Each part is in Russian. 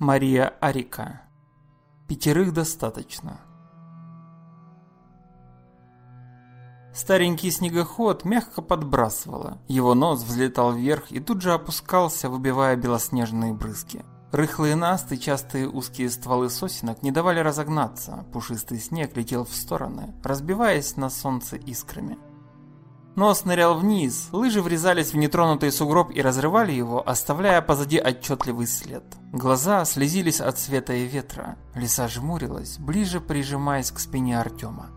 Мария Арика. Пятерых достаточно. Старенький снегоход мягко подбрасывало. Его нос взлетал вверх и тут же опускался, выбивая белоснежные брызги. Рыхлые насты, частые узкие стволы сосенок не давали разогнаться. Пушистый снег летел в стороны, разбиваясь на солнце искрами. Нос нырял вниз, лыжи врезались в нетронутый сугроб и разрывали его, оставляя позади отчетливый след. Глаза слезились от света и ветра. Лиса жмурилась, ближе прижимаясь к спине Артема.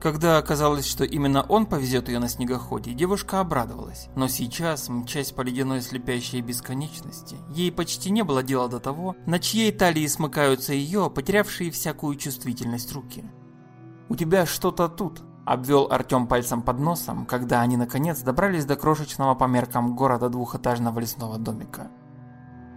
Когда оказалось, что именно он повезет ее на снегоходе, девушка обрадовалась. Но сейчас, мчась по ледяной слепящей бесконечности, ей почти не было дела до того, на чьей талии смыкаются ее, потерявшие всякую чувствительность руки. «У тебя что-то тут», Обвел Артем пальцем под носом, когда они наконец добрались до крошечного по меркам города двухэтажного лесного домика.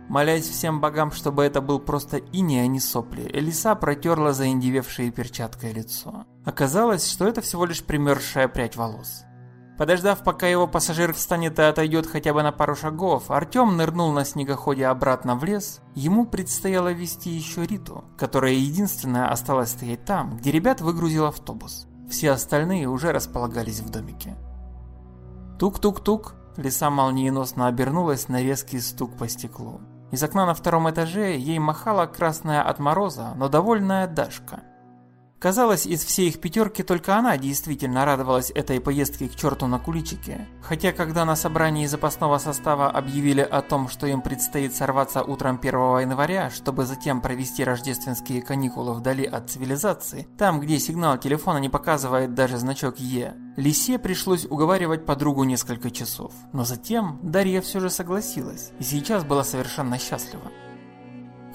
Молясь всем богам, чтобы это был просто иней, а не сопли, Элиса протерла заиндевевшее перчаткой лицо. Оказалось, что это всего лишь примерзшая прядь волос. Подождав, пока его пассажир встанет и отойдет хотя бы на пару шагов, Артем нырнул на снегоходе обратно в лес. Ему предстояло вести еще Риту, которая единственная осталась стоять там, где ребят выгрузил автобус. Все остальные уже располагались в домике. Тук-тук-тук, лиса молниеносно обернулась на резкий стук по стеклу. Из окна на втором этаже ей махала красная от мороза, но довольная Дашка. Казалось, из всей их пятерки только она действительно радовалась этой поездке к черту на куличике. Хотя, когда на собрании запасного состава объявили о том, что им предстоит сорваться утром 1 января, чтобы затем провести рождественские каникулы вдали от цивилизации, там, где сигнал телефона не показывает даже значок Е, Лисе пришлось уговаривать подругу несколько часов. Но затем Дарья все же согласилась и сейчас была совершенно счастлива.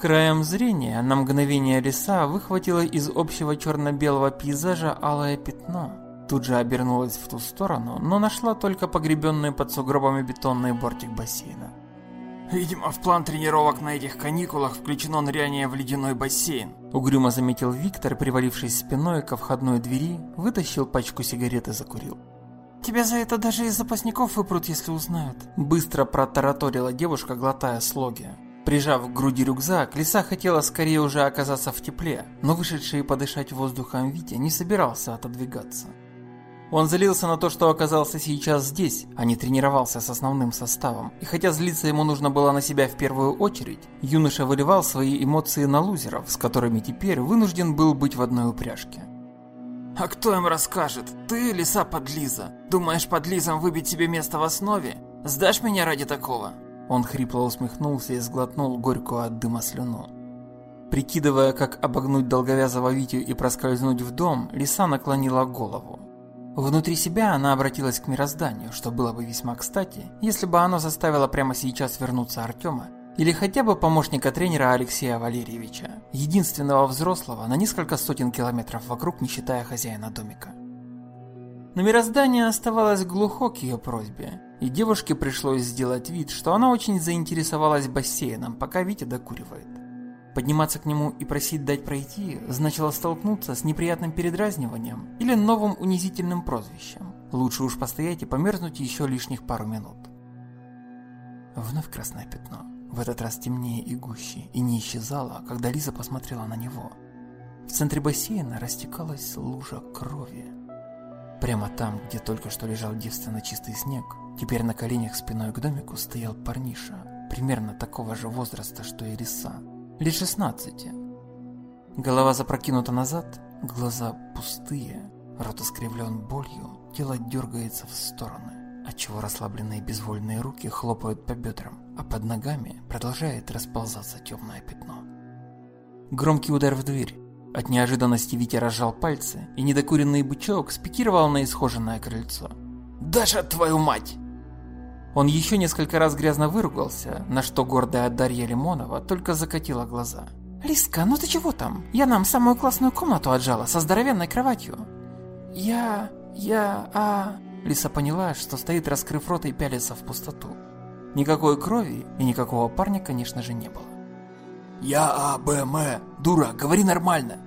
Краем зрения на мгновение лиса выхватила из общего черно-белого пейзажа алое пятно. Тут же обернулась в ту сторону, но нашла только погребенный под сугробами бетонный бортик бассейна. Видимо, в план тренировок на этих каникулах включено ныряние в ледяной бассейн. Угрюмо заметил Виктор, привалившись спиной ко входной двери, вытащил пачку сигарет и закурил. Тебя за это даже из запасников выпрут, если узнают. Быстро протараторила девушка, глотая слоги. Прижав к груди рюкзак, лиса хотела скорее уже оказаться в тепле, но вышедший подышать воздухом Витя не собирался отодвигаться. Он злился на то, что оказался сейчас здесь, а не тренировался с основным составом. И хотя злиться ему нужно было на себя в первую очередь, юноша выливал свои эмоции на лузеров, с которыми теперь вынужден был быть в одной упряжке. «А кто им расскажет? Ты, лиса подлиза? Думаешь, подлизам выбить себе место в основе? Сдашь меня ради такого?» Он хрипло усмехнулся и сглотнул горькую от дыма слюну. Прикидывая, как обогнуть долговязого Витю и проскользнуть в дом, лиса наклонила голову. Внутри себя она обратилась к мирозданию, что было бы весьма кстати, если бы оно заставило прямо сейчас вернуться Артема, или хотя бы помощника тренера Алексея Валерьевича, единственного взрослого на несколько сотен километров вокруг, не считая хозяина домика. Но мироздание оставалось глухо к ее просьбе, и девушке пришлось сделать вид, что она очень заинтересовалась бассейном, пока Витя докуривает. Подниматься к нему и просить дать пройти значило столкнуться с неприятным передразниванием или новым унизительным прозвищем. Лучше уж постоять и померзнуть еще лишних пару минут. Вновь красное пятно, в этот раз темнее и гуще, и не исчезало, когда Лиза посмотрела на него. В центре бассейна растекалась лужа крови. Прямо там, где только что лежал девственно чистый снег, теперь на коленях спиной к домику стоял парниша, примерно такого же возраста, что и лиса, лет 16. Голова запрокинута назад, глаза пустые, рот искривлен болью, тело дергается в стороны, отчего расслабленные безвольные руки хлопают по бедрам, а под ногами продолжает расползаться темное пятно. Громкий удар в дверь, от неожиданности Витя разжал пальцы, и недокуренный бычок спикировал на исхоженное крыльцо. «Даша, твою мать!» Он еще несколько раз грязно выругался, на что гордая Дарья Лимонова только закатила глаза. «Лиска, ну ты чего там? Я нам самую классную комнату отжала со здоровенной кроватью». «Я... я... а...» Лиса поняла, что стоит раскрыв рот и пялится в пустоту. Никакой крови и никакого парня, конечно же, не было. «Я А, Б, М, дура, говори нормально!»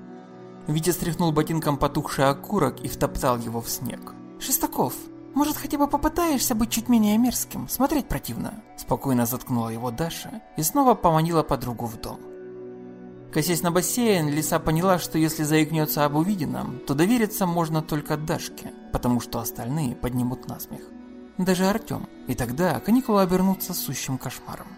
Витя стряхнул ботинком потухший окурок и втоптал его в снег. «Шестаков, может хотя бы попытаешься быть чуть менее мерзким? Смотреть противно!» Спокойно заткнула его Даша и снова поманила подругу в дом. Косясь на бассейн, Лиса поняла, что если заикнется об увиденном, то довериться можно только Дашке, потому что остальные поднимут насмех. Даже Артем. И тогда каникулы обернутся сущим кошмаром.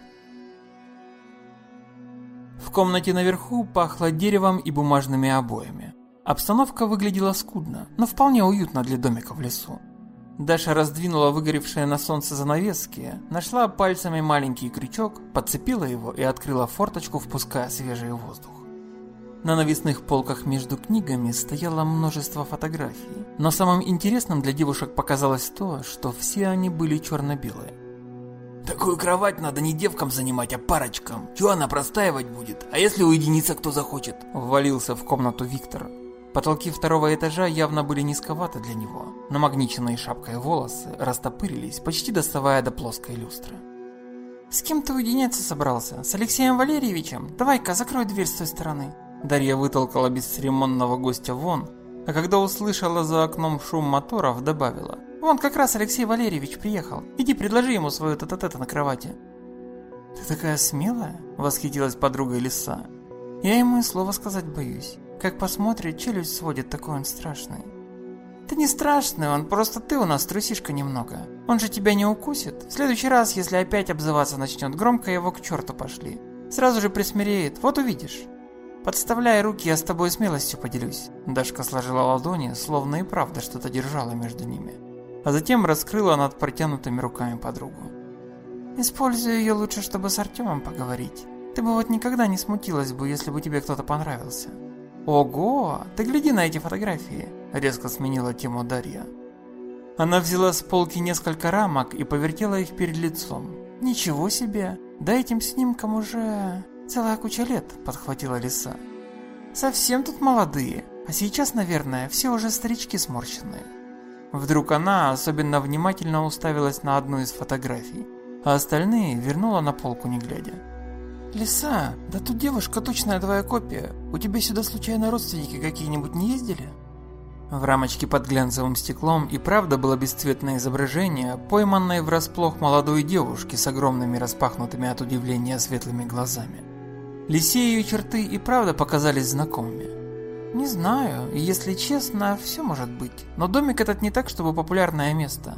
В комнате наверху пахло деревом и бумажными обоями. Обстановка выглядела скудно, но вполне уютно для домика в лесу. Даша раздвинула выгоревшие на солнце занавески, нашла пальцами маленький крючок, подцепила его и открыла форточку, впуская свежий воздух. На навесных полках между книгами стояло множество фотографий, но самым интересным для девушек показалось то, что все они были черно-белые. Такую кровать надо не девкам занимать, а парочкам. Чего она простаивать будет? А если уединиться кто захочет? Ввалился в комнату Виктор. Потолки второго этажа явно были низковаты для него. Намагниченные шапкой волосы растопырились, почти доставая до плоской люстры. «С кем ты уединяться собрался? С Алексеем Валерьевичем? Давай-ка, закрой дверь с той стороны». Дарья вытолкала бесцеремонного гостя вон, а когда услышала за окном шум моторов, добавила. «Вон как раз Алексей Валерьевич приехал. Иди предложи ему свою тет-а-тет на кровати». «Ты такая смелая?» – восхитилась подруга Лиса. «Я ему и слова сказать боюсь. Как посмотрит, челюсть сводит, такой он страшный. Ты не страшный, он просто ты у нас трусишка немного. Он же тебя не укусит. В следующий раз, если опять обзываться начнет, громко его к черту пошли. Сразу же присмиреет, вот увидишь. Подставляй руки, я с тобой смелостью поделюсь. Дашка сложила ладони, словно и правда что-то держала между ними. А затем раскрыла над протянутыми руками подругу. Используй ее лучше, чтобы с Артемом поговорить. Ты бы вот никогда не смутилась бы, если бы тебе кто-то понравился. «Ого, ты гляди на эти фотографии!» – резко сменила тему Дарья. Она взяла с полки несколько рамок и повертела их перед лицом. «Ничего себе! Да этим снимкам уже целая куча лет», – подхватила Лиса. «Совсем тут молодые, а сейчас, наверное, все уже старички сморщенные». Вдруг она особенно внимательно уставилась на одну из фотографий, а остальные вернула на полку не глядя. «Лиса, да тут девушка точная твоя копия. У тебя сюда случайно родственники какие-нибудь не ездили?» В рамочке под глянцевым стеклом и правда было бесцветное изображение, пойманной врасплох молодой девушки с огромными распахнутыми от удивления светлыми глазами. Лисе ее черты и правда показались знакомыми. «Не знаю, если честно, все может быть, но домик этот не так, чтобы популярное место».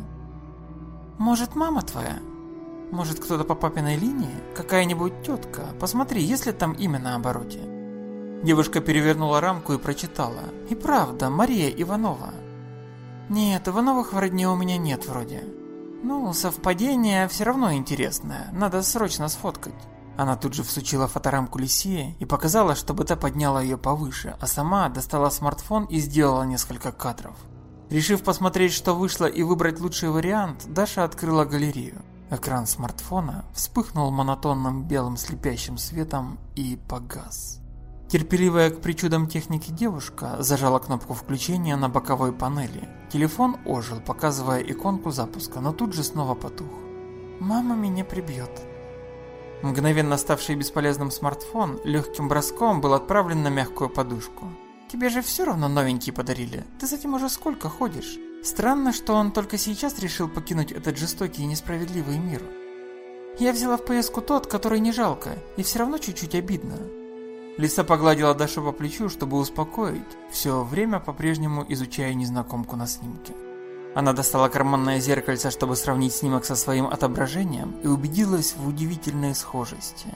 «Может, мама твоя?» Может, кто-то по папиной линии? Какая-нибудь тетка? Посмотри, есть ли там имя на обороте. Девушка перевернула рамку и прочитала. И правда, Мария Иванова. Нет, Ивановых в родне у меня нет вроде. Ну, совпадение все равно интересное. Надо срочно сфоткать. Она тут же всучила фоторамку Лисии и показала, чтобы та подняла ее повыше, а сама достала смартфон и сделала несколько кадров. Решив посмотреть, что вышло и выбрать лучший вариант, Даша открыла галерею. Экран смартфона вспыхнул монотонным белым слепящим светом и погас. Терпеливая к причудам техники девушка зажала кнопку включения на боковой панели. Телефон ожил, показывая иконку запуска, но тут же снова потух. «Мама меня прибьет». Мгновенно ставший бесполезным смартфон легким броском был отправлен на мягкую подушку. «Тебе же все равно новенький подарили. Ты с этим уже сколько ходишь?» Странно, что он только сейчас решил покинуть этот жестокий и несправедливый мир. Я взяла в поездку тот, который не жалко, и все равно чуть-чуть обидно. Лиса погладила Дашу по плечу, чтобы успокоить, все время по-прежнему изучая незнакомку на снимке. Она достала карманное зеркальце, чтобы сравнить снимок со своим отображением, и убедилась в удивительной схожести.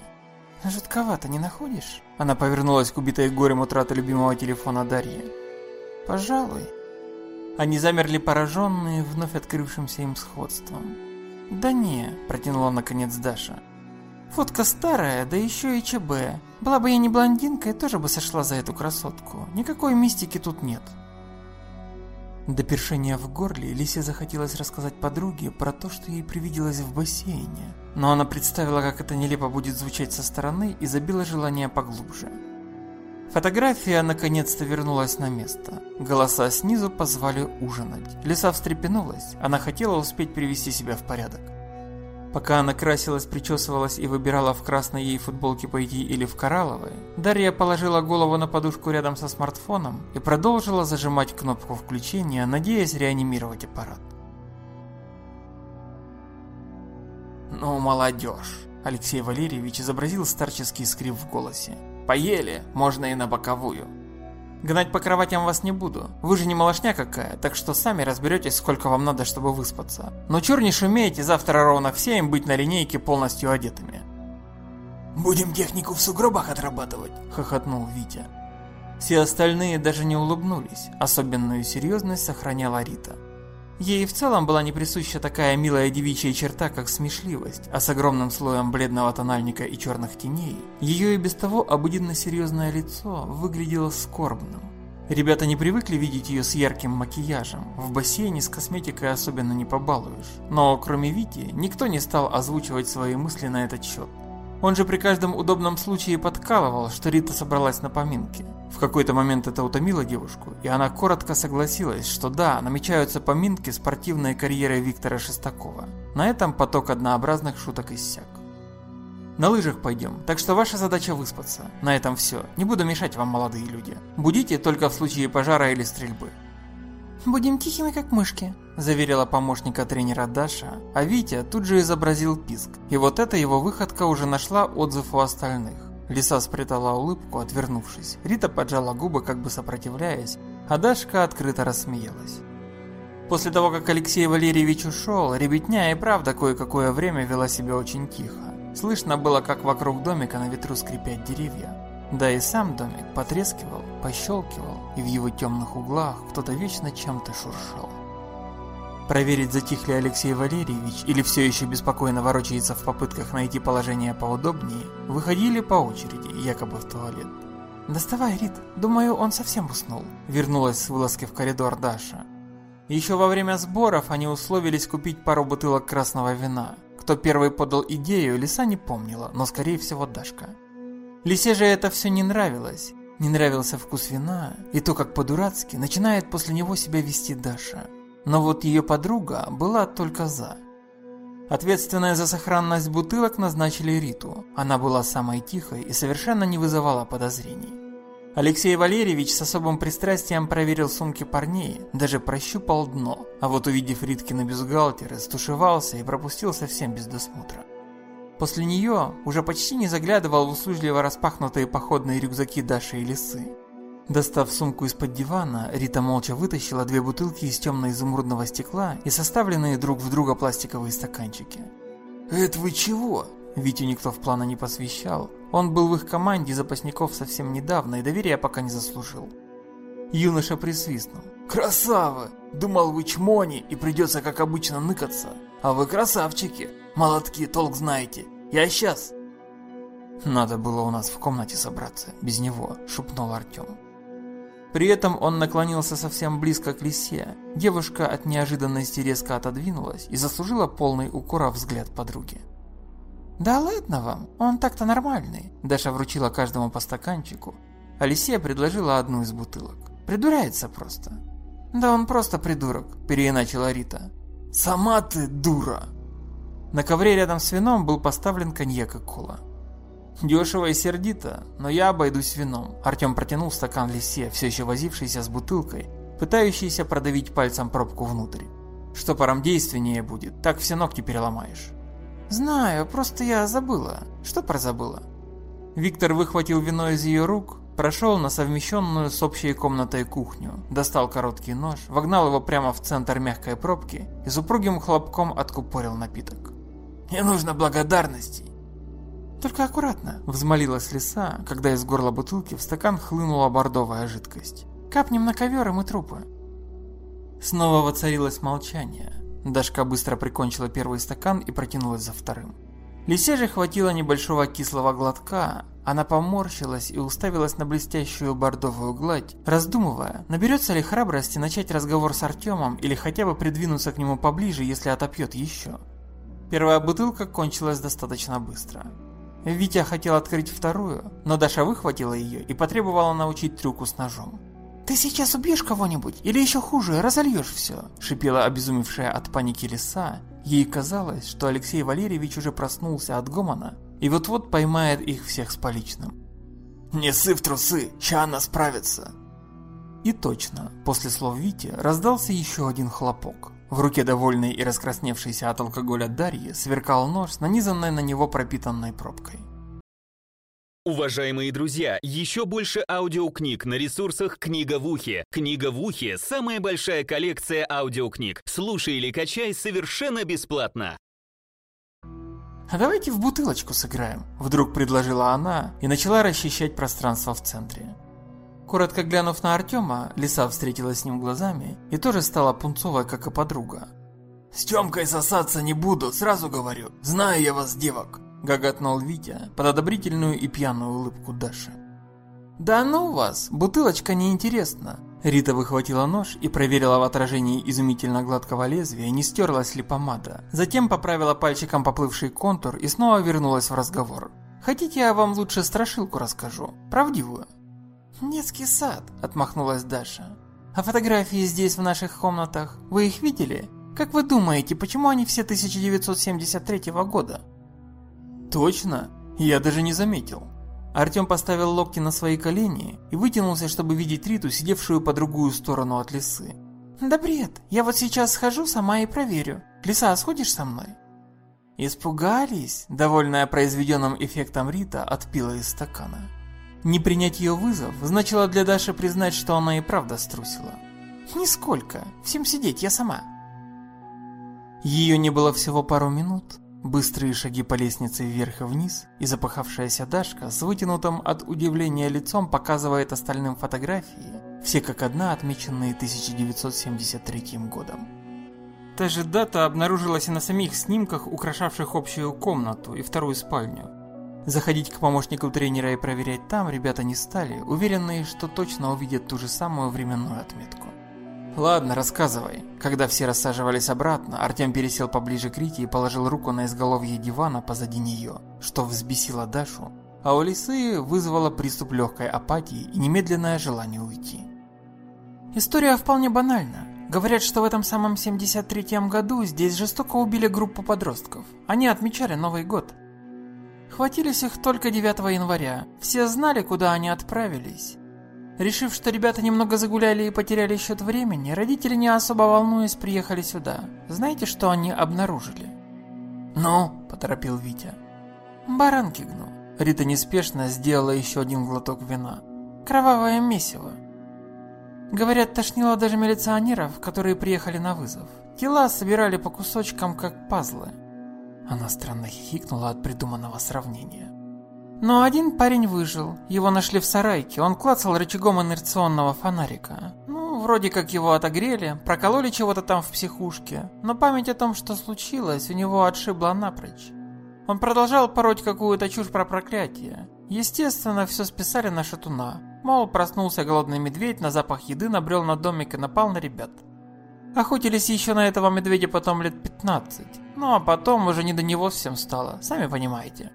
«Жутковато, не находишь?» Она повернулась к убитой горем утраты любимого телефона Дарьи. «Пожалуй», они замерли пораженные вновь открывшимся им сходством. «Да не», – протянула наконец Даша. «Фотка старая, да еще и ЧБ. Была бы я не блондинкой, тоже бы сошла за эту красотку. Никакой мистики тут нет». До першения в горле Лисе захотелось рассказать подруге про то, что ей привиделось в бассейне. Но она представила, как это нелепо будет звучать со стороны и забила желание поглубже. Фотография наконец-то вернулась на место. Голоса снизу позвали ужинать. Лиса встрепенулась. Она хотела успеть привести себя в порядок. Пока она красилась, причесывалась и выбирала в красной ей футболке пойти или в коралловой, Дарья положила голову на подушку рядом со смартфоном и продолжила зажимать кнопку включения, надеясь реанимировать аппарат. «Ну, молодежь!» Алексей Валерьевич изобразил старческий скрип в голосе. Поели, можно и на боковую. Гнать по кроватям вас не буду. Вы же не малышня какая, так что сами разберетесь, сколько вам надо, чтобы выспаться. Но чур не шумейте, завтра ровно в 7 быть на линейке полностью одетыми. «Будем технику в сугробах отрабатывать», — хохотнул Витя. Все остальные даже не улыбнулись, особенную серьезность сохраняла Рита. Ей в целом была не присуща такая милая девичья черта, как смешливость, а с огромным слоем бледного тональника и черных теней, ее и без того обыденно серьезное лицо выглядело скорбным. Ребята не привыкли видеть ее с ярким макияжем, в бассейне с косметикой особенно не побалуешь. Но кроме Вити, никто не стал озвучивать свои мысли на этот счет. Он же при каждом удобном случае подкалывал, что Рита собралась на поминки. В какой-то момент это утомило девушку, и она коротко согласилась, что да, намечаются поминки спортивной карьеры Виктора Шестакова. На этом поток однообразных шуток иссяк. На лыжах пойдем, так что ваша задача выспаться. На этом все. Не буду мешать вам, молодые люди. Будите только в случае пожара или стрельбы. «Будем тихими, как мышки», – заверила помощника тренера Даша, а Витя тут же изобразил писк. И вот эта его выходка уже нашла отзыв у остальных. Лиса спрятала улыбку, отвернувшись. Рита поджала губы, как бы сопротивляясь, а Дашка открыто рассмеялась. После того, как Алексей Валерьевич ушел, ребятня и правда кое-какое время вела себя очень тихо. Слышно было, как вокруг домика на ветру скрипят деревья. Да и сам домик потрескивал, пощелкивал, и в его темных углах кто-то вечно чем-то шуршал. Проверить, затихли Алексей Валерьевич или все еще беспокойно ворочается в попытках найти положение поудобнее, выходили по очереди, якобы в туалет. «Доставай, Рит, думаю, он совсем уснул», – вернулась с вылазки в коридор Даша. Еще во время сборов они условились купить пару бутылок красного вина. Кто первый подал идею, Лиса не помнила, но скорее всего Дашка. Лисе же это все не нравилось. Не нравился вкус вина и то, как по-дурацки начинает после него себя вести Даша. Но вот ее подруга была только за. Ответственная за сохранность бутылок назначили Риту. Она была самой тихой и совершенно не вызывала подозрений. Алексей Валерьевич с особым пристрастием проверил сумки парней, даже прощупал дно, а вот увидев Риткины бюстгальтеры, стушевался и пропустил совсем без досмотра. После нее уже почти не заглядывал в услужливо распахнутые походные рюкзаки Даши и Лисы. Достав сумку из-под дивана, Рита молча вытащила две бутылки из темно-изумрудного стекла и составленные друг в друга пластиковые стаканчики. «Это вы чего?» Витю никто в планы не посвящал. Он был в их команде запасников совсем недавно и доверия пока не заслужил. Юноша присвистнул. «Красавы! Думал вы чмони и придется как обычно ныкаться. А вы красавчики! Молотки, толк знаете! Я сейчас!» «Надо было у нас в комнате собраться, без него», – шепнул Артем. При этом он наклонился совсем близко к лисе. Девушка от неожиданности резко отодвинулась и заслужила полный укора взгляд подруги. «Да ладно вам, он так-то нормальный», – Даша вручила каждому по стаканчику. Алисия предложила одну из бутылок. «Придуряется просто». «Да он просто придурок», – переиначила Рита. «Сама ты дура!» На ковре рядом с вином был поставлен коньяк и кола. Дешево и сердито, но я обойдусь вином. Артем протянул стакан Лисе, все еще возившийся с бутылкой, пытающийся продавить пальцем пробку внутрь. Что парам действеннее будет, так все ногти переломаешь. Знаю, просто я забыла. Что про забыла? Виктор выхватил вино из ее рук, прошел на совмещенную с общей комнатой кухню, достал короткий нож, вогнал его прямо в центр мягкой пробки и с упругим хлопком откупорил напиток. «Мне нужно благодарностей. Только аккуратно, взмолилась лиса, когда из горла бутылки в стакан хлынула бордовая жидкость. Капнем на ковер, и мы трупы. Снова воцарилось молчание. Дашка быстро прикончила первый стакан и протянулась за вторым. Лисе же хватило небольшого кислого глотка, она поморщилась и уставилась на блестящую бордовую гладь, раздумывая, наберется ли храбрости начать разговор с Артемом или хотя бы придвинуться к нему поближе, если отопьет еще. Первая бутылка кончилась достаточно быстро. Витя хотел открыть вторую, но Даша выхватила ее и потребовала научить трюку с ножом. «Ты сейчас убьешь кого-нибудь, или еще хуже, разольешь все», – шипела обезумевшая от паники лиса. Ей казалось, что Алексей Валерьевич уже проснулся от гомона и вот-вот поймает их всех с поличным. «Не сыв трусы, ща она справится!» И точно, после слов Вити раздался еще один хлопок. В руке довольной и раскрасневшейся от алкоголя Дарьи сверкал нож с нанизанной на него пропитанной пробкой. Уважаемые друзья, еще больше аудиокниг на ресурсах «Книга в ухе». «Книга в ухе» — самая большая коллекция аудиокниг. Слушай или качай совершенно бесплатно. «А давайте в бутылочку сыграем», — вдруг предложила она и начала расчищать пространство в центре. Коротко глянув на Артема, Лиса встретилась с ним глазами и тоже стала пунцовой, как и подруга. «С Тёмкой сосаться не буду, сразу говорю. Знаю я вас, девок гоготнул Витя под одобрительную и пьяную улыбку Даши. «Да ну вас, бутылочка неинтересна!» Рита выхватила нож и проверила в отражении изумительно гладкого лезвия, не стерлась ли помада. Затем поправила пальчиком поплывший контур и снова вернулась в разговор. «Хотите, я вам лучше страшилку расскажу? Правдивую?» «Детский сад», — отмахнулась Даша. «А фотографии здесь, в наших комнатах, вы их видели? Как вы думаете, почему они все 1973 года?» Точно? Я даже не заметил. Артем поставил локти на свои колени и вытянулся, чтобы видеть Риту, сидевшую по другую сторону от лисы. Да бред, я вот сейчас схожу сама и проверю. Лиса, а сходишь со мной? Испугались? Довольная произведенным эффектом Рита отпила из стакана. Не принять ее вызов значило для Даши признать, что она и правда струсила. Нисколько. Всем сидеть, я сама. Ее не было всего пару минут, Быстрые шаги по лестнице вверх и вниз, и запахавшаяся Дашка с вытянутым от удивления лицом показывает остальным фотографии, все как одна отмеченные 1973 годом. Та же дата обнаружилась и на самих снимках, украшавших общую комнату и вторую спальню. Заходить к помощнику тренера и проверять там ребята не стали, уверенные, что точно увидят ту же самую временную отметку. Ладно, рассказывай. Когда все рассаживались обратно, Артем пересел поближе к Рите и положил руку на изголовье дивана позади нее, что взбесило Дашу, а у Лисы вызвало приступ легкой апатии и немедленное желание уйти. История вполне банальна. Говорят, что в этом самом 73-м году здесь жестоко убили группу подростков. Они отмечали Новый год. Хватились их только 9 января. Все знали, куда они отправились. Решив, что ребята немного загуляли и потеряли счет времени, родители, не особо волнуясь, приехали сюда. Знаете, что они обнаружили? «Ну?» – поторопил Витя. «Баранки гну». Рита неспешно сделала еще один глоток вина. «Кровавое месиво». Говорят, тошнило даже милиционеров, которые приехали на вызов. Тела собирали по кусочкам, как пазлы. Она странно хихикнула от придуманного сравнения. Но один парень выжил. Его нашли в сарайке. Он клацал рычагом инерционного фонарика. Ну, вроде как его отогрели, прокололи чего-то там в психушке. Но память о том, что случилось, у него отшибла напрочь. Он продолжал пороть какую-то чушь про проклятие. Естественно, все списали на шатуна. Мол, проснулся голодный медведь, на запах еды набрел на домик и напал на ребят. Охотились еще на этого медведя потом лет 15. Ну а потом уже не до него всем стало, сами понимаете.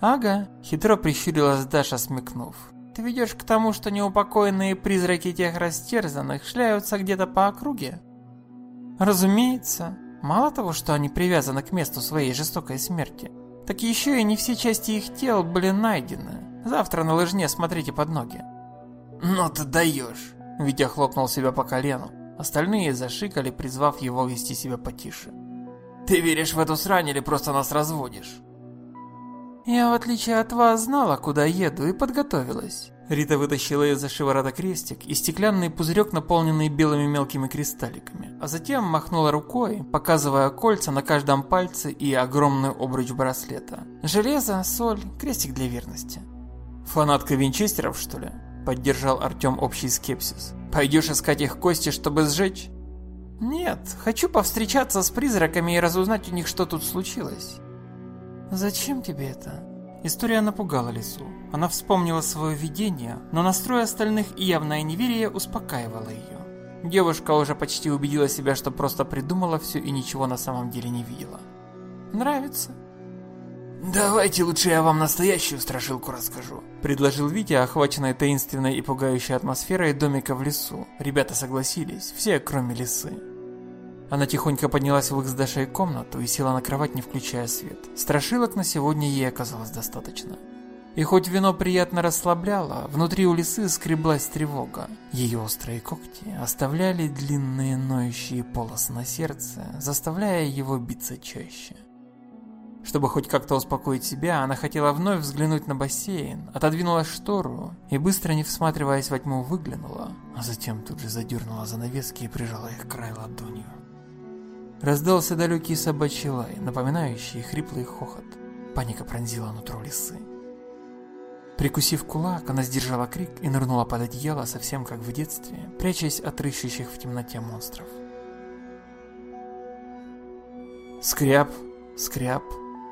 «Ага», — хитро прищурилась Даша, смекнув. «Ты ведешь к тому, что неупокоенные призраки тех растерзанных шляются где-то по округе?» «Разумеется. Мало того, что они привязаны к месту своей жестокой смерти, так еще и не все части их тел были найдены. Завтра на лыжне смотрите под ноги». «Ну ты даешь!» Витя хлопнул себя по колену. Остальные зашикали, призвав его вести себя потише. «Ты веришь в эту срань или просто нас разводишь?» «Я, в отличие от вас, знала, куда еду и подготовилась». Рита вытащила из-за шиворота крестик и стеклянный пузырек, наполненный белыми мелкими кристалликами, а затем махнула рукой, показывая кольца на каждом пальце и огромный обруч браслета. Железо, соль, крестик для верности. «Фанатка Винчестеров, что ли?» – поддержал Артем общий скепсис. «Пойдешь искать их кости, чтобы сжечь?» «Нет, хочу повстречаться с призраками и разузнать у них, что тут случилось». «Зачем тебе это?» История напугала Лису. Она вспомнила свое видение, но настрой остальных и явное неверие успокаивало ее. Девушка уже почти убедила себя, что просто придумала все и ничего на самом деле не видела. «Нравится?» «Давайте лучше я вам настоящую страшилку расскажу», — предложил Витя, охваченный таинственной и пугающей атмосферой домика в лесу. Ребята согласились, все кроме лисы. Она тихонько поднялась в их с Дашей комнату и села на кровать, не включая свет. Страшилок на сегодня ей оказалось достаточно. И хоть вино приятно расслабляло, внутри у лисы скреблась тревога. Ее острые когти оставляли длинные ноющие полосы на сердце, заставляя его биться чаще. Чтобы хоть как-то успокоить себя, она хотела вновь взглянуть на бассейн, отодвинула штору и, быстро не всматриваясь во тьму, выглянула, а затем тут же задернула занавески и прижала их край ладонью. Раздался далекий собачий лай, напоминающий хриплый хохот. Паника пронзила нутро лисы. Прикусив кулак, она сдержала крик и нырнула под одеяло, совсем как в детстве, прячась от рыщущих в темноте монстров. Скряп, скряп,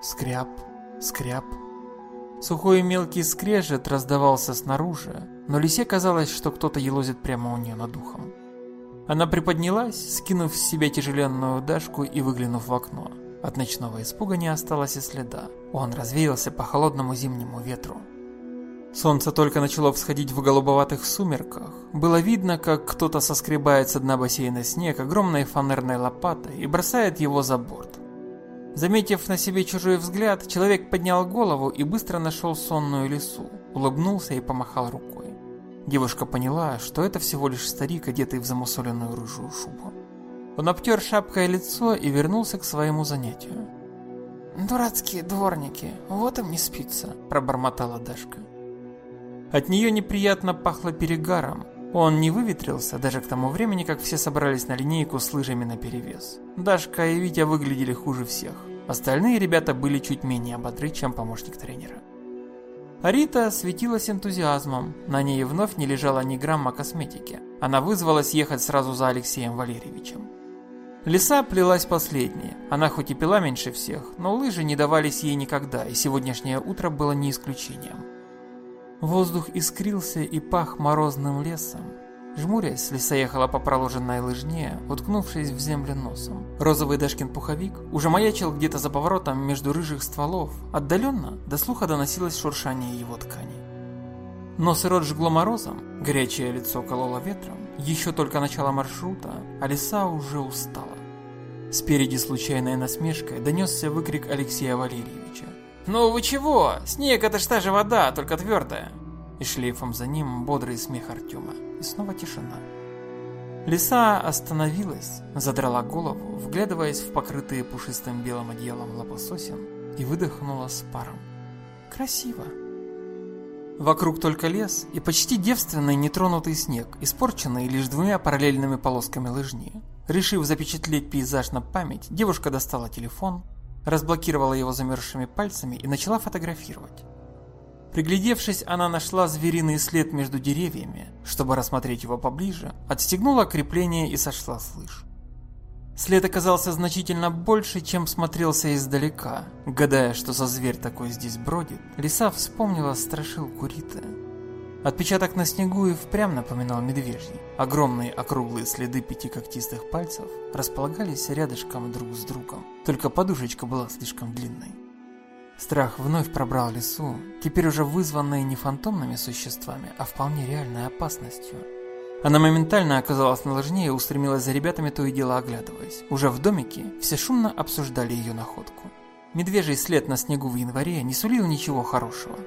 скряп, скряп. Сухой мелкий скрежет раздавался снаружи, но лисе казалось, что кто-то елозит прямо у нее над ухом. Она приподнялась, скинув с себя тяжеленную дашку и выглянув в окно. От ночного испуга не осталось и следа. Он развеялся по холодному зимнему ветру. Солнце только начало всходить в голубоватых сумерках. Было видно, как кто-то соскребает с дна бассейна снег огромной фанерной лопатой и бросает его за борт. Заметив на себе чужой взгляд, человек поднял голову и быстро нашел сонную лису, улыбнулся и помахал рукой. Девушка поняла, что это всего лишь старик, одетый в замусоленную рыжую шубу. Он обтер шапкой лицо и вернулся к своему занятию. «Дурацкие дворники, вот им не спится», – пробормотала Дашка. От нее неприятно пахло перегаром. Он не выветрился даже к тому времени, как все собрались на линейку с лыжами наперевес. Дашка и Витя выглядели хуже всех. Остальные ребята были чуть менее ободры, чем помощник тренера. Арита светилась энтузиазмом, на ней вновь не лежала ни грамма косметики. Она вызвалась ехать сразу за Алексеем Валерьевичем. Лиса плелась последней. Она хоть и пила меньше всех, но лыжи не давались ей никогда, и сегодняшнее утро было не исключением. Воздух искрился и пах морозным лесом. Жмурясь, лиса ехала по проложенной лыжне, уткнувшись в землю носом. Розовый Дашкин пуховик уже маячил где-то за поворотом между рыжих стволов. Отдаленно до слуха доносилось шуршание его ткани. Нос и рот жгло морозом, горячее лицо кололо ветром. Еще только начало маршрута, а лиса уже устала. Спереди случайной насмешкой донесся выкрик Алексея Валерьевича. «Ну вы чего? Снег это ж та же вода, только твердая!» И шлейфом за ним бодрый смех Артема. И снова тишина. Лиса остановилась, задрала голову, вглядываясь в покрытые пушистым белым одеялом лопососен и выдохнула с паром. Красиво. Вокруг только лес и почти девственный нетронутый снег, испорченный лишь двумя параллельными полосками лыжни. Решив запечатлеть пейзаж на память, девушка достала телефон, разблокировала его замерзшими пальцами и начала фотографировать. Приглядевшись, она нашла звериный след между деревьями. Чтобы рассмотреть его поближе, отстегнула крепление и сошла с лыж. След оказался значительно больше, чем смотрелся издалека. Гадая, что за зверь такой здесь бродит, лиса вспомнила страшилку Риты. Отпечаток на снегу и впрямь напоминал медвежий. Огромные округлые следы пяти когтистых пальцев располагались рядышком друг с другом. Только подушечка была слишком длинной. Страх вновь пробрал лесу, теперь уже вызванной не фантомными существами, а вполне реальной опасностью. Она моментально оказалась на лыжне и устремилась за ребятами, то и дело оглядываясь. Уже в домике все шумно обсуждали ее находку. Медвежий след на снегу в январе не сулил ничего хорошего.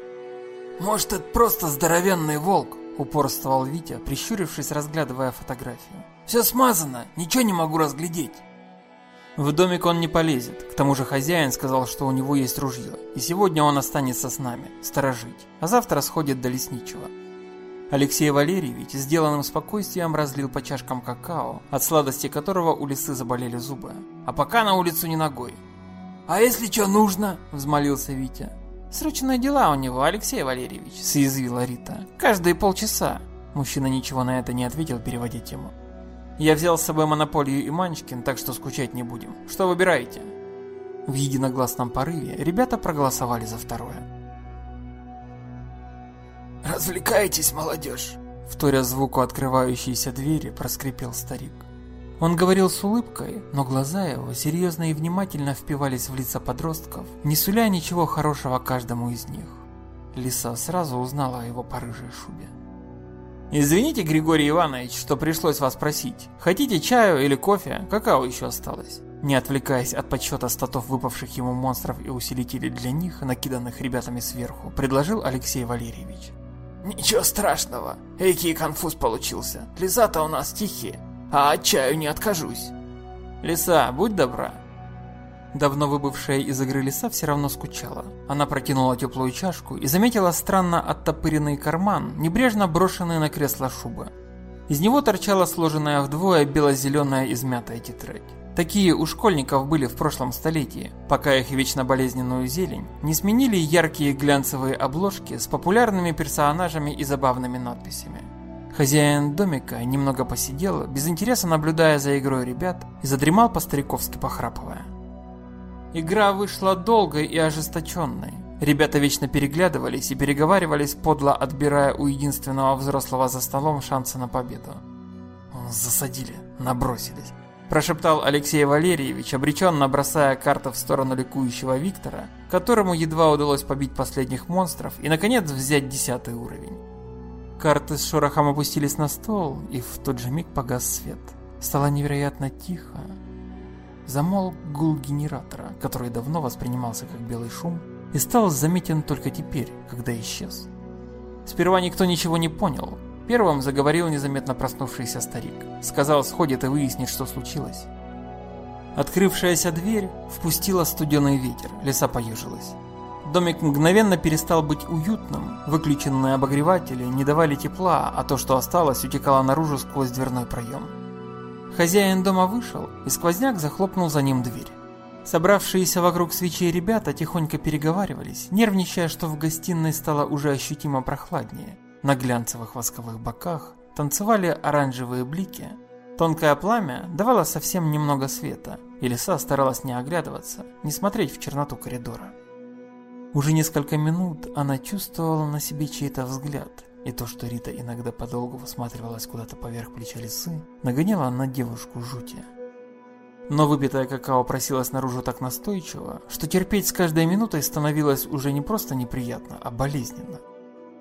«Может, это просто здоровенный волк?» – упорствовал Витя, прищурившись, разглядывая фотографию. «Все смазано, ничего не могу разглядеть». В домик он не полезет, к тому же хозяин сказал, что у него есть ружье, и сегодня он останется с нами, сторожить, а завтра сходит до лесничего. Алексей Валерьевич сделанным спокойствием разлил по чашкам какао, от сладости которого у лисы заболели зубы. «А пока на улицу не ногой». «А если что нужно?» – взмолился Витя. «Срочные дела у него, Алексей Валерьевич», – съязвила Рита. «Каждые полчаса». Мужчина ничего на это не ответил, переводя тему. «Я взял с собой монополию и Манчкин, так что скучать не будем. Что выбираете?» В единогласном порыве ребята проголосовали за второе. «Развлекаетесь, молодежь!» Вторя звуку открывающейся двери, проскрипел старик. Он говорил с улыбкой, но глаза его серьезно и внимательно впивались в лица подростков, не суля ничего хорошего каждому из них. Лиса сразу узнала о его порыжей шубе. «Извините, Григорий Иванович, что пришлось вас просить. Хотите чаю или кофе? Какао еще осталось?» Не отвлекаясь от подсчета статов выпавших ему монстров и усилителей для них, накиданных ребятами сверху, предложил Алексей Валерьевич. «Ничего страшного. Экий конфуз получился. Лиза-то у нас тихие. А от чаю не откажусь. Лиса, будь добра. Давно выбывшая из игры лиса все равно скучала. Она протянула теплую чашку и заметила странно оттопыренный карман, небрежно брошенный на кресло шубы. Из него торчала сложенная вдвое бело-зеленая измятая тетрадь. Такие у школьников были в прошлом столетии, пока их вечно болезненную зелень не сменили яркие глянцевые обложки с популярными персонажами и забавными надписями. Хозяин домика немного посидел, без интереса наблюдая за игрой ребят, и задремал по-стариковски похрапывая. Игра вышла долгой и ожесточенной. Ребята вечно переглядывались и переговаривались, подло отбирая у единственного взрослого за столом шансы на победу. «Засадили, набросились», – прошептал Алексей Валерьевич, обреченно бросая карты в сторону ликующего Виктора, которому едва удалось побить последних монстров и, наконец, взять десятый уровень. Карты с шорохом опустились на стол, и в тот же миг погас свет. Стало невероятно тихо. Замолк гул генератора, который давно воспринимался как белый шум, и стал заметен только теперь, когда исчез. Сперва никто ничего не понял. Первым заговорил незаметно проснувшийся старик. Сказал, сходит и выяснит, что случилось. Открывшаяся дверь впустила студеный ветер, леса поежилась. Домик мгновенно перестал быть уютным, выключенные обогреватели не давали тепла, а то, что осталось, утекало наружу сквозь дверной проем. Хозяин дома вышел, и сквозняк захлопнул за ним дверь. Собравшиеся вокруг свечей ребята тихонько переговаривались, нервничая, что в гостиной стало уже ощутимо прохладнее. На глянцевых восковых боках танцевали оранжевые блики. Тонкое пламя давало совсем немного света, и лиса старалась не оглядываться, не смотреть в черноту коридора. Уже несколько минут она чувствовала на себе чей-то взгляд, и то, что Рита иногда подолгу высматривалась куда-то поверх плеча лисы, нагоняло на девушку жути. Но выпитое какао просилось наружу так настойчиво, что терпеть с каждой минутой становилось уже не просто неприятно, а болезненно.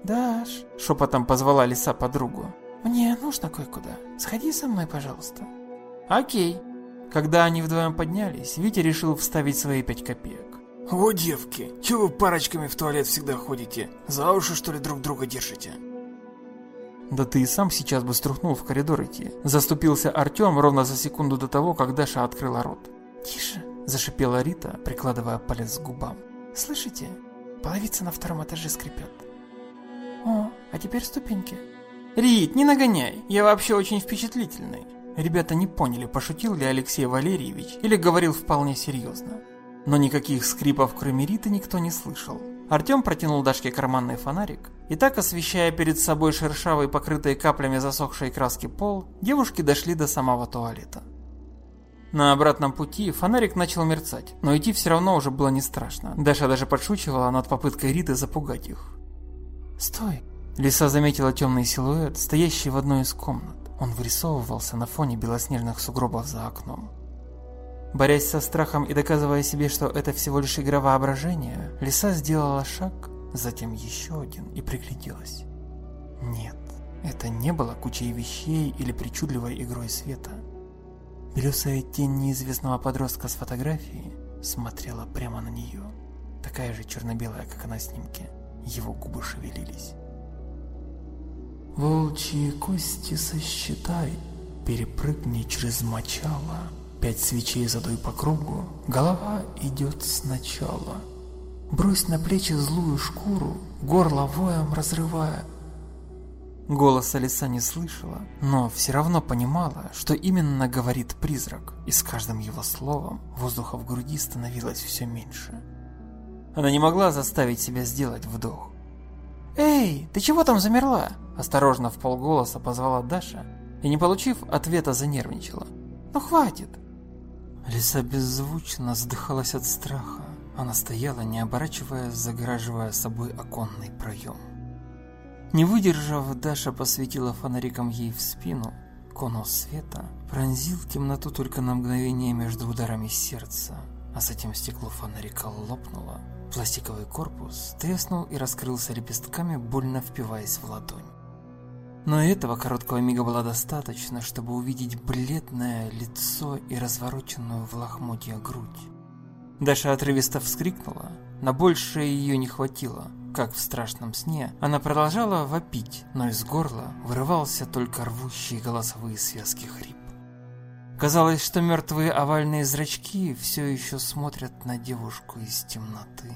«Даш», — шепотом позвала лиса подругу, — «мне нужно кое-куда. Сходи со мной, пожалуйста». «Окей». Когда они вдвоем поднялись, Витя решил вставить свои пять копеек. «О, девки, чего вы парочками в туалет всегда ходите? За уши, что ли, друг друга держите?» Да ты и сам сейчас бы струхнул в коридор идти. Заступился Артем ровно за секунду до того, как Даша открыла рот. «Тише!» – зашипела Рита, прикладывая палец к губам. «Слышите? Половица на втором этаже скрипет. О, а теперь ступеньки». «Рит, не нагоняй, я вообще очень впечатлительный». Ребята не поняли, пошутил ли Алексей Валерьевич или говорил вполне серьезно. Но никаких скрипов, кроме Риты, никто не слышал. Артем протянул Дашке карманный фонарик, и так, освещая перед собой шершавый, покрытый каплями засохшей краски пол, девушки дошли до самого туалета. На обратном пути фонарик начал мерцать, но идти все равно уже было не страшно. Даша даже подшучивала над попыткой Риты запугать их. «Стой!» Лиса заметила темный силуэт, стоящий в одной из комнат. Он вырисовывался на фоне белоснежных сугробов за окном. Борясь со страхом и доказывая себе, что это всего лишь игра воображения, Лиса сделала шаг, затем еще один и пригляделась. Нет, это не было кучей вещей или причудливой игрой света. Белесая тень неизвестного подростка с фотографии смотрела прямо на нее, такая же черно-белая, как и на снимке. Его губы шевелились. Волчьи кости сосчитай, перепрыгни через мочало. Пять свечей задуй по кругу, голова идет сначала. Брось на плечи злую шкуру, горло воем разрывая. Голоса лиса не слышала, но все равно понимала, что именно говорит призрак, и с каждым его словом воздуха в груди становилось все меньше. Она не могла заставить себя сделать вдох. «Эй, ты чего там замерла?» Осторожно в полголоса позвала Даша и, не получив ответа, занервничала. «Ну хватит!» Лиса беззвучно задыхалась от страха. Она стояла, не оборачиваясь, загораживая собой оконный проем. Не выдержав, Даша посветила фонариком ей в спину. Конус света пронзил темноту только на мгновение между ударами сердца, а затем стекло фонарика лопнуло. Пластиковый корпус треснул и раскрылся лепестками, больно впиваясь в ладонь. Но этого короткого мига было достаточно, чтобы увидеть бледное лицо и развороченную в лохмотья грудь. Даша отрывисто вскрикнула, на большее ее не хватило. Как в страшном сне, она продолжала вопить, но из горла вырывался только рвущие голосовые связки хрип. Казалось, что мертвые овальные зрачки все еще смотрят на девушку из темноты.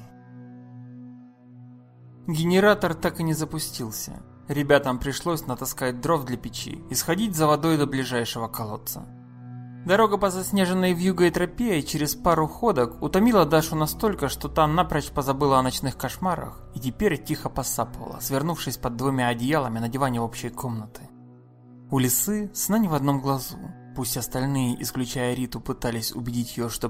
Генератор так и не запустился. Ребятам пришлось натаскать дров для печи и сходить за водой до ближайшего колодца. Дорога по заснеженной вьюгой тропе через пару ходок утомила Дашу настолько, что та напрочь позабыла о ночных кошмарах и теперь тихо посапывала, свернувшись под двумя одеялами на диване общей комнаты. У лисы сна не в одном глазу. Пусть остальные, исключая Риту, пытались убедить ее, что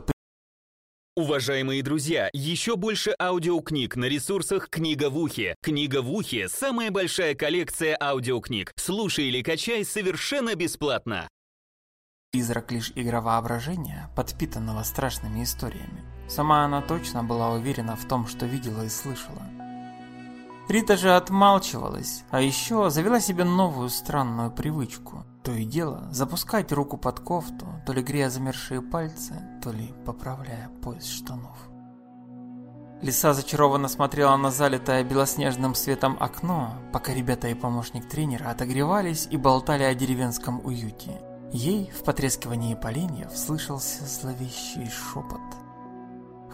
Уважаемые друзья, еще больше аудиокниг на ресурсах «Книга в ухе». «Книга в ухе» — самая большая коллекция аудиокниг. Слушай или качай совершенно бесплатно. Призрак лишь игра воображения, подпитанного страшными историями. Сама она точно была уверена в том, что видела и слышала. Рита же отмалчивалась, а еще завела себе новую странную привычку. То и дело запускать руку под кофту, то ли грея замерзшие пальцы, то ли поправляя пояс штанов. Лиса зачарованно смотрела на залитое белоснежным светом окно, пока ребята и помощник тренера отогревались и болтали о деревенском уюте. Ей в потрескивании поленьев слышался зловещий шепот.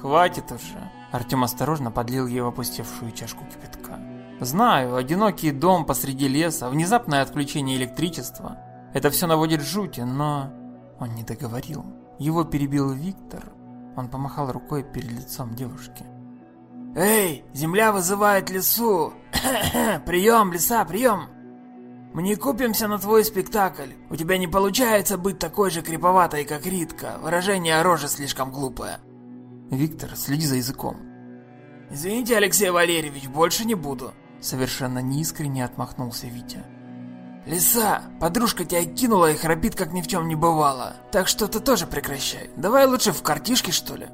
«Хватит уже!» Артем осторожно подлил ей в опустевшую чашку кипятка. «Знаю, одинокий дом посреди леса, внезапное отключение электричества. Это все наводит жути, но...» Он не договорил. Его перебил Виктор. Он помахал рукой перед лицом девушки. «Эй, земля вызывает лесу! прием, лиса, прием! Мы не купимся на твой спектакль. У тебя не получается быть такой же криповатой, как Ритка. Выражение рожи слишком глупое». «Виктор, следи за языком». «Извините, Алексей Валерьевич, больше не буду». Совершенно неискренне отмахнулся Витя. «Лиса, подружка тебя кинула и храпит, как ни в чем не бывало. Так что ты тоже прекращай. Давай лучше в картишки, что ли?»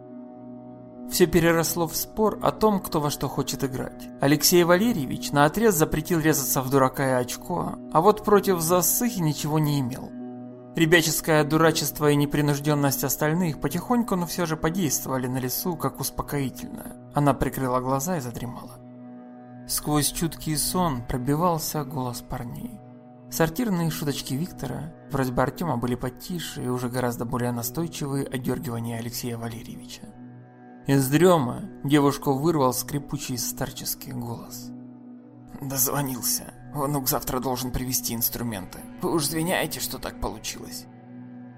Все переросло в спор о том, кто во что хочет играть. Алексей Валерьевич наотрез запретил резаться в дурака и очко, а вот против засыхи ничего не имел. Ребяческое дурачество и непринужденность остальных потихоньку, но все же подействовали на лесу, как успокоительное. Она прикрыла глаза и задремала. Сквозь чуткий сон пробивался голос парней. Сортирные шуточки Виктора, просьбы Артема были потише и уже гораздо более настойчивые одергивания Алексея Валерьевича. Из дрема девушку вырвал скрипучий старческий голос. Дозвонился. Внук завтра должен привезти инструменты. Вы уж извиняете, что так получилось.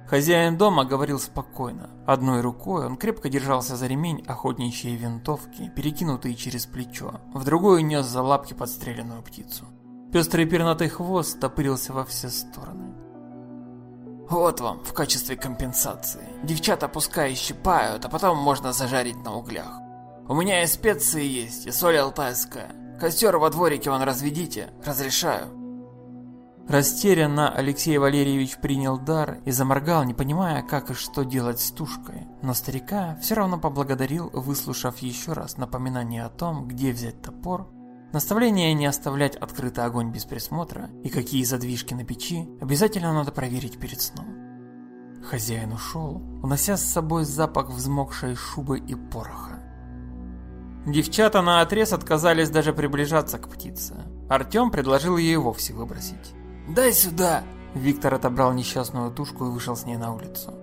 Хозяин дома говорил спокойно. Одной рукой он крепко держался за ремень охотничьей винтовки, перекинутые через плечо. В другой нес за лапки подстреленную птицу. Пестрый пернатый хвост топырился во все стороны. Вот вам, в качестве компенсации. Девчата пускай щипают, а потом можно зажарить на углях. У меня и специи есть, и соль алтайская. Костер во дворике вон разведите, разрешаю. Растерянно Алексей Валерьевич принял дар и заморгал, не понимая, как и что делать с тушкой. Но старика все равно поблагодарил, выслушав еще раз напоминание о том, где взять топор, наставление не оставлять открытый огонь без присмотра и какие задвижки на печи обязательно надо проверить перед сном. Хозяин ушел, унося с собой запах взмокшей шубы и пороха. Девчата на отрез отказались даже приближаться к птице. Артем предложил ей вовсе выбросить. «Дай сюда!» Виктор отобрал несчастную тушку и вышел с ней на улицу.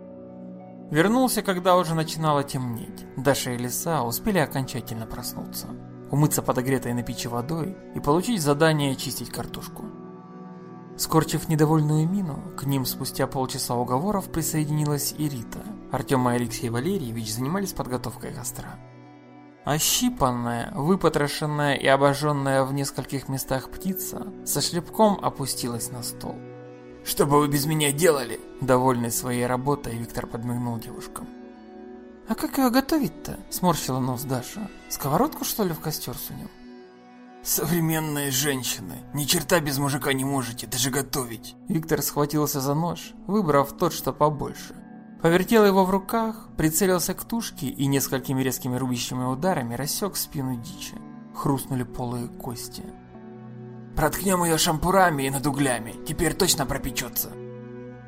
Вернулся, когда уже начинало темнеть. Даша и Лиса успели окончательно проснуться. Умыться подогретой на печи водой и получить задание чистить картошку. Скорчив недовольную мину, к ним спустя полчаса уговоров присоединилась и Рита. Артем и Алексей Валерьевич занимались подготовкой костра. Ощипанная, выпотрошенная и обожженная в нескольких местах птица со шлепком опустилась на стол. «Что бы вы без меня делали?» Довольный своей работой, Виктор подмигнул девушкам. «А как ее готовить-то?» – сморщила нос Даша. «Сковородку, что ли, в костер сунем?» «Современные женщины, ни черта без мужика не можете, даже готовить!» Виктор схватился за нож, выбрав тот, что побольше. Повертел его в руках, прицелился к тушке и несколькими резкими рубящими ударами рассек спину дичи. Хрустнули полые кости. «Проткнем ее шампурами и над углями, теперь точно пропечется!»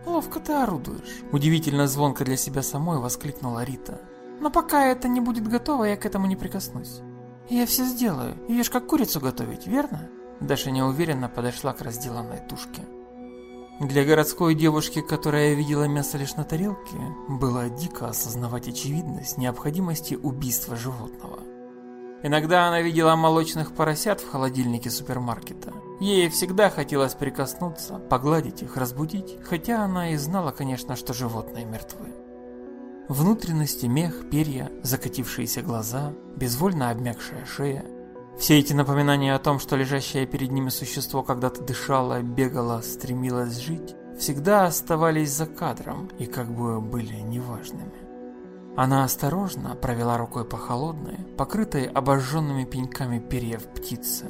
«Ловко ты орудуешь!» Удивительно звонко для себя самой воскликнула Рита. «Но пока это не будет готово, я к этому не прикоснусь. Я все сделаю, ж как курицу готовить, верно?» Даша неуверенно подошла к разделанной тушке. Для городской девушки, которая видела мясо лишь на тарелке, было дико осознавать очевидность необходимости убийства животного. Иногда она видела молочных поросят в холодильнике супермаркета. Ей всегда хотелось прикоснуться, погладить их, разбудить, хотя она и знала, конечно, что животные мертвы. Внутренности, мех, перья, закатившиеся глаза, безвольно обмякшая шея. Все эти напоминания о том, что лежащее перед ними существо когда-то дышало, бегало, стремилось жить, всегда оставались за кадром и как бы были неважными. Она осторожно провела рукой по холодной, покрытой обожженными пеньками перьев птицы.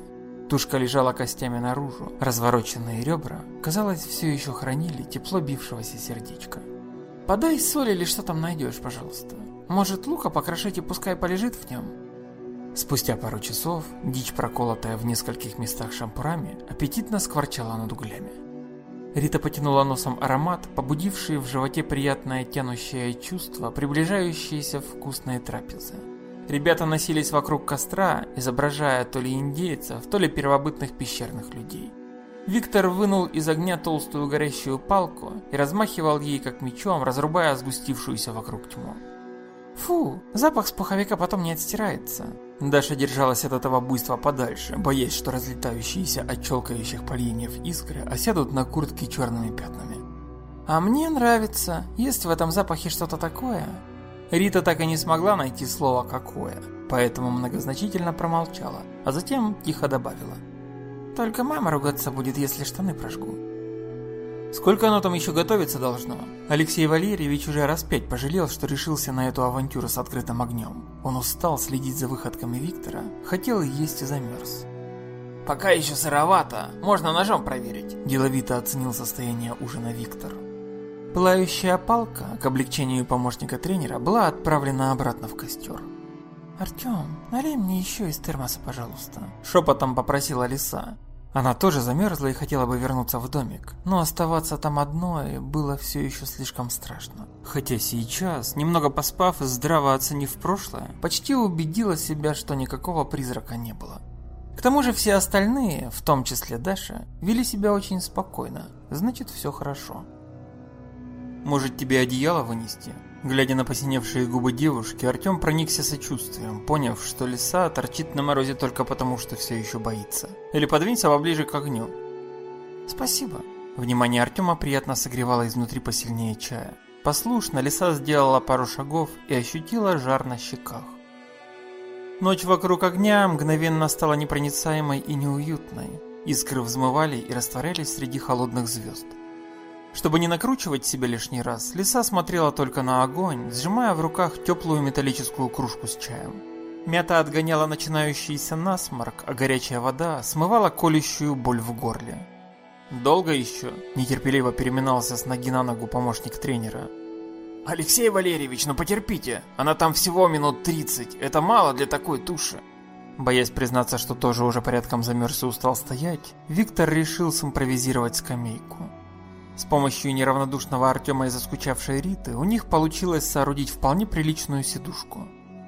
Тушка лежала костями наружу, развороченные ребра, казалось, все еще хранили тепло бившегося сердечка. «Подай соль или что там найдешь, пожалуйста. Может, лука покрошить и пускай полежит в нем?» Спустя пару часов дичь, проколотая в нескольких местах шампурами, аппетитно скворчала над углями. Рита потянула носом аромат, побудивший в животе приятное тянущее чувство, приближающиеся вкусные трапезы. Ребята носились вокруг костра, изображая то ли индейцев, то ли первобытных пещерных людей. Виктор вынул из огня толстую горящую палку и размахивал ей как мечом, разрубая сгустившуюся вокруг тьму. «Фу, запах с пуховика потом не отстирается», Даша держалась от этого буйства подальше, боясь, что разлетающиеся от челкающих поленьев искры осядут на куртке черными пятнами. «А мне нравится, есть в этом запахе что-то такое». Рита так и не смогла найти слово «какое», поэтому многозначительно промолчала, а затем тихо добавила. «Только мама ругаться будет, если штаны прожгу». Сколько оно там еще готовиться должно? Алексей Валерьевич уже раз пять пожалел, что решился на эту авантюру с открытым огнем. Он устал следить за выходками Виктора, хотел есть и замерз. «Пока еще сыровато, можно ножом проверить», – деловито оценил состояние ужина Виктор. Пылающая палка, к облегчению помощника тренера, была отправлена обратно в костер. «Артем, налей мне еще из термоса, пожалуйста», – шепотом попросила Лиса. Она тоже замерзла и хотела бы вернуться в домик, но оставаться там одной было все еще слишком страшно. Хотя сейчас, немного поспав и здраво оценив прошлое, почти убедила себя, что никакого призрака не было. К тому же все остальные, в том числе Даша, вели себя очень спокойно, значит все хорошо. «Может тебе одеяло вынести?» Глядя на посиневшие губы девушки, Артем проникся сочувствием, поняв, что лиса торчит на морозе только потому, что все еще боится. Или подвинься поближе к огню. Спасибо. Внимание Артема приятно согревало изнутри посильнее чая. Послушно лиса сделала пару шагов и ощутила жар на щеках. Ночь вокруг огня мгновенно стала непроницаемой и неуютной. Искры взмывали и растворялись среди холодных звезд. Чтобы не накручивать себя лишний раз, лиса смотрела только на огонь, сжимая в руках теплую металлическую кружку с чаем. Мята отгоняла начинающийся насморк, а горячая вода смывала колющую боль в горле. «Долго еще?» – нетерпеливо переминался с ноги на ногу помощник тренера. «Алексей Валерьевич, ну потерпите, она там всего минут 30, это мало для такой туши». Боясь признаться, что тоже уже порядком замерз и устал стоять, Виктор решил симпровизировать скамейку. С помощью неравнодушного Артема и заскучавшей Риты у них получилось соорудить вполне приличную сидушку.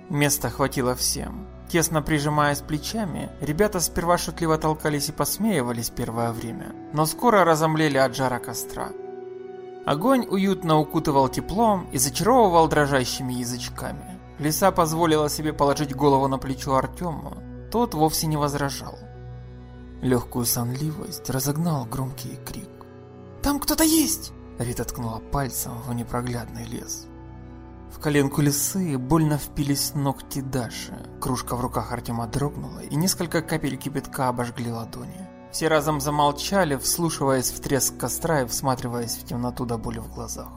Места хватило всем. Тесно прижимаясь плечами, ребята сперва шутливо толкались и посмеивались первое время, но скоро разомлели от жара костра. Огонь уютно укутывал теплом и зачаровывал дрожащими язычками. Лиса позволила себе положить голову на плечо Артему, тот вовсе не возражал. Легкую сонливость разогнал громкий крик. Там кто-то есть!» Рита ткнула пальцем в непроглядный лес. В коленку лисы больно впились ногти Даши. Кружка в руках Артема дрогнула, и несколько капель кипятка обожгли ладони. Все разом замолчали, вслушиваясь в треск костра и всматриваясь в темноту до боли в глазах.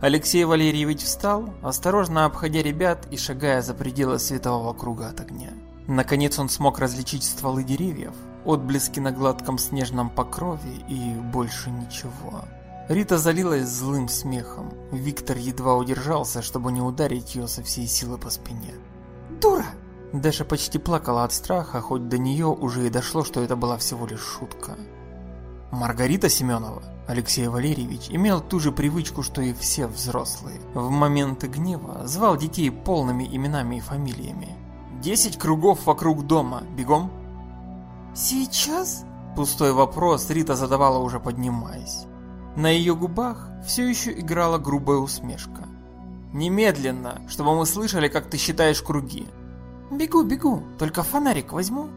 Алексей Валерьевич встал, осторожно обходя ребят и шагая за пределы светового круга от огня. Наконец он смог различить стволы деревьев, отблески на гладком снежном покрове и больше ничего. Рита залилась злым смехом. Виктор едва удержался, чтобы не ударить ее со всей силы по спине. «Дура!» Даша почти плакала от страха, хоть до нее уже и дошло, что это была всего лишь шутка. Маргарита Семенова, Алексей Валерьевич, имел ту же привычку, что и все взрослые. В моменты гнева звал детей полными именами и фамилиями. «Десять кругов вокруг дома, бегом!» «Сейчас?» Пустой вопрос Рита задавала уже поднимаясь. На ее губах все еще играла грубая усмешка. «Немедленно, чтобы мы слышали, как ты считаешь круги». «Бегу, бегу, только фонарик возьму».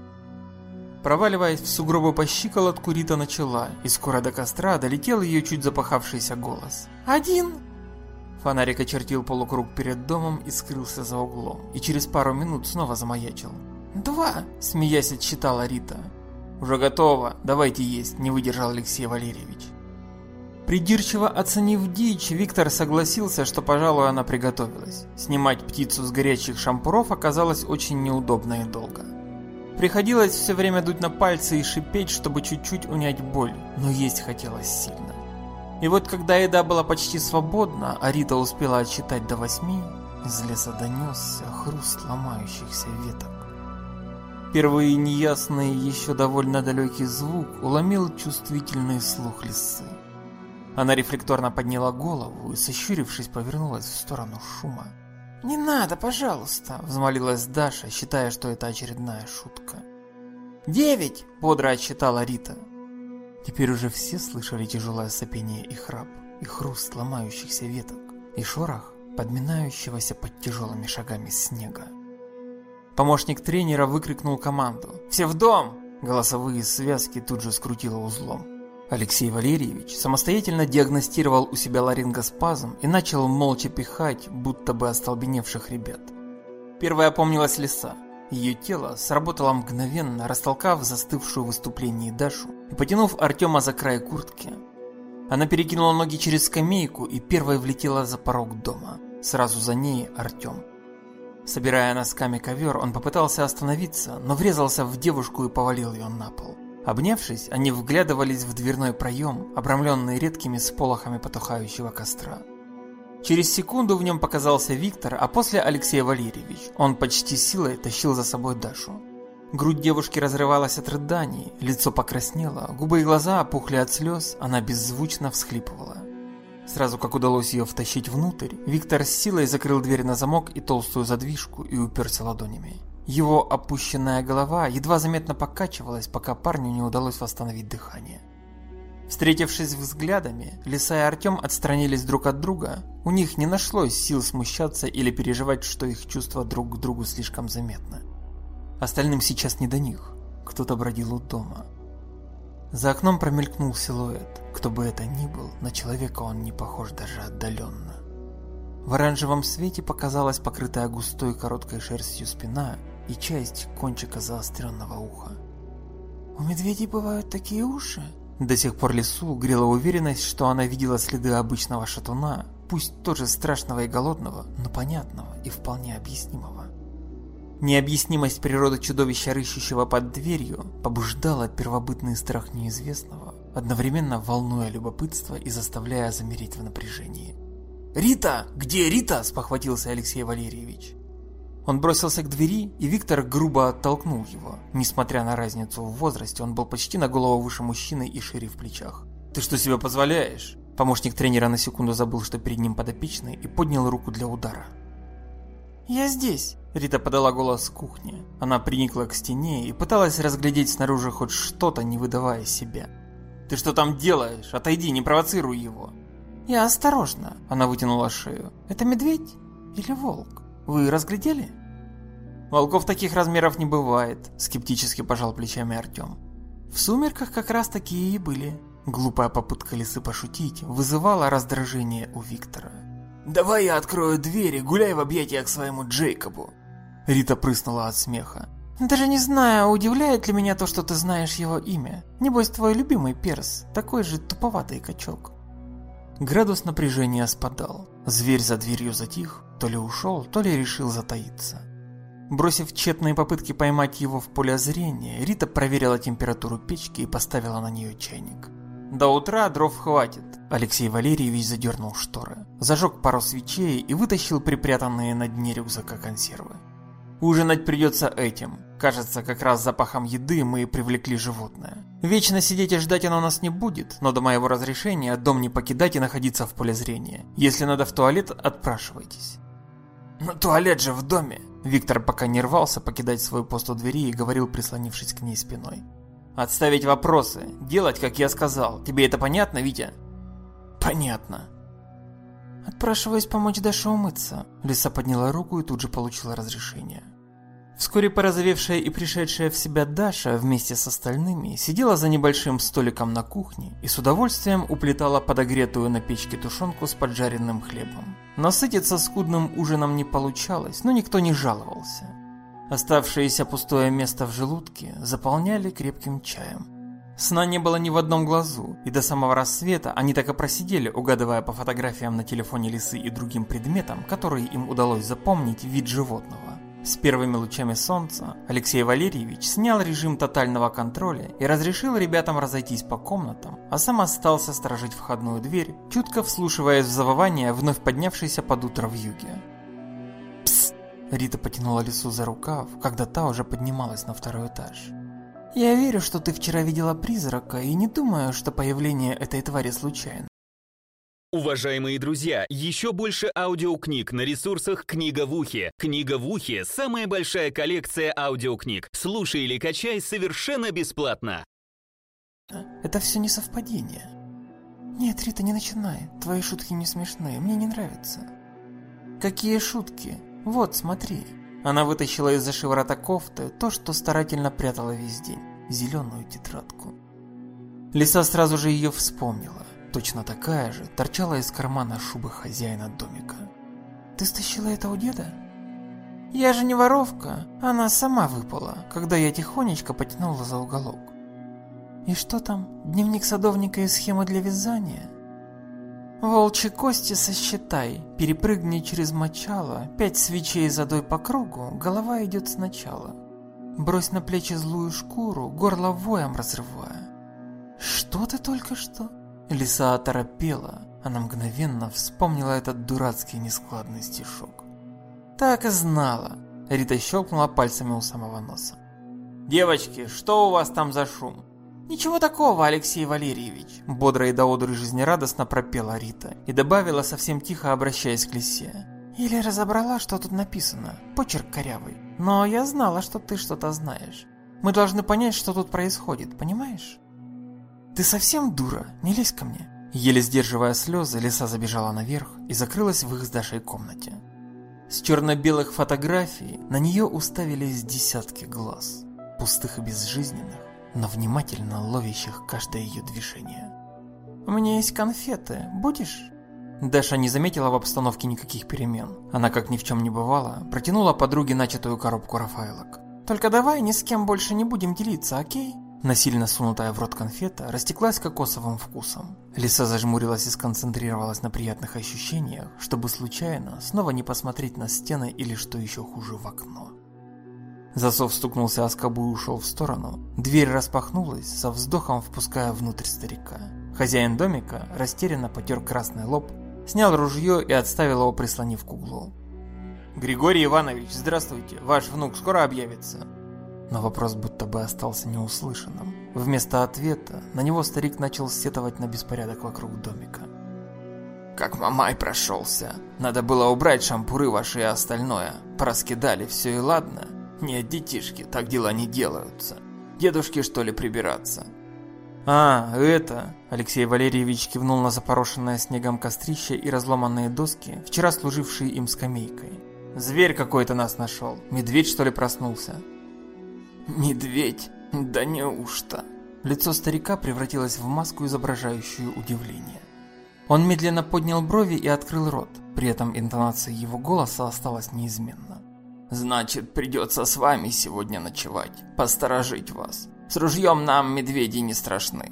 Проваливаясь в сугробы по щиколотку, Рита начала, и скоро до костра долетел ее чуть запахавшийся голос. «Один!» Фонарик очертил полукруг перед домом и скрылся за углом, и через пару минут снова замаячил. «Два!» – смеясь отсчитала Рита. «Уже готово, давайте есть», – не выдержал Алексей Валерьевич. Придирчиво оценив дичь, Виктор согласился, что, пожалуй, она приготовилась. Снимать птицу с горячих шампуров оказалось очень неудобно и долго. Приходилось все время дуть на пальцы и шипеть, чтобы чуть-чуть унять боль, но есть хотелось сильно. И вот когда еда была почти свободна, а Рита успела отсчитать до восьми, из леса донесся хруст ломающихся веток. Впервые неясный, еще довольно далекий звук уломил чувствительный слух лисы. Она рефлекторно подняла голову и, сощурившись, повернулась в сторону шума. «Не надо, пожалуйста!» – взмолилась Даша, считая, что это очередная шутка. «Девять!» – бодро отсчитала Рита. Теперь уже все слышали тяжелое сопение и храп, и хруст ломающихся веток, и шорох, подминающегося под тяжелыми шагами снега. Помощник тренера выкрикнул команду «Все в дом!» Голосовые связки тут же скрутило узлом. Алексей Валерьевич самостоятельно диагностировал у себя ларингоспазм и начал молча пихать, будто бы остолбеневших ребят. Первая опомнилась лиса. Ее тело сработало мгновенно, растолкав застывшую в выступлении Дашу и потянув Артема за край куртки. Она перекинула ноги через скамейку и первой влетела за порог дома. Сразу за ней Артем. Собирая носками ковер, он попытался остановиться, но врезался в девушку и повалил ее на пол. Обнявшись, они вглядывались в дверной проем, обрамленный редкими сполохами потухающего костра. Через секунду в нем показался Виктор, а после Алексей Валерьевич. Он почти силой тащил за собой Дашу. Грудь девушки разрывалась от рыданий, лицо покраснело, губы и глаза опухли от слез, она беззвучно всхлипывала. Сразу как удалось ее втащить внутрь, Виктор с силой закрыл дверь на замок и толстую задвижку и уперся ладонями. Его опущенная голова едва заметно покачивалась, пока парню не удалось восстановить дыхание. Встретившись взглядами, Лиса и Артем отстранились друг от друга. У них не нашлось сил смущаться или переживать, что их чувства друг к другу слишком заметны. Остальным сейчас не до них. Кто-то бродил у дома. За окном промелькнул силуэт. Кто бы это ни был, на человека он не похож даже отдаленно. В оранжевом свете показалась покрытая густой короткой шерстью спина и часть кончика заостренного уха. «У медведей бывают такие уши?» До сих пор лесу грела уверенность, что она видела следы обычного шатуна, пусть тоже страшного и голодного, но понятного и вполне объяснимого. Необъяснимость природы чудовища, рыщущего под дверью, побуждала первобытный страх неизвестного, одновременно волнуя любопытство и заставляя замереть в напряжении. «Рита! Где Рита?» – спохватился Алексей Валерьевич. Он бросился к двери, и Виктор грубо оттолкнул его. Несмотря на разницу в возрасте, он был почти на голову выше мужчины и шире в плечах. «Ты что себе позволяешь?» Помощник тренера на секунду забыл, что перед ним подопечный, и поднял руку для удара. «Я здесь!» Рита подала голос с кухни. Она приникла к стене и пыталась разглядеть снаружи хоть что-то, не выдавая себя. «Ты что там делаешь? Отойди, не провоцируй его!» «Я осторожно!» Она вытянула шею. «Это медведь или волк? Вы разглядели?» Волков таких размеров не бывает, скептически пожал плечами Артем. В сумерках как раз такие и были. Глупая попытка лисы пошутить вызывала раздражение у Виктора. «Давай я открою дверь и гуляй в объятиях к своему Джейкобу!» Рита прыснула от смеха. «Даже не знаю, удивляет ли меня то, что ты знаешь его имя. Небось, твой любимый перс, такой же туповатый качок». Градус напряжения спадал. Зверь за дверью затих, то ли ушел, то ли решил затаиться. Бросив тщетные попытки поймать его в поле зрения, Рита проверила температуру печки и поставила на нее чайник. До утра дров хватит. Алексей Валерьевич задернул шторы, зажег пару свечей и вытащил припрятанные на дне рюкзака консервы. Ужинать придется этим. Кажется, как раз запахом еды мы и привлекли животное. Вечно сидеть и ждать оно нас не будет, но до моего разрешения дом не покидать и находиться в поле зрения. Если надо в туалет, отпрашивайтесь. Но туалет же в доме. Виктор пока не рвался покидать свой пост у двери и говорил, прислонившись к ней спиной. «Отставить вопросы. Делать, как я сказал. Тебе это понятно, Витя?» Понятно. Отпрашиваясь помочь Даше умыться, Лиса подняла руку и тут же получила разрешение. Вскоре порозовевшая и пришедшая в себя Даша вместе с остальными сидела за небольшим столиком на кухне и с удовольствием уплетала подогретую на печке тушенку с поджаренным хлебом. Насытиться скудным ужином не получалось, но никто не жаловался. Оставшееся пустое место в желудке заполняли крепким чаем. Сна не было ни в одном глазу, и до самого рассвета они так и просидели, угадывая по фотографиям на телефоне лисы и другим предметам, которые им удалось запомнить вид животного. С первыми лучами солнца Алексей Валерьевич снял режим тотального контроля и разрешил ребятам разойтись по комнатам, а сам остался сторожить входную дверь, чутко вслушиваясь в завывание вновь поднявшейся под утро в юге. «Псst!» Рита потянула лису за рукав, когда та уже поднималась на второй этаж. «Я верю, что ты вчера видела призрака, и не думаю, что появление этой твари случайно. Уважаемые друзья, еще больше аудиокниг на ресурсах «Книга в ухе». «Книга в ухе» — самая большая коллекция аудиокниг. Слушай или качай совершенно бесплатно. Это все не совпадение. Нет, Рита, не начинай. Твои шутки не смешные, мне не нравятся. Какие шутки? Вот, смотри. Она вытащила из-за шиворота кофты то, что старательно прятала весь день. Зеленую тетрадку. Лиса сразу же ее вспомнила точно такая же, торчала из кармана шубы хозяина домика. «Ты стащила это у деда?» «Я же не воровка, она сама выпала, когда я тихонечко потянула за уголок». «И что там, дневник садовника и схема для вязания?» «Волчьи кости сосчитай, перепрыгни через мочало, пять свечей задой по кругу, голова идет сначала. Брось на плечи злую шкуру, горло воем разрывая». «Что ты только что?» Лиса оторопела, она мгновенно вспомнила этот дурацкий нескладный стишок. Так и знала. Рита щелкнула пальцами у самого носа. «Девочки, что у вас там за шум?» «Ничего такого, Алексей Валерьевич!» Бодро и до одуры жизнерадостно пропела Рита и добавила совсем тихо, обращаясь к Лисе. «Или разобрала, что тут написано. Почерк корявый. Но я знала, что ты что-то знаешь. Мы должны понять, что тут происходит, понимаешь?» «Ты совсем дура? Не лезь ко мне!» Еле сдерживая слезы, Лиса забежала наверх и закрылась в их с Дашей комнате. С черно-белых фотографий на нее уставились десятки глаз, пустых и безжизненных, но внимательно ловящих каждое ее движение. «У меня есть конфеты, будешь?» Даша не заметила в обстановке никаких перемен. Она, как ни в чем не бывало, протянула подруге начатую коробку рафаэлок. «Только давай ни с кем больше не будем делиться, окей?» Насильно сунутая в рот конфета растеклась кокосовым вкусом. Лиса зажмурилась и сконцентрировалась на приятных ощущениях, чтобы случайно снова не посмотреть на стены или, что еще хуже, в окно. Засов стукнулся о скобу и ушел в сторону. Дверь распахнулась, со вздохом впуская внутрь старика. Хозяин домика растерянно потер красный лоб, снял ружье и отставил его, прислонив к углу. «Григорий Иванович, здравствуйте, ваш внук скоро объявится?» Но вопрос будто бы остался неуслышанным. Вместо ответа на него старик начал сетовать на беспорядок вокруг домика. «Как мамай прошелся. Надо было убрать шампуры ваши и остальное. Проскидали все и ладно. Нет, детишки, так дела не делаются. Дедушке что ли прибираться?» «А, это...» Алексей Валерьевич кивнул на запорошенное снегом кострище и разломанные доски, вчера служившие им скамейкой. «Зверь какой-то нас нашел. Медведь, что ли, проснулся?» Медведь? Да неужто? Лицо старика превратилось в маску, изображающую удивление. Он медленно поднял брови и открыл рот, при этом интонация его голоса осталась неизменна. «Значит, придется с вами сегодня ночевать, посторожить вас. С ружьем нам медведи не страшны».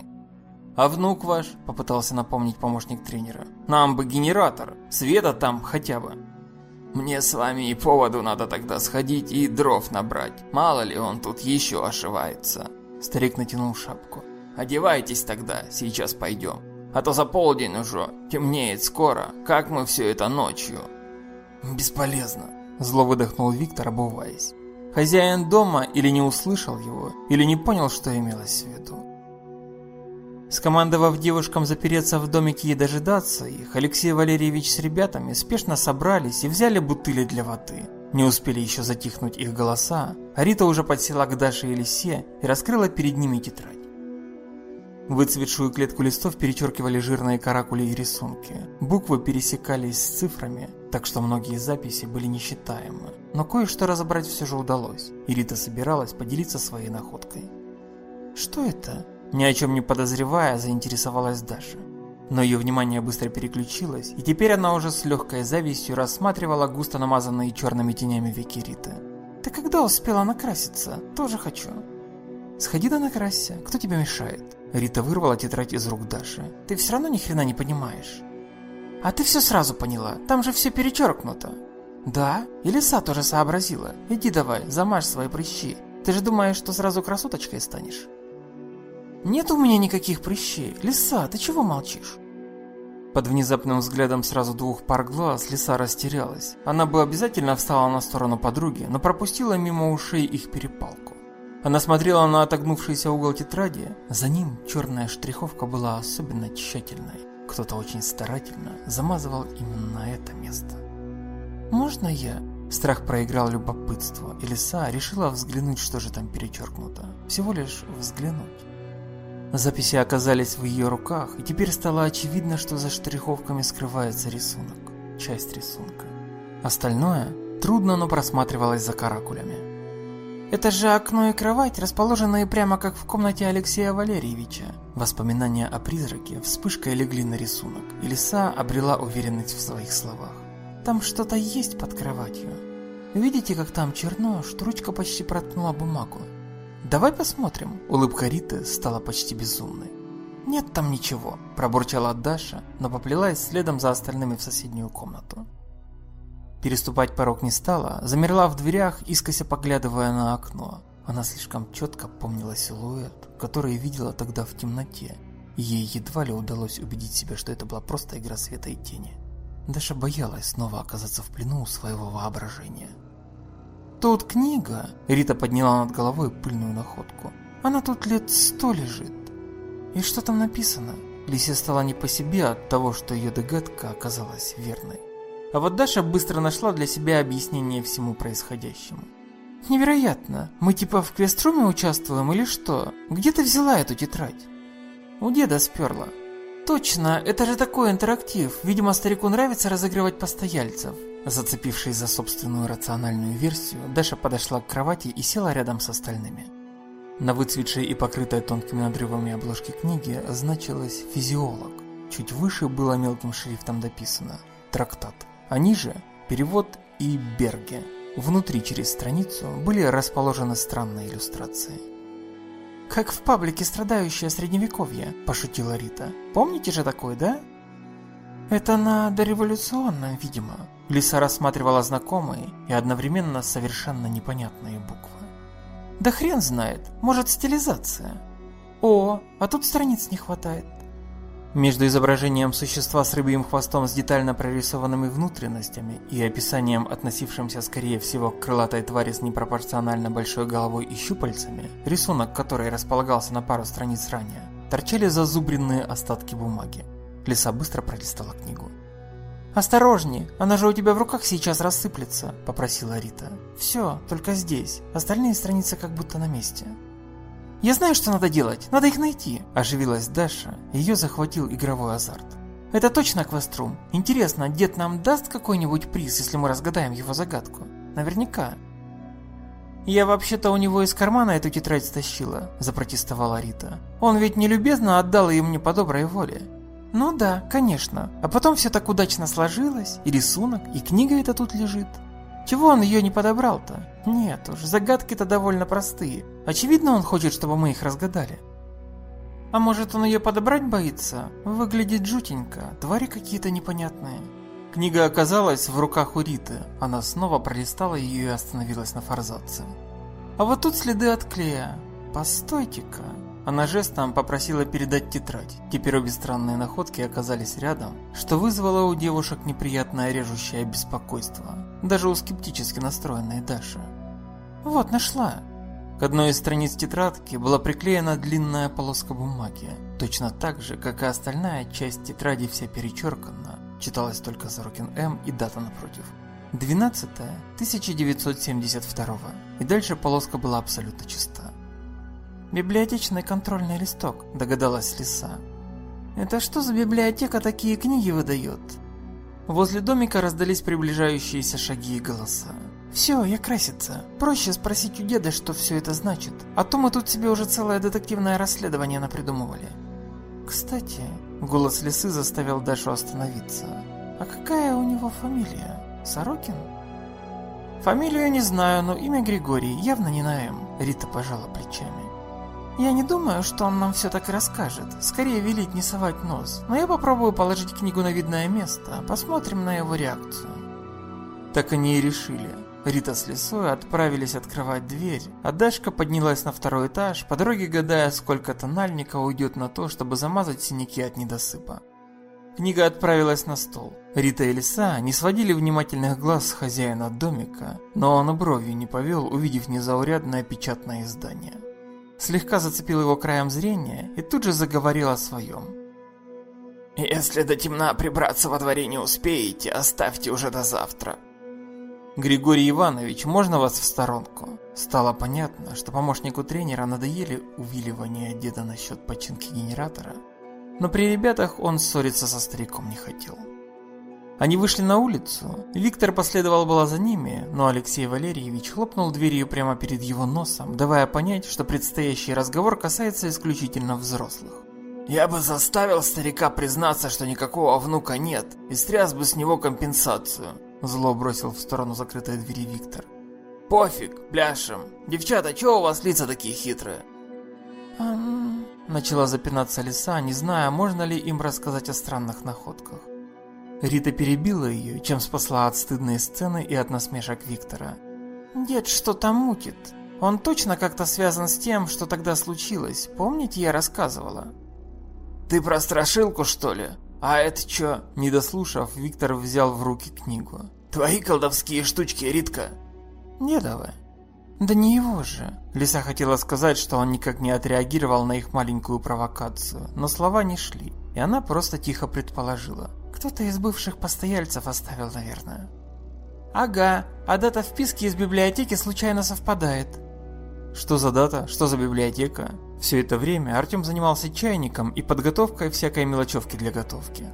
«А внук ваш?» – попытался напомнить помощник тренера. «Нам бы генератор, света там хотя бы». Мне с вами и поводу надо тогда сходить и дров набрать. Мало ли он тут еще ошивается. Старик натянул шапку. Одевайтесь тогда, сейчас пойдем. А то за полдень уже, темнеет скоро. Как мы все это ночью? Бесполезно. Зло выдохнул Виктор, обуваясь. Хозяин дома или не услышал его, или не понял, что имелось в виду. Скомандовав девушкам запереться в домике и дожидаться их, Алексей Валерьевич с ребятами спешно собрались и взяли бутыли для воды. Не успели еще затихнуть их голоса, а Рита уже подсела к Даше и Лисе и раскрыла перед ними тетрадь. Выцветшую клетку листов перечеркивали жирные каракули и рисунки. Буквы пересекались с цифрами, так что многие записи были несчитаемы. Но кое-что разобрать все же удалось, и Рита собиралась поделиться своей находкой. «Что это?» Ни о чем не подозревая, заинтересовалась Даша. Но ее внимание быстро переключилось, и теперь она уже с легкой завистью рассматривала густо намазанные черными тенями веки Риты. «Ты когда успела накраситься? Тоже хочу». «Сходи да накрасься, кто тебе мешает?» Рита вырвала тетрадь из рук Даши. «Ты все равно ни хрена не понимаешь». «А ты все сразу поняла, там же все перечеркнуто». «Да? И лиса тоже сообразила. Иди давай, замажь свои прыщи. Ты же думаешь, что сразу красоточкой станешь?» «Нет у меня никаких прыщей. Лиса, ты чего молчишь?» Под внезапным взглядом сразу двух пар глаз Лиса растерялась. Она бы обязательно встала на сторону подруги, но пропустила мимо ушей их перепалку. Она смотрела на отогнувшийся угол тетради. За ним черная штриховка была особенно тщательной. Кто-то очень старательно замазывал именно это место. «Можно я?» Страх проиграл любопытство, и Лиса решила взглянуть, что же там перечеркнуто. Всего лишь взглянуть. Записи оказались в ее руках, и теперь стало очевидно, что за штриховками скрывается рисунок. Часть рисунка. Остальное трудно, но просматривалось за каракулями. Это же окно и кровать, расположенные прямо как в комнате Алексея Валерьевича. Воспоминания о призраке вспышкой легли на рисунок, и Лиса обрела уверенность в своих словах. Там что-то есть под кроватью. Видите, как там черно, что ручка почти проткнула бумагу? Давай посмотрим. Улыбка Риты стала почти безумной. Нет там ничего, пробурчала Даша, но поплелась следом за остальными в соседнюю комнату. Переступать порог не стала, замерла в дверях, искося поглядывая на окно. Она слишком четко помнила силуэт, который видела тогда в темноте, ей едва ли удалось убедить себя, что это была просто игра света и тени. Даша боялась снова оказаться в плену у своего воображения. «Тут книга!» Рита подняла над головой пыльную находку. «Она тут лет сто лежит. И что там написано?» Лисе стало не по себе от того, что ее догадка оказалась верной. А вот Даша быстро нашла для себя объяснение всему происходящему. «Невероятно! Мы типа в квеструме участвуем или что? Где ты взяла эту тетрадь?» «У деда сперла». «Точно, это же такой интерактив. Видимо, старику нравится разыгрывать постояльцев». Зацепившись за собственную рациональную версию, Даша подошла к кровати и села рядом с остальными. На выцветшей и покрытой тонкими надрывами обложке книги значилось «физиолог». Чуть выше было мелким шрифтом дописано «трактат». А ниже перевод и Берге. Внутри через страницу были расположены странные иллюстрации. «Как в паблике «Страдающее средневековье», – пошутила Рита. «Помните же такое, да?» «Это на дореволюционном, видимо». Лиса рассматривала знакомые и одновременно совершенно непонятные буквы. «Да хрен знает, может стилизация». «О, а тут страниц не хватает». Между изображением существа с рыбьим хвостом с детально прорисованными внутренностями и описанием, относившимся скорее всего к крылатой твари с непропорционально большой головой и щупальцами, рисунок который располагался на пару страниц ранее, торчали зазубренные остатки бумаги. Лиса быстро пролистала книгу. «Осторожней, она же у тебя в руках сейчас рассыплется», – попросила Рита. «Все, только здесь, остальные страницы как будто на месте». «Я знаю, что надо делать. Надо их найти», – оживилась Даша. Ее захватил игровой азарт. «Это точно Квеструм. Интересно, дед нам даст какой-нибудь приз, если мы разгадаем его загадку? Наверняка». «Я вообще-то у него из кармана эту тетрадь стащила», – запротестовала Рита. «Он ведь нелюбезно отдал ее мне по доброй воле». «Ну да, конечно. А потом все так удачно сложилось, и рисунок, и книга эта тут лежит. Чего он ее не подобрал-то? Нет уж, загадки-то довольно простые. Очевидно, он хочет, чтобы мы их разгадали. А может, он ее подобрать боится? Выглядит жутенько, твари какие-то непонятные. Книга оказалась в руках у Риты. Она снова пролистала ее и остановилась на форзаце. А вот тут следы от клея. Постойте-ка. Она жестом попросила передать тетрадь. Теперь обе странные находки оказались рядом, что вызвало у девушек неприятное режущее беспокойство, даже у скептически настроенной Даши. «Вот, нашла!» К одной из страниц тетрадки была приклеена длинная полоска бумаги, точно так же, как и остальная часть тетради вся перечеркана, читалась только Сорокин М и дата напротив. 12 1972 и дальше полоска была абсолютно чиста. Библиотечный контрольный листок, догадалась лиса. Это что за библиотека такие книги выдает? Возле домика раздались приближающиеся шаги и голоса. «Все, я краситься. Проще спросить у деда, что все это значит. А то мы тут себе уже целое детективное расследование напридумывали». «Кстати...» — голос лисы заставил Дашу остановиться. «А какая у него фамилия? Сорокин?» «Фамилию не знаю, но имя Григорий явно не на «М», — Рита пожала плечами. «Я не думаю, что он нам все так и расскажет. Скорее велить не совать нос. Но я попробую положить книгу на видное место. Посмотрим на его реакцию». Так они и решили. Рита с Лисой отправились открывать дверь, а Дашка поднялась на второй этаж, по дороге гадая, сколько тональника уйдет на то, чтобы замазать синяки от недосыпа. Книга отправилась на стол. Рита и Лиса не сводили внимательных глаз с хозяина домика, но он и бровью не повел, увидев незаурядное печатное издание. Слегка зацепил его краем зрения и тут же заговорил о своем. «Если до темна прибраться во дворе не успеете, оставьте уже до завтра. Григорий Иванович, можно вас в сторонку? Стало понятно, что помощнику тренера надоели увиливания деда насчет починки генератора, но при ребятах он ссориться со стариком не хотел. Они вышли на улицу, Виктор последовал было за ними, но Алексей Валерьевич хлопнул дверью прямо перед его носом, давая понять, что предстоящий разговор касается исключительно взрослых. «Я бы заставил старика признаться, что никакого внука нет, и стряс бы с него компенсацию. Зло бросил в сторону закрытой двери Виктор. «Пофиг, пляшем. Девчата, чего у вас лица такие хитрые?» Начала запинаться лиса, не зная, можно ли им рассказать о странных находках. Рита перебила ее, чем спасла от стыдной сцены и от насмешек Виктора. «Дед что-то мутит. Он точно как-то связан с тем, что тогда случилось. Помните, я рассказывала?» «Ты про страшилку, что ли? А это чё?» Не дослушав, Виктор взял в руки книгу. Твои колдовские штучки, Ритка. Дедовы. Да не его же. Лиса хотела сказать, что он никак не отреагировал на их маленькую провокацию, но слова не шли, и она просто тихо предположила. Кто-то из бывших постояльцев оставил, наверное. Ага, а дата вписки из библиотеки случайно совпадает. Что за дата? Что за библиотека? Все это время Артем занимался чайником и подготовкой всякой мелочевки для готовки.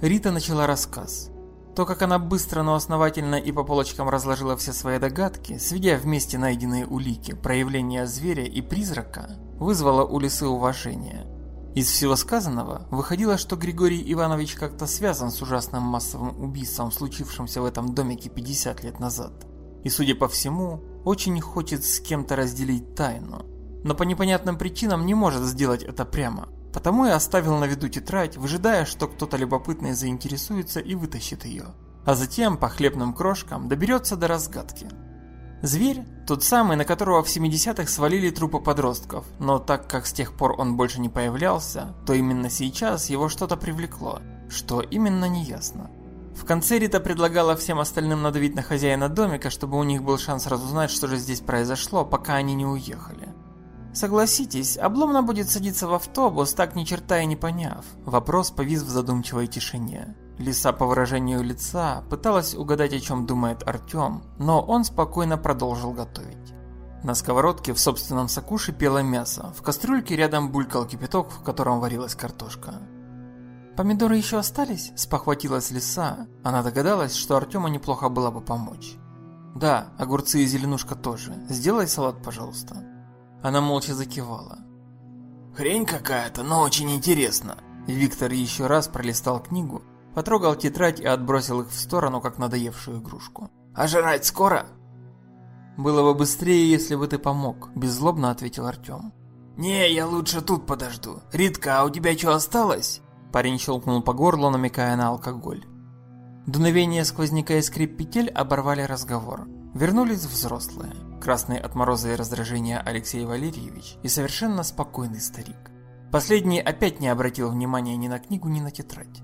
Рита начала рассказ. То, как она быстро, но основательно и по полочкам разложила все свои догадки, сведя вместе найденные улики, проявления зверя и призрака, вызвало у лисы уважение. Из всего сказанного выходило, что Григорий Иванович как-то связан с ужасным массовым убийством, случившимся в этом домике 50 лет назад. И, судя по всему, очень хочет с кем-то разделить тайну. Но по непонятным причинам не может сделать это прямо. Потому и оставил на виду тетрадь, выжидая, что кто-то любопытный заинтересуется и вытащит ее. А затем по хлебным крошкам доберется до разгадки. Зверь – тот самый, на которого в 70-х свалили трупы подростков, но так как с тех пор он больше не появлялся, то именно сейчас его что-то привлекло, что именно неясно. В конце Рита предлагала всем остальным надавить на хозяина домика, чтобы у них был шанс разузнать, что же здесь произошло, пока они не уехали. Согласитесь, обломно будет садиться в автобус, так ни черта и не поняв. Вопрос повис в задумчивой тишине. Лиса по выражению лица пыталась угадать, о чем думает Артем, но он спокойно продолжил готовить. На сковородке в собственном соку шипело мясо, в кастрюльке рядом булькал кипяток, в котором варилась картошка. «Помидоры еще остались?» – спохватилась лиса. Она догадалась, что Артему неплохо было бы помочь. «Да, огурцы и зеленушка тоже. Сделай салат, пожалуйста». Она молча закивала. «Хрень какая-то, но очень интересно». Виктор еще раз пролистал книгу, потрогал тетрадь и отбросил их в сторону, как надоевшую игрушку. «А жрать скоро?» «Было бы быстрее, если бы ты помог», – беззлобно ответил Артем. «Не, я лучше тут подожду. Ритка, а у тебя что осталось?» Парень щелкнул по горлу, намекая на алкоголь. Дуновение сквозняка и скрип петель оборвали разговор. Вернулись взрослые. Красный от мороза и раздражения Алексей Валерьевич и совершенно спокойный старик. Последний опять не обратил внимания ни на книгу, ни на тетрадь.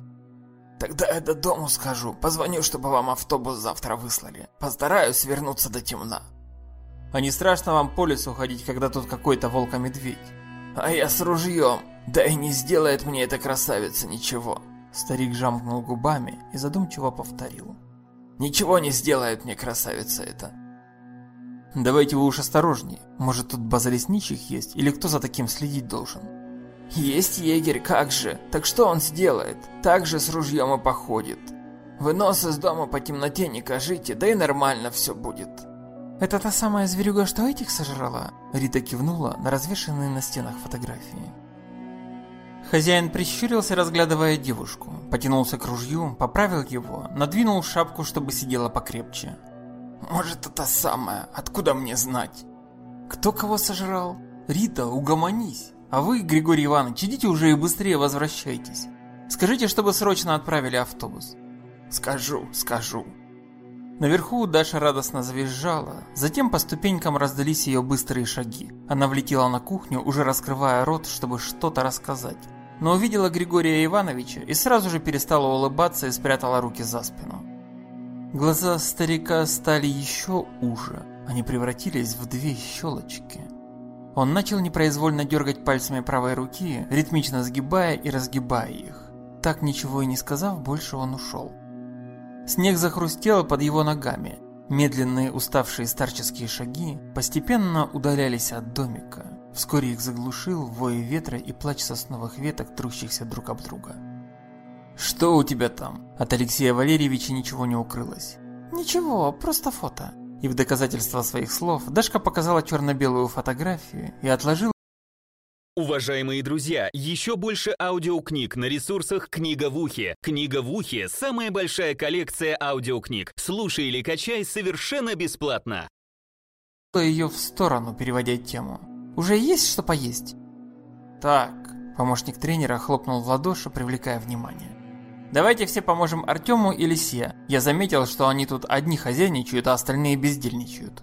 «Тогда я до дому схожу, позвоню, чтобы вам автобус завтра выслали. Постараюсь вернуться до темна». «А не страшно вам по лесу ходить, когда тут какой-то волк-медведь?» «А я с ружьем, да и не сделает мне эта красавица ничего». Старик жамкнул губами и задумчиво повторил. Ничего не сделает мне красавица эта. Давайте вы уж осторожнее. Может тут база лесничих есть, или кто за таким следить должен? Есть егерь, как же. Так что он сделает? Так же с ружьем и походит. Вы нос из дома по темноте не кажите, да и нормально все будет. Это та самая зверюга, что этих сожрала? Рита кивнула на развешенные на стенах фотографии. Хозяин прищурился, разглядывая девушку, потянулся к ружью, поправил его, надвинул шапку, чтобы сидела покрепче. Может, это самое, откуда мне знать? Кто кого сожрал? Рита, угомонись. А вы, Григорий Иванович, идите уже и быстрее возвращайтесь. Скажите, чтобы срочно отправили автобус. Скажу, скажу. Наверху Даша радостно завизжала, затем по ступенькам раздались ее быстрые шаги. Она влетела на кухню, уже раскрывая рот, чтобы что-то рассказать. Но увидела Григория Ивановича и сразу же перестала улыбаться и спрятала руки за спину. Глаза старика стали еще уже, они превратились в две щелочки. Он начал непроизвольно дергать пальцами правой руки, ритмично сгибая и разгибая их. Так ничего и не сказав, больше он ушел. Снег захрустел под его ногами. Медленные уставшие старческие шаги постепенно удалялись от домика. Вскоре их заглушил вой ветра и плач сосновых веток, трущихся друг об друга. «Что у тебя там?» От Алексея Валерьевича ничего не укрылось. «Ничего, просто фото». И в доказательство своих слов Дашка показала черно-белую фотографию и отложила Уважаемые друзья, еще больше аудиокниг на ресурсах «Книга в ухе». «Книга в ухе» — самая большая коллекция аудиокниг. Слушай или качай совершенно бесплатно. ее в сторону, переводя тему. «Уже есть что поесть?» «Так», — помощник тренера хлопнул в ладоши, привлекая внимание. «Давайте все поможем Артему и Лисе. Я заметил, что они тут одни хозяйничают, а остальные бездельничают».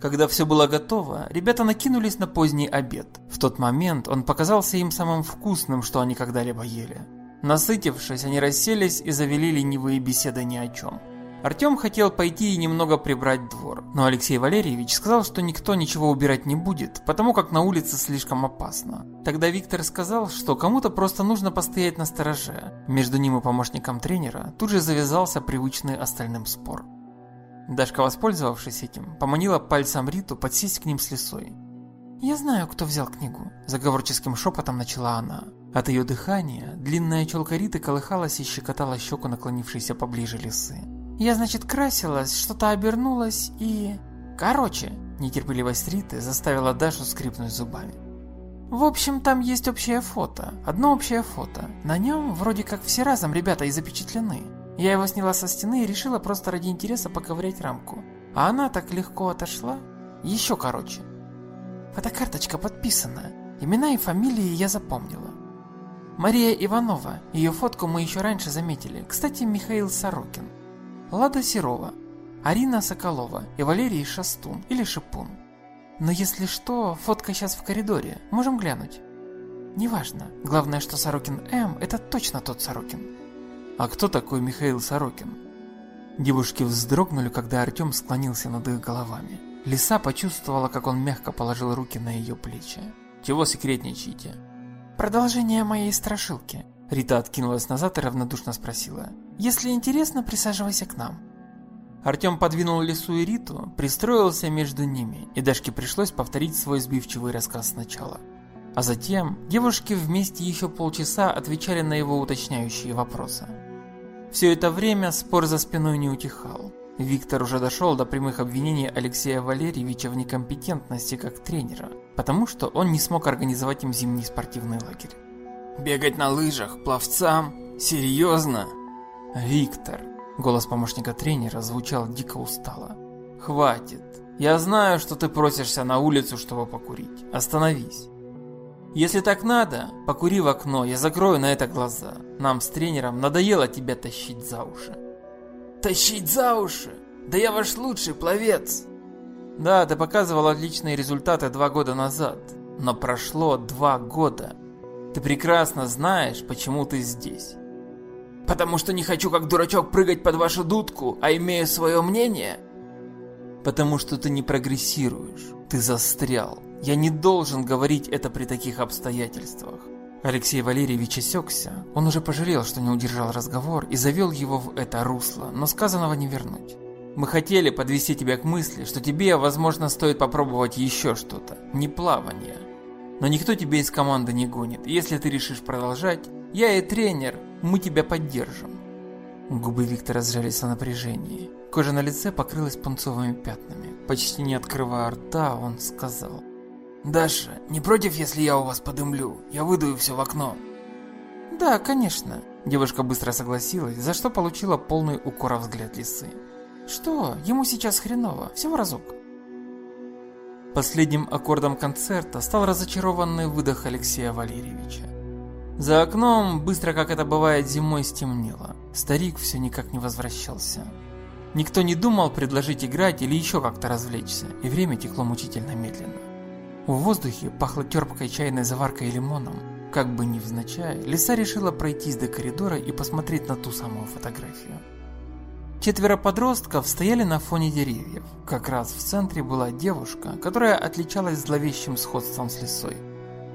Когда все было готово, ребята накинулись на поздний обед. В тот момент он показался им самым вкусным, что они когда-либо ели. Насытившись, они расселись и завели ленивые беседы ни о чем. Артем хотел пойти и немного прибрать двор, но Алексей Валерьевич сказал, что никто ничего убирать не будет, потому как на улице слишком опасно. Тогда Виктор сказал, что кому-то просто нужно постоять на стороже. Между ним и помощником тренера тут же завязался привычный остальным спор. Дашка, воспользовавшись этим, поманила пальцем Риту подсесть к ним с лесой. «Я знаю, кто взял книгу», – заговорческим шепотом начала она. От ее дыхания длинная челка Риты колыхалась и щекотала щеку наклонившейся поближе лисы. «Я, значит, красилась, что-то обернулась и... Короче!» Нетерпеливость Риты заставила Дашу скрипнуть зубами. В общем, там есть общее фото. Одно общее фото. На нем вроде как все разом ребята и запечатлены. Я его сняла со стены и решила просто ради интереса поковырять рамку. А она так легко отошла. Еще короче. Фотокарточка подписана. Имена и фамилии я запомнила. Мария Иванова. Ее фотку мы еще раньше заметили. Кстати, Михаил Сорокин. Лада Серова. Арина Соколова и Валерий Шастун или Шипун. Но если что, фотка сейчас в коридоре. Можем глянуть. Неважно. Главное, что Сорокин М – это точно тот Сорокин. А кто такой Михаил Сорокин? Девушки вздрогнули, когда Артем склонился над их головами. Лиса почувствовала, как он мягко положил руки на ее плечи. Чего секретничаете? Продолжение моей страшилки. Рита откинулась назад и равнодушно спросила. Если интересно, присаживайся к нам. Артем подвинул Лису и Риту, пристроился между ними, и Дашке пришлось повторить свой сбивчивый рассказ сначала. А затем девушки вместе еще полчаса отвечали на его уточняющие вопросы. Все это время спор за спиной не утихал. Виктор уже дошел до прямых обвинений Алексея Валерьевича в некомпетентности как тренера, потому что он не смог организовать им зимний спортивный лагерь. «Бегать на лыжах, пловцам? Серьезно?» «Виктор», — голос помощника тренера звучал дико устало. «Хватит. Я знаю, что ты просишься на улицу, чтобы покурить. Остановись. Если так надо, покури в окно, я закрою на это глаза. Нам с тренером надоело тебя тащить за уши. Тащить за уши? Да я ваш лучший пловец. Да, ты показывал отличные результаты два года назад, но прошло два года. Ты прекрасно знаешь, почему ты здесь. Потому что не хочу как дурачок прыгать под вашу дудку, а имею свое мнение? Потому что ты не прогрессируешь, ты застрял. Я не должен говорить это при таких обстоятельствах. Алексей Валерьевич осекся. Он уже пожалел, что не удержал разговор и завел его в это русло, но сказанного не вернуть. Мы хотели подвести тебя к мысли, что тебе, возможно, стоит попробовать еще что-то, не плавание. Но никто тебе из команды не гонит. Если ты решишь продолжать, я и тренер, мы тебя поддержим. Губы Виктора сжались на напряжении. Кожа на лице покрылась пунцовыми пятнами. Почти не открывая рта, он сказал. «Даша, не против, если я у вас подымлю? Я выдую все в окно». «Да, конечно». Девушка быстро согласилась, за что получила полный укора взгляд лисы. «Что? Ему сейчас хреново. Всего разок». Последним аккордом концерта стал разочарованный выдох Алексея Валерьевича. За окном, быстро как это бывает зимой, стемнело. Старик все никак не возвращался. Никто не думал предложить играть или еще как-то развлечься, и время текло мучительно медленно. В воздухе пахло терпкой чайной заваркой и лимоном. Как бы невзначай, Лиса решила пройтись до коридора и посмотреть на ту самую фотографию. Четверо подростков стояли на фоне деревьев. Как раз в центре была девушка, которая отличалась зловещим сходством с лисой.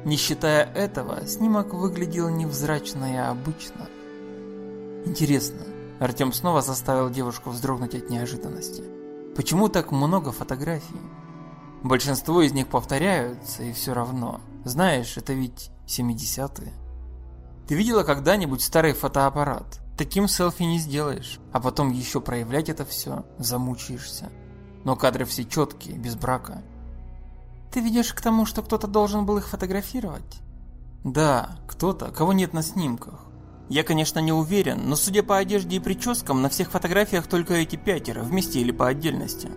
Не считая этого, снимок выглядел невзрачно и обычно. Интересно, Артем снова заставил девушку вздрогнуть от неожиданности. Почему так много фотографий? Большинство из них повторяются, и все равно. Знаешь, это ведь 70-е. Ты видела когда-нибудь старый фотоаппарат? Таким селфи не сделаешь, а потом еще проявлять это все, замучаешься. Но кадры все четкие, без брака. Ты ведешь к тому, что кто-то должен был их фотографировать? Да, кто-то, кого нет на снимках. Я, конечно, не уверен, но судя по одежде и прическам, на всех фотографиях только эти пятеро, вместе или по отдельности.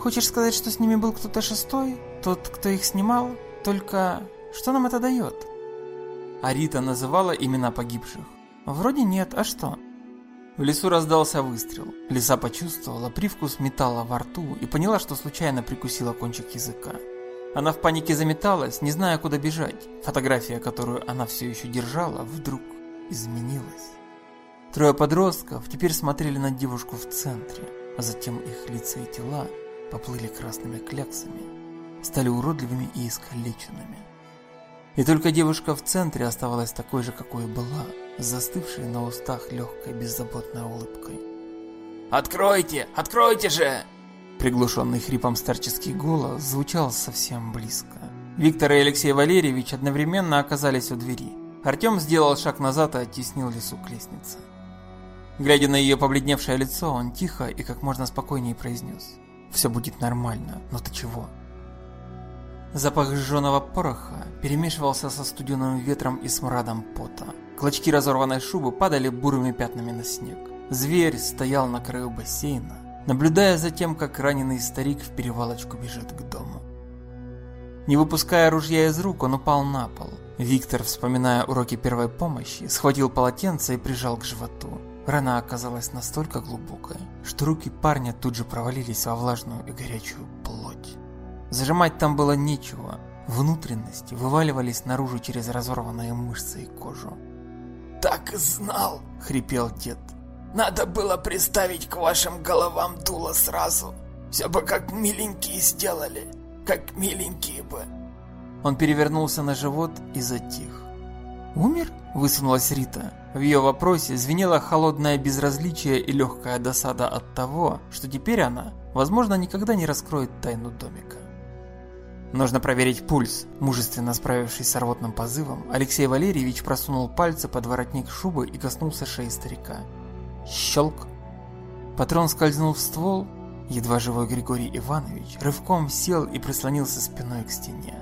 Хочешь сказать, что с ними был кто-то шестой? Тот, кто их снимал? Только что нам это дает? Арита называла имена погибших. Вроде нет, а что? В лесу раздался выстрел. Лиса почувствовала привкус металла во рту и поняла, что случайно прикусила кончик языка. Она в панике заметалась, не зная, куда бежать. Фотография, которую она все еще держала, вдруг изменилась. Трое подростков теперь смотрели на девушку в центре, а затем их лица и тела поплыли красными кляксами, стали уродливыми и искалеченными. И только девушка в центре оставалась такой же, какой была, застывшей на устах легкой беззаботной улыбкой. «Откройте! Откройте же!» Приглушенный хрипом старческий голос звучал совсем близко. Виктор и Алексей Валерьевич одновременно оказались у двери. Артем сделал шаг назад и оттеснил лесу к лестнице. Глядя на ее побледневшее лицо, он тихо и как можно спокойнее произнес. «Все будет нормально, но ты чего?» Запах сжженного пороха перемешивался со студеным ветром и смрадом пота. Клочки разорванной шубы падали бурыми пятнами на снег. Зверь стоял на краю бассейна, наблюдая за тем, как раненый старик в перевалочку бежит к дому. Не выпуская ружья из рук, он упал на пол. Виктор, вспоминая уроки первой помощи, схватил полотенце и прижал к животу. Рана оказалась настолько глубокой, что руки парня тут же провалились во влажную и горячую плоть. Зажимать там было нечего, внутренности вываливались наружу через разорванные мышцы и кожу. «Так и знал!» — хрипел дед. «Надо было приставить к вашим головам дуло сразу. Все бы как миленькие сделали, как миленькие бы». Он перевернулся на живот и затих. «Умер?» – высунулась Рита. В ее вопросе звенело холодное безразличие и легкая досада от того, что теперь она, возможно, никогда не раскроет тайну домика. Нужно проверить пульс. Мужественно справившись с рвотным позывом, Алексей Валерьевич просунул пальцы под воротник шубы и коснулся шеи старика. Щелк. Патрон скользнул в ствол. Едва живой Григорий Иванович рывком сел и прислонился спиной к стене.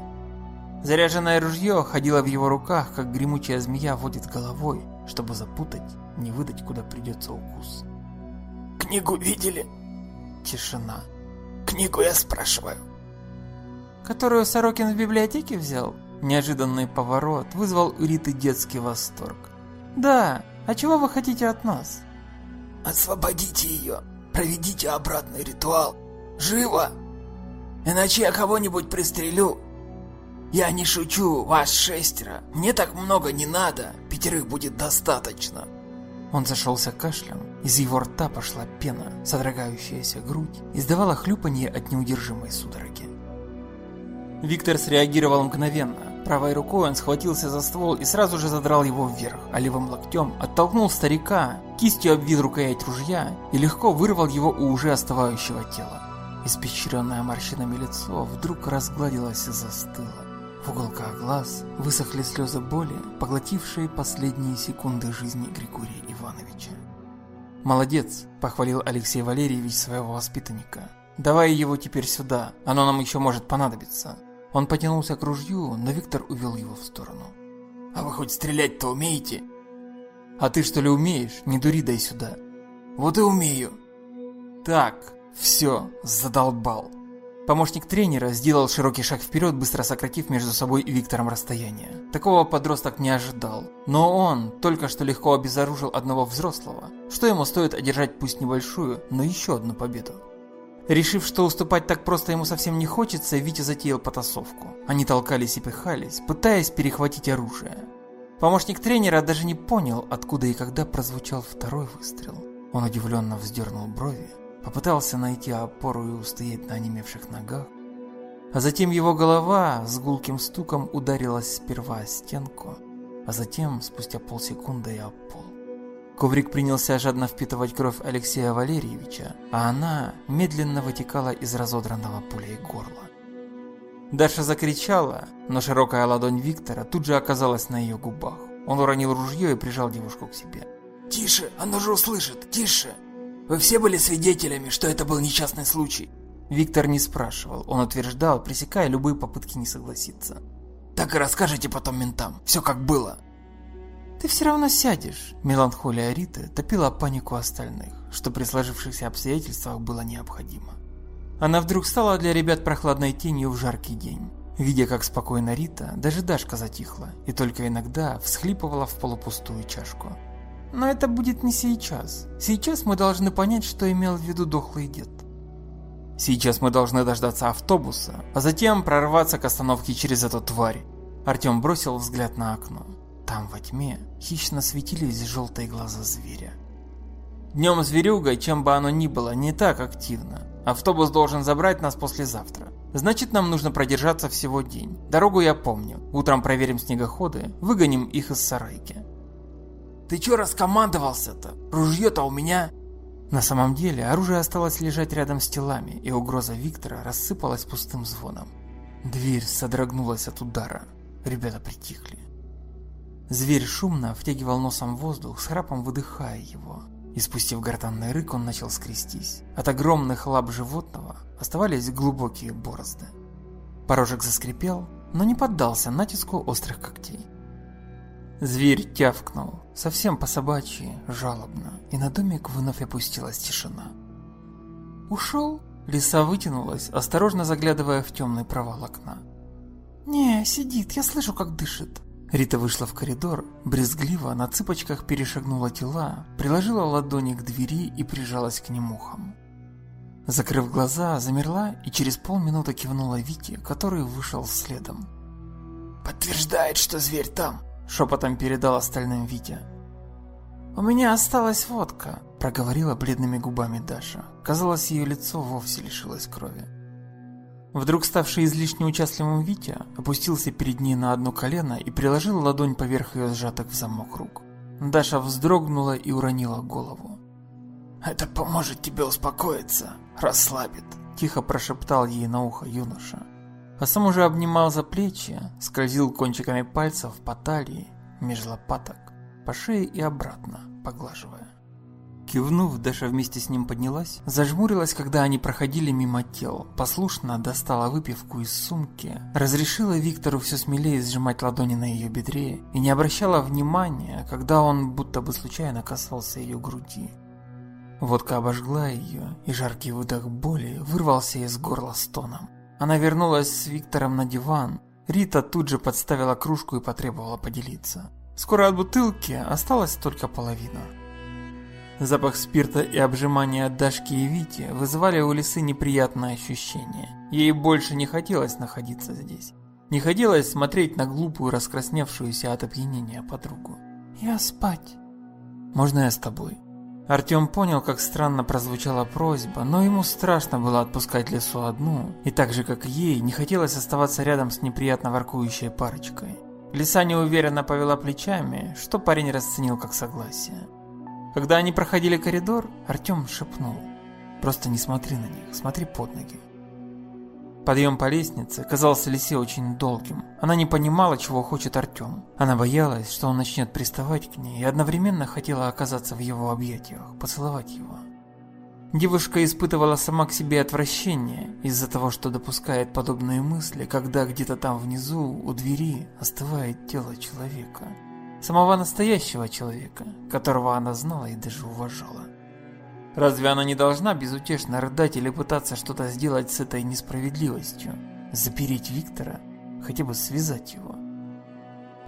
Заряженное ружье ходило в его руках, как гремучая змея водит головой, чтобы запутать, не выдать, куда придется укус. «Книгу видели?» Тишина. «Книгу я спрашиваю». «Которую Сорокин в библиотеке взял?» Неожиданный поворот вызвал у Риты детский восторг. «Да, а чего вы хотите от нас?» «Освободите ее, проведите обратный ритуал. Живо! Иначе я кого-нибудь пристрелю «Я не шучу, вас шестеро. Мне так много не надо. Пятерых будет достаточно». Он зашелся кашлем. Из его рта пошла пена, содрогающаяся грудь, издавала хлюпанье от неудержимой судороги. Виктор среагировал мгновенно. Правой рукой он схватился за ствол и сразу же задрал его вверх, а левым локтем оттолкнул старика, кистью обвил рукоять ружья и легко вырвал его у уже остывающего тела. Испещренное морщинами лицо вдруг разгладилось и застыло. В уголках глаз высохли слезы боли, поглотившие последние секунды жизни Григория Ивановича. «Молодец!» – похвалил Алексей Валерьевич своего воспитанника. «Давай его теперь сюда, оно нам еще может понадобиться». Он потянулся к ружью, но Виктор увел его в сторону. «А вы хоть стрелять-то умеете?» «А ты что ли умеешь? Не дури, дай сюда». «Вот и умею». «Так, все, задолбал». Помощник тренера сделал широкий шаг вперед, быстро сократив между собой и Виктором расстояние. Такого подросток не ожидал. Но он только что легко обезоружил одного взрослого. Что ему стоит одержать пусть небольшую, но еще одну победу? Решив, что уступать так просто ему совсем не хочется, Витя затеял потасовку. Они толкались и пихались, пытаясь перехватить оружие. Помощник тренера даже не понял, откуда и когда прозвучал второй выстрел. Он удивленно вздернул брови, Попытался найти опору и устоять на онемевших ногах. А затем его голова с гулким стуком ударилась сперва о стенку, а затем, спустя полсекунды, и о пол. Коврик принялся жадно впитывать кровь Алексея Валерьевича, а она медленно вытекала из разодранного пулей горла. Даша закричала, но широкая ладонь Виктора тут же оказалась на ее губах. Он уронил ружье и прижал девушку к себе. «Тише, оно же услышит, тише!» Вы все были свидетелями, что это был несчастный случай? Виктор не спрашивал, он утверждал, пресекая любые попытки не согласиться. Так и расскажите потом ментам, все как было. Ты все равно сядешь. Меланхолия Риты топила панику остальных, что при сложившихся обстоятельствах было необходимо. Она вдруг стала для ребят прохладной тенью в жаркий день. Видя, как спокойно Рита, даже Дашка затихла и только иногда всхлипывала в полупустую чашку. Но это будет не сейчас. Сейчас мы должны понять, что имел в виду дохлый дед. Сейчас мы должны дождаться автобуса, а затем прорваться к остановке через эту тварь. Артем бросил взгляд на окно. Там во тьме хищно светились желтые глаза зверя. Днем зверюга, чем бы оно ни было, не так активно. Автобус должен забрать нас послезавтра. Значит, нам нужно продержаться всего день. Дорогу я помню. Утром проверим снегоходы, выгоним их из сарайки. Ты чё раскомандовался-то? Ружье-то у меня...» На самом деле, оружие осталось лежать рядом с телами, и угроза Виктора рассыпалась пустым звоном. Дверь содрогнулась от удара. Ребята притихли. Зверь шумно втягивал носом воздух, с храпом выдыхая его. И спустив гортанный рык, он начал скрестись. От огромных лап животного оставались глубокие борозды. Порожек заскрипел, но не поддался натиску острых когтей. Зверь тявкнул, совсем по-собачьи, жалобно, и на домик вновь опустилась тишина. «Ушел?» Лиса вытянулась, осторожно заглядывая в темный провал окна. «Не, сидит, я слышу, как дышит». Рита вышла в коридор, брезгливо на цыпочках перешагнула тела, приложила ладони к двери и прижалась к ним ухом. Закрыв глаза, замерла и через полминуты кивнула Вите, который вышел следом. «Подтверждает, что зверь там», шепотом передал остальным Витя. «У меня осталась водка», – проговорила бледными губами Даша. Казалось, ее лицо вовсе лишилось крови. Вдруг ставший излишне участливым Витя опустился перед ней на одно колено и приложил ладонь поверх ее сжатых в замок рук. Даша вздрогнула и уронила голову. «Это поможет тебе успокоиться, расслабит», – тихо прошептал ей на ухо юноша а сам уже обнимал за плечи, скользил кончиками пальцев по талии, меж лопаток, по шее и обратно, поглаживая. Кивнув, Даша вместе с ним поднялась, зажмурилась, когда они проходили мимо тел, послушно достала выпивку из сумки, разрешила Виктору все смелее сжимать ладони на ее бедре и не обращала внимания, когда он будто бы случайно касался ее груди. Водка обожгла ее, и жаркий выдох боли вырвался из горла стоном. Она вернулась с Виктором на диван. Рита тут же подставила кружку и потребовала поделиться. Скоро от бутылки осталась только половина. Запах спирта и обжимания Дашки и Вити вызывали у Лисы неприятное ощущение. Ей больше не хотелось находиться здесь. Не хотелось смотреть на глупую, раскрасневшуюся от опьянения подругу. «Я спать». «Можно я с тобой?» Артем понял, как странно прозвучала просьба, но ему страшно было отпускать лесу одну, и так же, как ей, не хотелось оставаться рядом с неприятно воркующей парочкой. Лиса неуверенно повела плечами, что парень расценил как согласие. Когда они проходили коридор, Артем шепнул. «Просто не смотри на них, смотри под ноги». Подъем по лестнице казался Лисе очень долгим. Она не понимала, чего хочет Артем. Она боялась, что он начнет приставать к ней, и одновременно хотела оказаться в его объятиях, поцеловать его. Девушка испытывала сама к себе отвращение из-за того, что допускает подобные мысли, когда где-то там внизу, у двери, остывает тело человека. Самого настоящего человека, которого она знала и даже уважала. Разве она не должна безутешно рыдать или пытаться что-то сделать с этой несправедливостью? Запереть Виктора? Хотя бы связать его?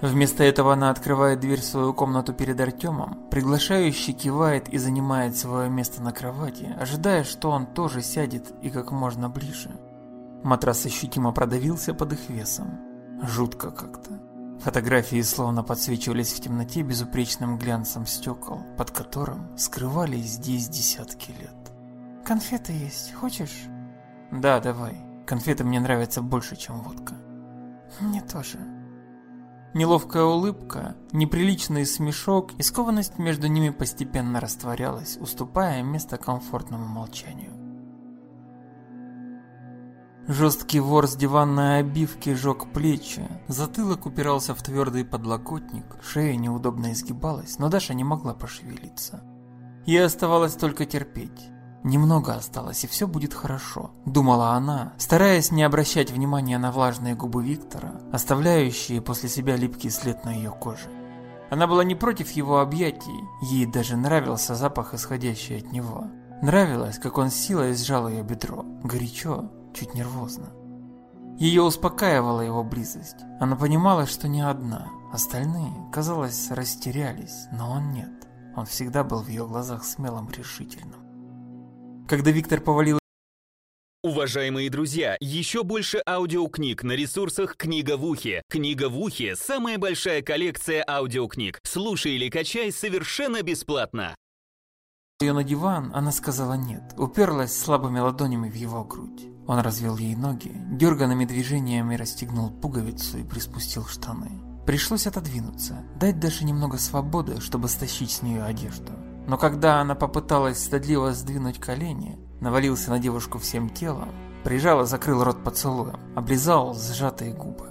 Вместо этого она открывает дверь в свою комнату перед Артемом, приглашающий кивает и занимает свое место на кровати, ожидая, что он тоже сядет и как можно ближе. Матрас ощутимо продавился под их весом. Жутко как-то. Фотографии словно подсвечивались в темноте безупречным глянцем стекол, под которым скрывались здесь десятки лет. «Конфеты есть, хочешь?» «Да, давай. Конфеты мне нравятся больше, чем водка». «Мне тоже». Неловкая улыбка, неприличный смешок и скованность между ними постепенно растворялась, уступая место комфортному молчанию. Жесткий ворс диванной обивки жег плечи, затылок упирался в твердый подлокотник, шея неудобно изгибалась, но Даша не могла пошевелиться. Ей оставалось только терпеть. Немного осталось, и все будет хорошо, думала она, стараясь не обращать внимания на влажные губы Виктора, оставляющие после себя липкий след на ее коже. Она была не против его объятий, ей даже нравился запах, исходящий от него. Нравилось, как он силой сжал ее бедро, горячо, чуть нервозно. Ее успокаивала его близость. Она понимала, что не одна. Остальные, казалось, растерялись, но он нет. Он всегда был в ее глазах смелым, решительным. Когда Виктор повалил Уважаемые друзья, еще больше аудиокниг на ресурсах «Книга в ухе». «Книга в ухе» — самая большая коллекция аудиокниг. Слушай или качай совершенно бесплатно. ее на диван, она сказала нет, уперлась слабыми ладонями в его грудь. Он развел ей ноги, дерганными движениями расстегнул пуговицу и приспустил штаны. Пришлось отодвинуться, дать Даше немного свободы, чтобы стащить с нее одежду. Но когда она попыталась стыдливо сдвинуть колени, навалился на девушку всем телом, прижал и закрыл рот поцелуем, облизал сжатые губы.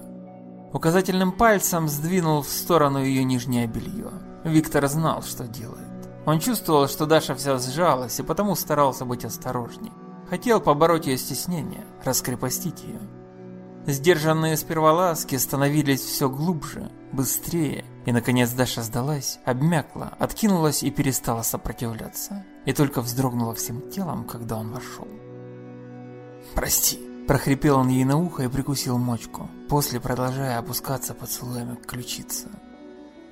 Указательным пальцем сдвинул в сторону ее нижнее белье. Виктор знал, что делает. Он чувствовал, что Даша вся сжалась, и потому старался быть осторожней. Хотел побороть ее стеснение, раскрепостить ее. Сдержанные сперва ласки становились все глубже, быстрее, и наконец Даша сдалась, обмякла, откинулась и перестала сопротивляться. И только вздрогнула всем телом, когда он вошел. «Прости», – прохрипел он ей на ухо и прикусил мочку, после продолжая опускаться поцелуями к ключице.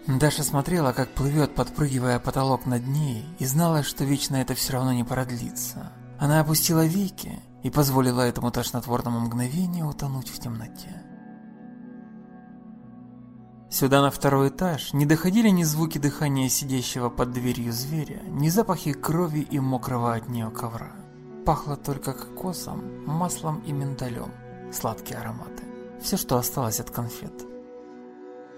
Даша смотрела, как плывет, подпрыгивая потолок над ней, и знала, что вечно это все равно не продлится. Она опустила веки и позволила этому тошнотворному мгновению утонуть в темноте. Сюда на второй этаж не доходили ни звуки дыхания сидящего под дверью зверя, ни запахи крови и мокрого от нее ковра. Пахло только кокосом, маслом и миндалем, сладкие ароматы. Все, что осталось от конфет.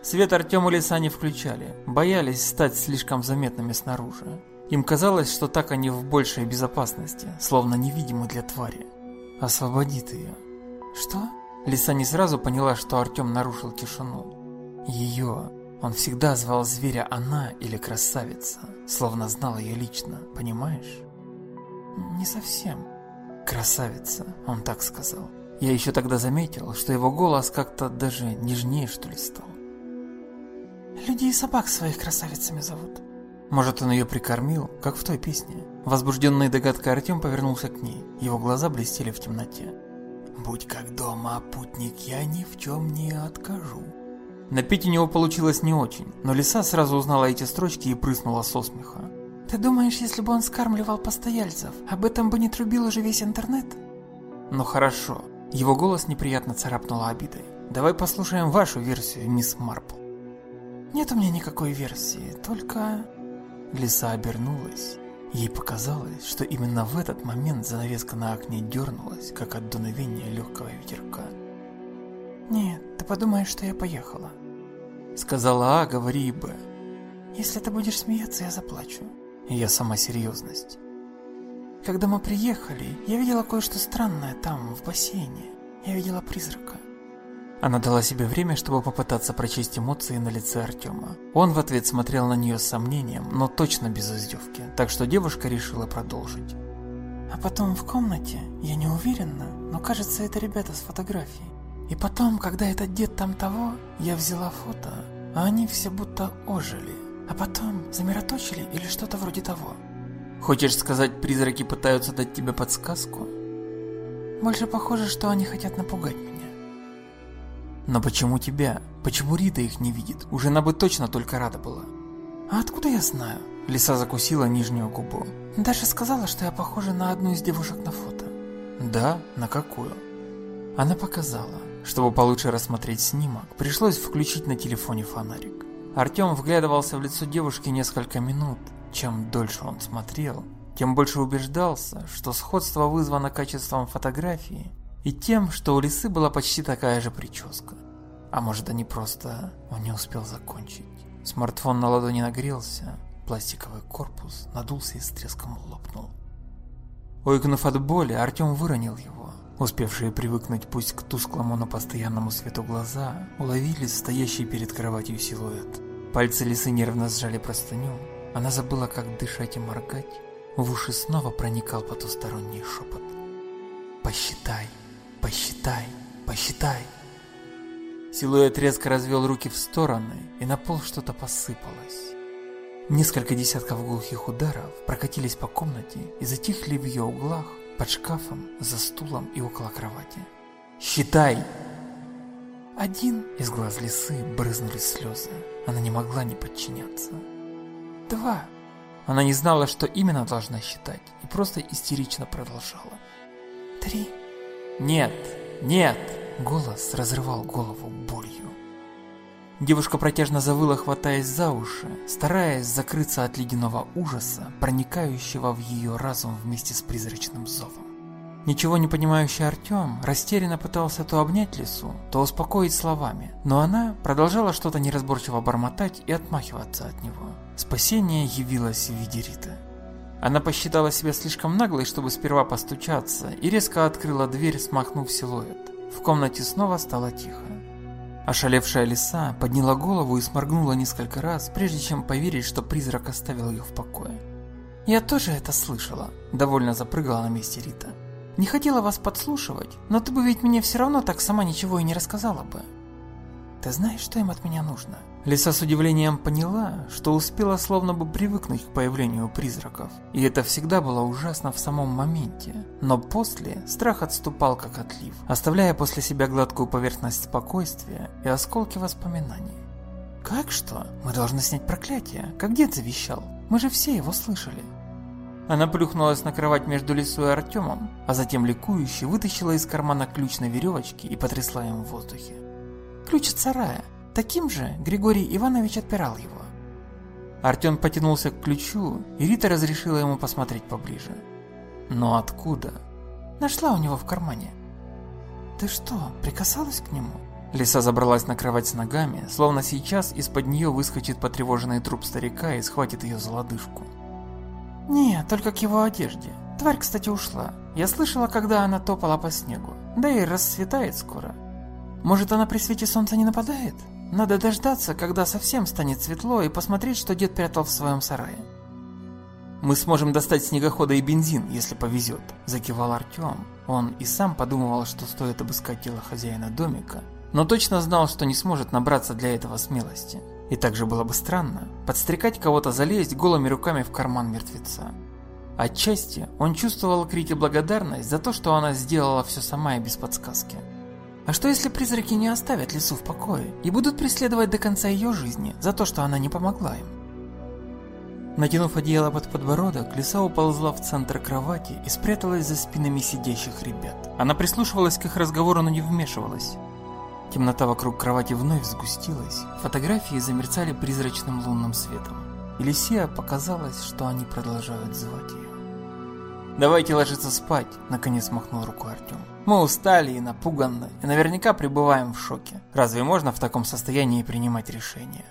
Свет Артему леса не включали, боялись стать слишком заметными снаружи. Им казалось, что так они в большей безопасности, словно невидимы для твари. Освободит ее. Что? Лиса не сразу поняла, что Артем нарушил тишину. Ее. Он всегда звал зверя она или красавица, словно знал ее лично, понимаешь? Не совсем. Красавица, он так сказал. Я еще тогда заметил, что его голос как-то даже нежнее, что ли, стал. Людей и собак своих красавицами зовут. Может, он ее прикормил, как в той песне? Возбужденный догадкой Артем повернулся к ней. Его глаза блестели в темноте. «Будь как дома, путник, я ни в чем не откажу». Напеть у него получилось не очень, но лиса сразу узнала эти строчки и прыснула со смеха. «Ты думаешь, если бы он скармливал постояльцев, об этом бы не трубил уже весь интернет?» «Ну хорошо». Его голос неприятно царапнула обидой. «Давай послушаем вашу версию, мисс Марпл». «Нет у меня никакой версии, только...» Лиса обернулась. Ей показалось, что именно в этот момент занавеска на окне дернулась, как от дуновения легкого ветерка. «Нет, ты подумаешь, что я поехала», — сказала А, говори Б. «Если ты будешь смеяться, я заплачу». Я сама серьезность. Когда мы приехали, я видела кое-что странное там, в бассейне. Я видела призрака. Она дала себе время, чтобы попытаться прочесть эмоции на лице Артема. Он в ответ смотрел на нее с сомнением, но точно без издевки, так что девушка решила продолжить. А потом в комнате, я не уверена, но кажется, это ребята с фотографией. И потом, когда этот дед там того, я взяла фото, а они все будто ожили. А потом замироточили или что-то вроде того. Хочешь сказать, призраки пытаются дать тебе подсказку? Больше похоже, что они хотят напугать меня. Но почему тебя? Почему Рита их не видит? Уже она бы точно только рада была. А откуда я знаю? Лиса закусила нижнюю губу. Даша сказала, что я похожа на одну из девушек на фото. Да? На какую? Она показала. Чтобы получше рассмотреть снимок, пришлось включить на телефоне фонарик. Артем вглядывался в лицо девушки несколько минут, чем дольше он смотрел, тем больше убеждался, что сходство вызвано качеством фотографии и тем, что у лисы была почти такая же прическа. А может они просто... он не успел закончить. Смартфон на ладони нагрелся, пластиковый корпус надулся и с треском лопнул. Ойкнув от боли, Артем выронил его. Успевшие привыкнуть пусть к тусклому, но постоянному свету глаза, уловили стоящий перед кроватью силуэт. Пальцы лисы нервно сжали простыню, она забыла, как дышать и моргать. В уши снова проникал потусторонний шепот. «Посчитай, посчитай, посчитай!» Силуэт резко развел руки в стороны, и на пол что-то посыпалось. Несколько десятков глухих ударов прокатились по комнате и затихли в ее углах, под шкафом, за стулом и около кровати. «Считай!» Один из глаз лисы брызнули слезы. Она не могла не подчиняться. Два. Она не знала, что именно должна считать, и просто истерично продолжала. Три. Нет, нет! Голос разрывал голову болью. Девушка протяжно завыла, хватаясь за уши, стараясь закрыться от ледяного ужаса, проникающего в ее разум вместе с призрачным зовом. Ничего не понимающий Артем растерянно пытался то обнять лису, то успокоить словами, но она продолжала что-то неразборчиво бормотать и отмахиваться от него. Спасение явилось в виде Риты. Она посчитала себя слишком наглой, чтобы сперва постучаться, и резко открыла дверь, смахнув силуэт. В комнате снова стало тихо. Ошалевшая лиса подняла голову и сморгнула несколько раз, прежде чем поверить, что призрак оставил ее в покое. «Я тоже это слышала», – довольно запрыгала на месте Рита. Не хотела вас подслушивать, но ты бы ведь мне все равно так сама ничего и не рассказала бы. Ты знаешь, что им от меня нужно? Лиса с удивлением поняла, что успела словно бы привыкнуть к появлению призраков, и это всегда было ужасно в самом моменте. Но после страх отступал как отлив, оставляя после себя гладкую поверхность спокойствия и осколки воспоминаний. Как что? Мы должны снять проклятие, как дед завещал. Мы же все его слышали. Она плюхнулась на кровать между Лисой и Артемом, а затем ликующе вытащила из кармана ключ на веревочке и потрясла им в воздухе. Ключ от сарая. Таким же Григорий Иванович отпирал его. Артем потянулся к ключу, и Рита разрешила ему посмотреть поближе. Но откуда? Нашла у него в кармане. Ты что, прикасалась к нему? Лиса забралась на кровать с ногами, словно сейчас из-под нее выскочит потревоженный труп старика и схватит ее за лодыжку. Не, только к его одежде. Тварь, кстати, ушла. Я слышала, когда она топала по снегу. Да и рассветает скоро. Может, она при свете солнца не нападает? Надо дождаться, когда совсем станет светло, и посмотреть, что дед прятал в своем сарае. «Мы сможем достать снегохода и бензин, если повезет», – закивал Артем. Он и сам подумывал, что стоит обыскать тело хозяина домика, но точно знал, что не сможет набраться для этого смелости. И также было бы странно подстрекать кого-то залезть голыми руками в карман мертвеца. Отчасти он чувствовал Крите благодарность за то, что она сделала все сама и без подсказки. А что если призраки не оставят лису в покое и будут преследовать до конца ее жизни за то, что она не помогла им? Натянув одеяло под подбородок, лиса уползла в центр кровати и спряталась за спинами сидящих ребят. Она прислушивалась к их разговору, но не вмешивалась. Темнота вокруг кровати вновь сгустилась, фотографии замерцали призрачным лунным светом. и Лисия показалось, что они продолжают звать ее. «Давайте ложиться спать», — наконец махнул рукой Артем. «Мы устали и напуганы, и наверняка пребываем в шоке. Разве можно в таком состоянии принимать решения?»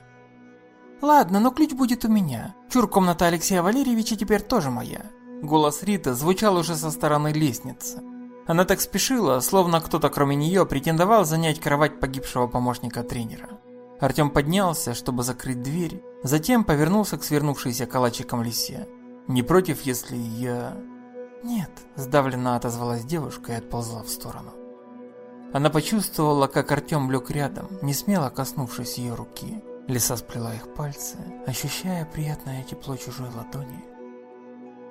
«Ладно, но ключ будет у меня. Чур, комната Алексея Валерьевича теперь тоже моя». Голос Риты звучал уже со стороны лестницы. Она так спешила, словно кто-то кроме нее претендовал занять кровать погибшего помощника тренера. Артем поднялся, чтобы закрыть дверь, затем повернулся к свернувшейся калачиком лисе. «Не против, если я...» «Нет», – сдавленно отозвалась девушка и отползла в сторону. Она почувствовала, как Артем лег рядом, не смело коснувшись ее руки. Лиса сплела их пальцы, ощущая приятное тепло чужой ладони.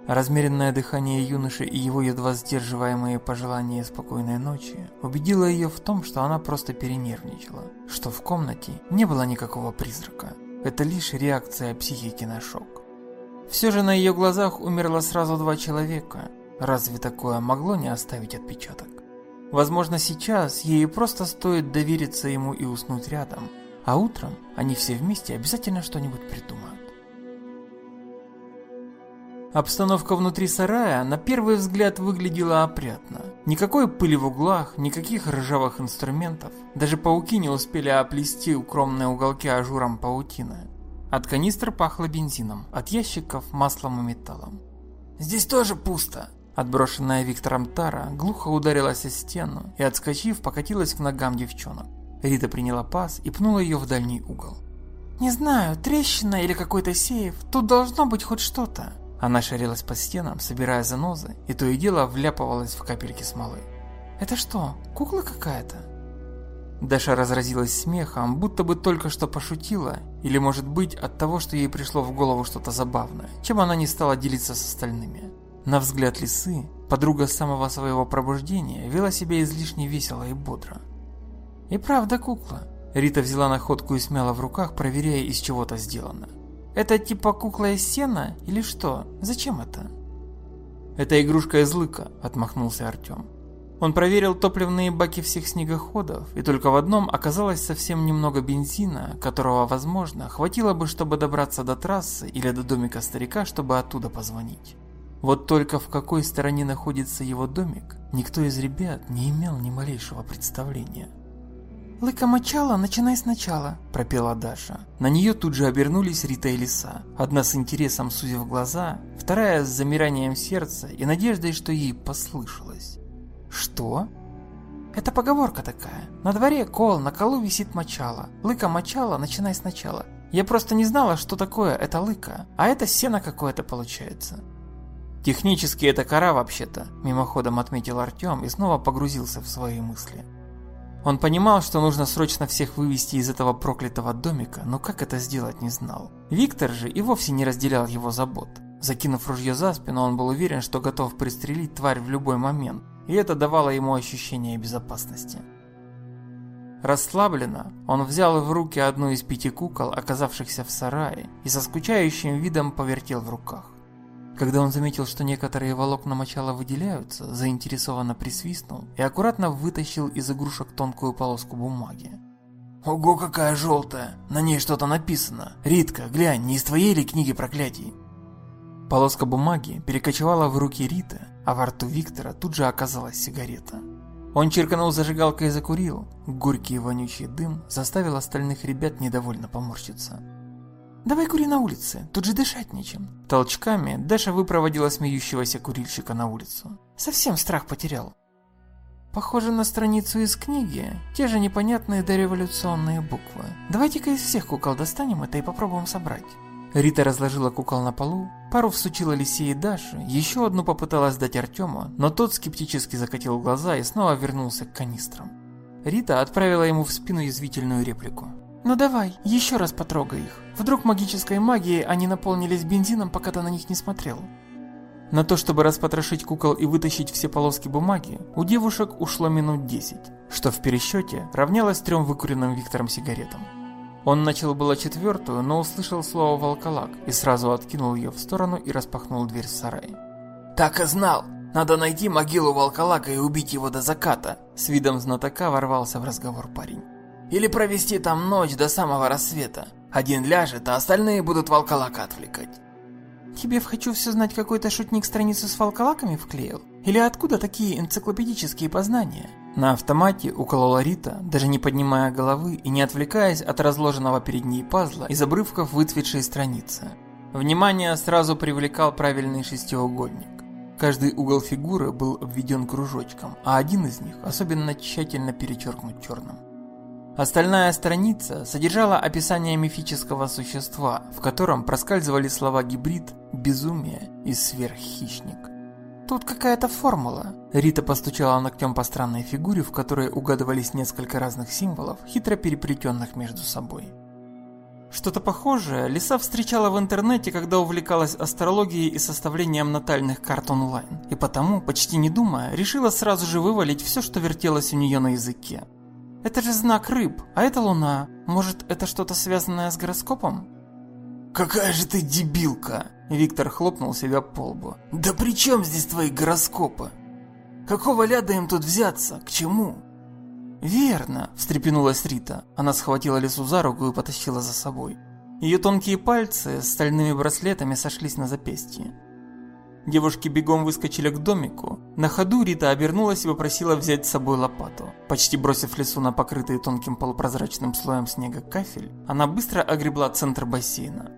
Размеренное дыхание юноши и его едва сдерживаемые пожелания спокойной ночи убедило ее в том, что она просто перенервничала, что в комнате не было никакого призрака. Это лишь реакция психики на шок. Все же на ее глазах умерло сразу два человека, Разве такое могло не оставить отпечаток? Возможно, сейчас ей просто стоит довериться ему и уснуть рядом, а утром они все вместе обязательно что-нибудь придумают. Обстановка внутри сарая на первый взгляд выглядела опрятно. Никакой пыли в углах, никаких ржавых инструментов. Даже пауки не успели оплести укромные уголки ажуром паутины. От канистр пахло бензином, от ящиков маслом и металлом. «Здесь тоже пусто», Отброшенная Виктором тара глухо ударилась о стену и, отскочив, покатилась к ногам девчонок. Рита приняла пас и пнула ее в дальний угол. «Не знаю, трещина или какой-то сейф, тут должно быть хоть что-то». Она шарилась по стенам, собирая занозы, и то и дело вляпывалась в капельки смолы. «Это что, кукла какая-то?» Даша разразилась смехом, будто бы только что пошутила, или, может быть, от того, что ей пришло в голову что-то забавное, чем она не стала делиться с остальными. На взгляд лисы, подруга с самого своего пробуждения вела себя излишне весело и бодро. И правда кукла. Рита взяла находку и смяла в руках, проверяя, из чего-то сделано. Это типа кукла из сена или что? Зачем это? Это игрушка из лыка, отмахнулся Артем. Он проверил топливные баки всех снегоходов, и только в одном оказалось совсем немного бензина, которого, возможно, хватило бы, чтобы добраться до трассы или до домика старика, чтобы оттуда позвонить. Вот только в какой стороне находится его домик, никто из ребят не имел ни малейшего представления. «Лыка мочала, начинай сначала», – пропела Даша. На нее тут же обернулись Рита и Лиса. Одна с интересом сузив глаза, вторая с замиранием сердца и надеждой, что ей послышалось. «Что?» «Это поговорка такая. На дворе кол, на колу висит мочала. Лыка мочала, начинай сначала. Я просто не знала, что такое это лыка, а это сено какое-то получается. Технически это кора вообще-то, мимоходом отметил Артем и снова погрузился в свои мысли. Он понимал, что нужно срочно всех вывести из этого проклятого домика, но как это сделать не знал. Виктор же и вовсе не разделял его забот. Закинув ружье за спину, он был уверен, что готов пристрелить тварь в любой момент, и это давало ему ощущение безопасности. Расслабленно, он взял в руки одну из пяти кукол, оказавшихся в сарае, и со скучающим видом повертел в руках. Когда он заметил, что некоторые волокна мочала выделяются, заинтересованно присвистнул и аккуратно вытащил из игрушек тонкую полоску бумаги. «Ого, какая желтая! На ней что-то написано! Ритка, глянь, не из твоей ли книги проклятий?» Полоска бумаги перекочевала в руки Риты, а во рту Виктора тут же оказалась сигарета. Он черканул зажигалкой и закурил. Горький и вонючий дым заставил остальных ребят недовольно поморщиться. «Давай кури на улице, тут же дышать нечем». Толчками Даша выпроводила смеющегося курильщика на улицу. Совсем страх потерял. Похоже на страницу из книги, те же непонятные дореволюционные буквы. Давайте-ка из всех кукол достанем это и попробуем собрать. Рита разложила кукол на полу, пару всучила Лисе и Даше, еще одну попыталась дать Артему, но тот скептически закатил глаза и снова вернулся к канистрам. Рита отправила ему в спину язвительную реплику. Ну давай, еще раз потрогай их. Вдруг магической магией они наполнились бензином, пока ты на них не смотрел. На то, чтобы распотрошить кукол и вытащить все полоски бумаги, у девушек ушло минут 10, что в пересчете равнялось трем выкуренным Виктором сигаретам. Он начал было четвертую, но услышал слово «волколак» и сразу откинул ее в сторону и распахнул дверь в сарай. «Так и знал! Надо найти могилу волколака и убить его до заката!» С видом знатока ворвался в разговор парень. Или провести там ночь до самого рассвета. Один ляжет, а остальные будут волколака отвлекать. Тебе в «Хочу все знать» какой-то шутник страницу с волколаками вклеил? Или откуда такие энциклопедические познания? На автомате уколола Рита, даже не поднимая головы и не отвлекаясь от разложенного перед ней пазла из обрывков выцветшей страницы. Внимание сразу привлекал правильный шестиугольник. Каждый угол фигуры был обведен кружочком, а один из них особенно тщательно перечеркнут черным. Остальная страница содержала описание мифического существа, в котором проскальзывали слова гибрид, безумие и сверххищник. Тут какая-то формула. Рита постучала ногтем по странной фигуре, в которой угадывались несколько разных символов, хитро переплетенных между собой. Что-то похожее Лиса встречала в интернете, когда увлекалась астрологией и составлением натальных карт онлайн, и потому, почти не думая, решила сразу же вывалить все, что вертелось у нее на языке. Это же знак рыб, а это луна. Может, это что-то связанное с гороскопом? Какая же ты дебилка! Виктор хлопнул себя по лбу. Да при чем здесь твои гороскопы? Какого ляда им тут взяться? К чему? Верно, встрепенулась Рита. Она схватила лесу за руку и потащила за собой. Ее тонкие пальцы с стальными браслетами сошлись на запястье. Девушки бегом выскочили к домику. На ходу Рита обернулась и попросила взять с собой лопату. Почти бросив лесу на покрытый тонким полупрозрачным слоем снега кафель, она быстро огребла центр бассейна.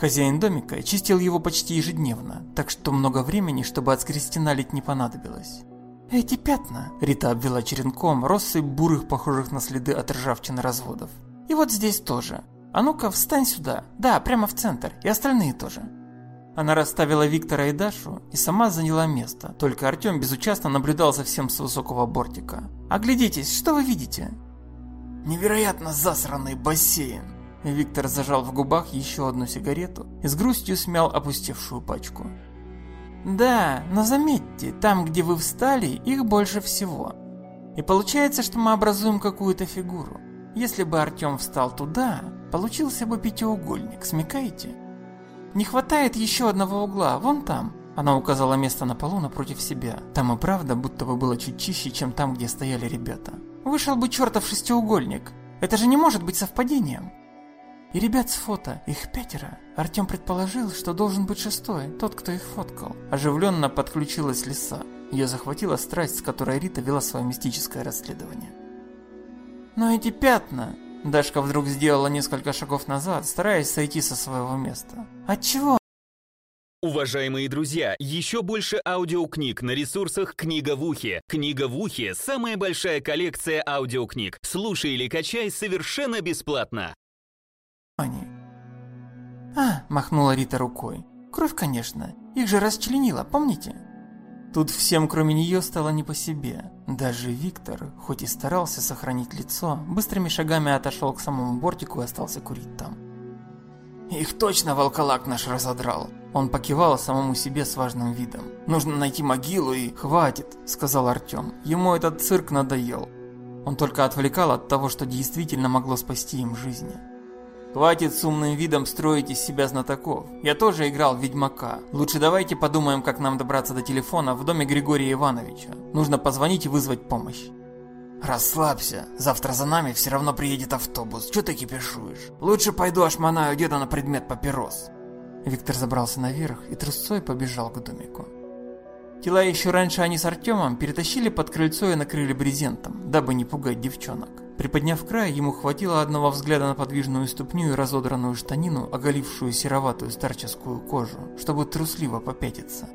Хозяин домика чистил его почти ежедневно, так что много времени, чтобы отскрести налить, не понадобилось. «Эти пятна!» – Рита обвела черенком россыпь бурых, похожих на следы от ржавчины разводов. «И вот здесь тоже. А ну-ка, встань сюда. Да, прямо в центр. И остальные тоже». Она расставила Виктора и Дашу и сама заняла место, только Артем безучастно наблюдал за всем с высокого бортика. «Оглядитесь, что вы видите?» «Невероятно засранный бассейн!» Виктор зажал в губах еще одну сигарету и с грустью смял опустевшую пачку. «Да, но заметьте, там, где вы встали, их больше всего. И получается, что мы образуем какую-то фигуру. Если бы Артем встал туда, получился бы пятиугольник, смекаете?» Не хватает еще одного угла, вон там. Она указала место на полу напротив себя. Там и правда будто бы было чуть чище, чем там, где стояли ребята. Вышел бы чертов шестиугольник. Это же не может быть совпадением. И ребят с фото, их пятеро. Артем предположил, что должен быть шестой, тот, кто их фоткал. Оживленно подключилась лиса. Ее захватила страсть, с которой Рита вела свое мистическое расследование. Но эти пятна, Дашка вдруг сделала несколько шагов назад, стараясь сойти со своего места. Отчего? Уважаемые друзья, еще больше аудиокниг на ресурсах «Книга в ухе». «Книга в ухе» — самая большая коллекция аудиокниг. Слушай или качай совершенно бесплатно. Они. А, махнула Рита рукой. Кровь, конечно. Их же расчленила, помните? Тут всем, кроме нее, стало не по себе. Даже Виктор, хоть и старался сохранить лицо, быстрыми шагами отошел к самому бортику и остался курить там. «Их точно волколак наш разодрал!» Он покивал самому себе с важным видом. «Нужно найти могилу и...» «Хватит», — сказал Артем. Ему этот цирк надоел. Он только отвлекал от того, что действительно могло спасти им жизни. Хватит с умным видом строить из себя знатоков. Я тоже играл в Ведьмака. Лучше давайте подумаем, как нам добраться до телефона в доме Григория Ивановича. Нужно позвонить и вызвать помощь. Расслабься. Завтра за нами все равно приедет автобус. Че ты кипишуешь? Лучше пойду ошмонаю деда на предмет папирос. Виктор забрался наверх и трусцой побежал к домику. Тела еще раньше они с Артемом перетащили под крыльцо и накрыли брезентом, дабы не пугать девчонок. Приподняв край, ему хватило одного взгляда на подвижную ступню и разодранную штанину, оголившую сероватую старческую кожу, чтобы трусливо попятиться.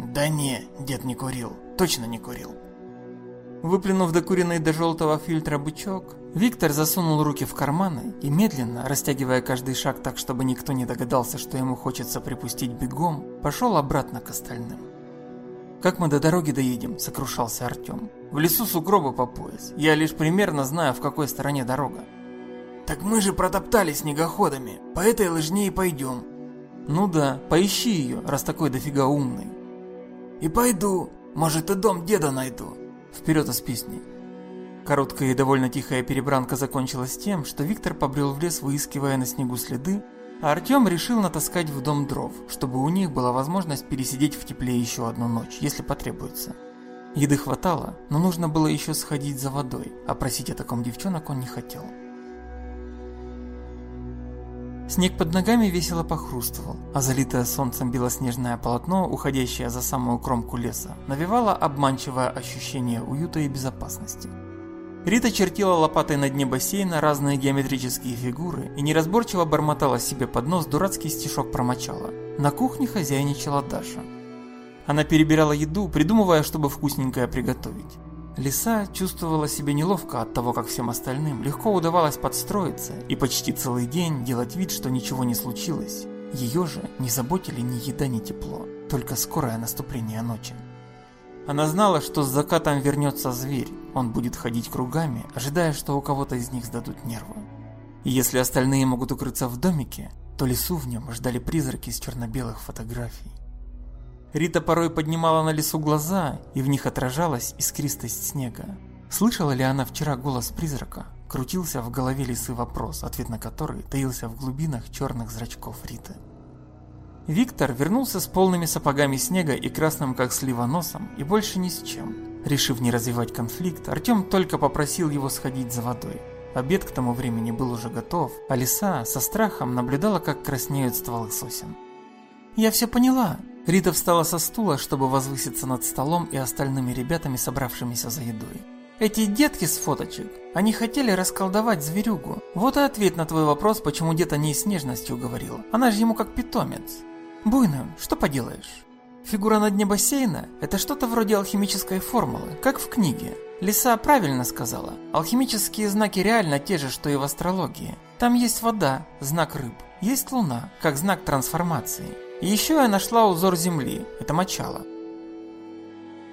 «Да не, дед не курил, точно не курил». Выплюнув докуренный до желтого фильтра бычок, Виктор засунул руки в карманы и медленно, растягивая каждый шаг так, чтобы никто не догадался, что ему хочется припустить бегом, пошел обратно к остальным. «Как мы до дороги доедем?» – сокрушался Артем. «В лесу сугробы по пояс. Я лишь примерно знаю, в какой стороне дорога». «Так мы же протоптали снегоходами. По этой лыжне и пойдем». «Ну да, поищи ее, раз такой дофига умный». «И пойду. Может, и дом деда найду». Вперед из песни. Короткая и довольно тихая перебранка закончилась тем, что Виктор побрел в лес, выискивая на снегу следы, а Артем решил натаскать в дом дров, чтобы у них была возможность пересидеть в тепле еще одну ночь, если потребуется. Еды хватало, но нужно было еще сходить за водой, а просить о таком девчонок он не хотел. Снег под ногами весело похрустывал, а залитое солнцем белоснежное полотно, уходящее за самую кромку леса, навевало обманчивое ощущение уюта и безопасности. Рита чертила лопатой на дне бассейна разные геометрические фигуры и неразборчиво бормотала себе под нос дурацкий стишок про мочало. На кухне хозяйничала Даша. Она перебирала еду, придумывая, чтобы вкусненькое приготовить. Лиса чувствовала себя неловко от того, как всем остальным легко удавалось подстроиться и почти целый день делать вид, что ничего не случилось. Ее же не заботили ни еда, ни тепло, только скорое наступление ночи. Она знала, что с закатом вернется зверь, он будет ходить кругами, ожидая, что у кого-то из них сдадут нервы. И если остальные могут укрыться в домике, то лесу в нем ждали призраки из черно-белых фотографий. Рита порой поднимала на лесу глаза, и в них отражалась искристость снега. Слышала ли она вчера голос призрака? Крутился в голове лисы вопрос, ответ на который таился в глубинах черных зрачков Риты. Виктор вернулся с полными сапогами снега и красным как слива носом, и больше ни с чем. Решив не развивать конфликт, Артем только попросил его сходить за водой. Обед к тому времени был уже готов, а лиса со страхом наблюдала, как краснеют стволы сосен. «Я все поняла». Рита встала со стула, чтобы возвыситься над столом и остальными ребятами, собравшимися за едой. Эти детки с фоточек, они хотели расколдовать зверюгу. Вот и ответ на твой вопрос, почему дед о ней с нежностью говорил. Она же ему как питомец. Буйно, что поделаешь? Фигура на дне бассейна – это что-то вроде алхимической формулы, как в книге. Лиса правильно сказала. Алхимические знаки реально те же, что и в астрологии. Там есть вода, знак рыб. Есть луна, как знак трансформации. И еще я нашла узор земли, это мочало.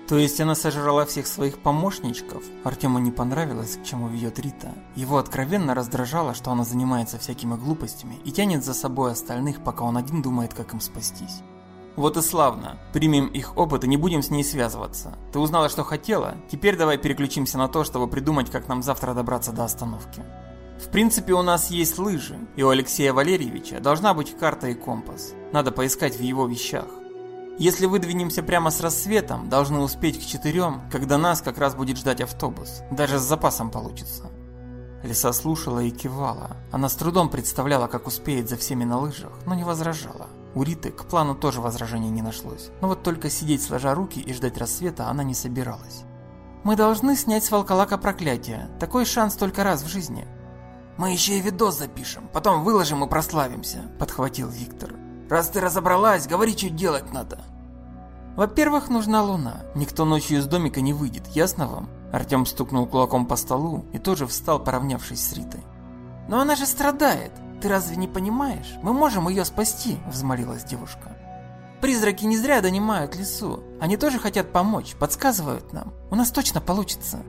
То есть она сожрала всех своих помощничков? Артему не понравилось, к чему ведет Рита. Его откровенно раздражало, что она занимается всякими глупостями и тянет за собой остальных, пока он один думает, как им спастись. Вот и славно. Примем их опыт и не будем с ней связываться. Ты узнала, что хотела? Теперь давай переключимся на то, чтобы придумать, как нам завтра добраться до остановки. В принципе, у нас есть лыжи, и у Алексея Валерьевича должна быть карта и компас. Надо поискать в его вещах. Если выдвинемся прямо с рассветом, должны успеть к четырем, когда нас как раз будет ждать автобус. Даже с запасом получится. Лиса слушала и кивала. Она с трудом представляла, как успеет за всеми на лыжах, но не возражала. У Риты к плану тоже возражений не нашлось. Но вот только сидеть сложа руки и ждать рассвета она не собиралась. «Мы должны снять с волколака проклятие. Такой шанс только раз в жизни». «Мы еще и видос запишем, потом выложим и прославимся», – подхватил Виктор. Раз ты разобралась, говори, что делать надо. Во-первых, нужна луна. Никто ночью из домика не выйдет, ясно вам? Артем стукнул кулаком по столу и тоже встал, поравнявшись с Ритой. Но она же страдает. Ты разве не понимаешь? Мы можем ее спасти, взмолилась девушка. Призраки не зря донимают лесу. Они тоже хотят помочь, подсказывают нам. У нас точно получится.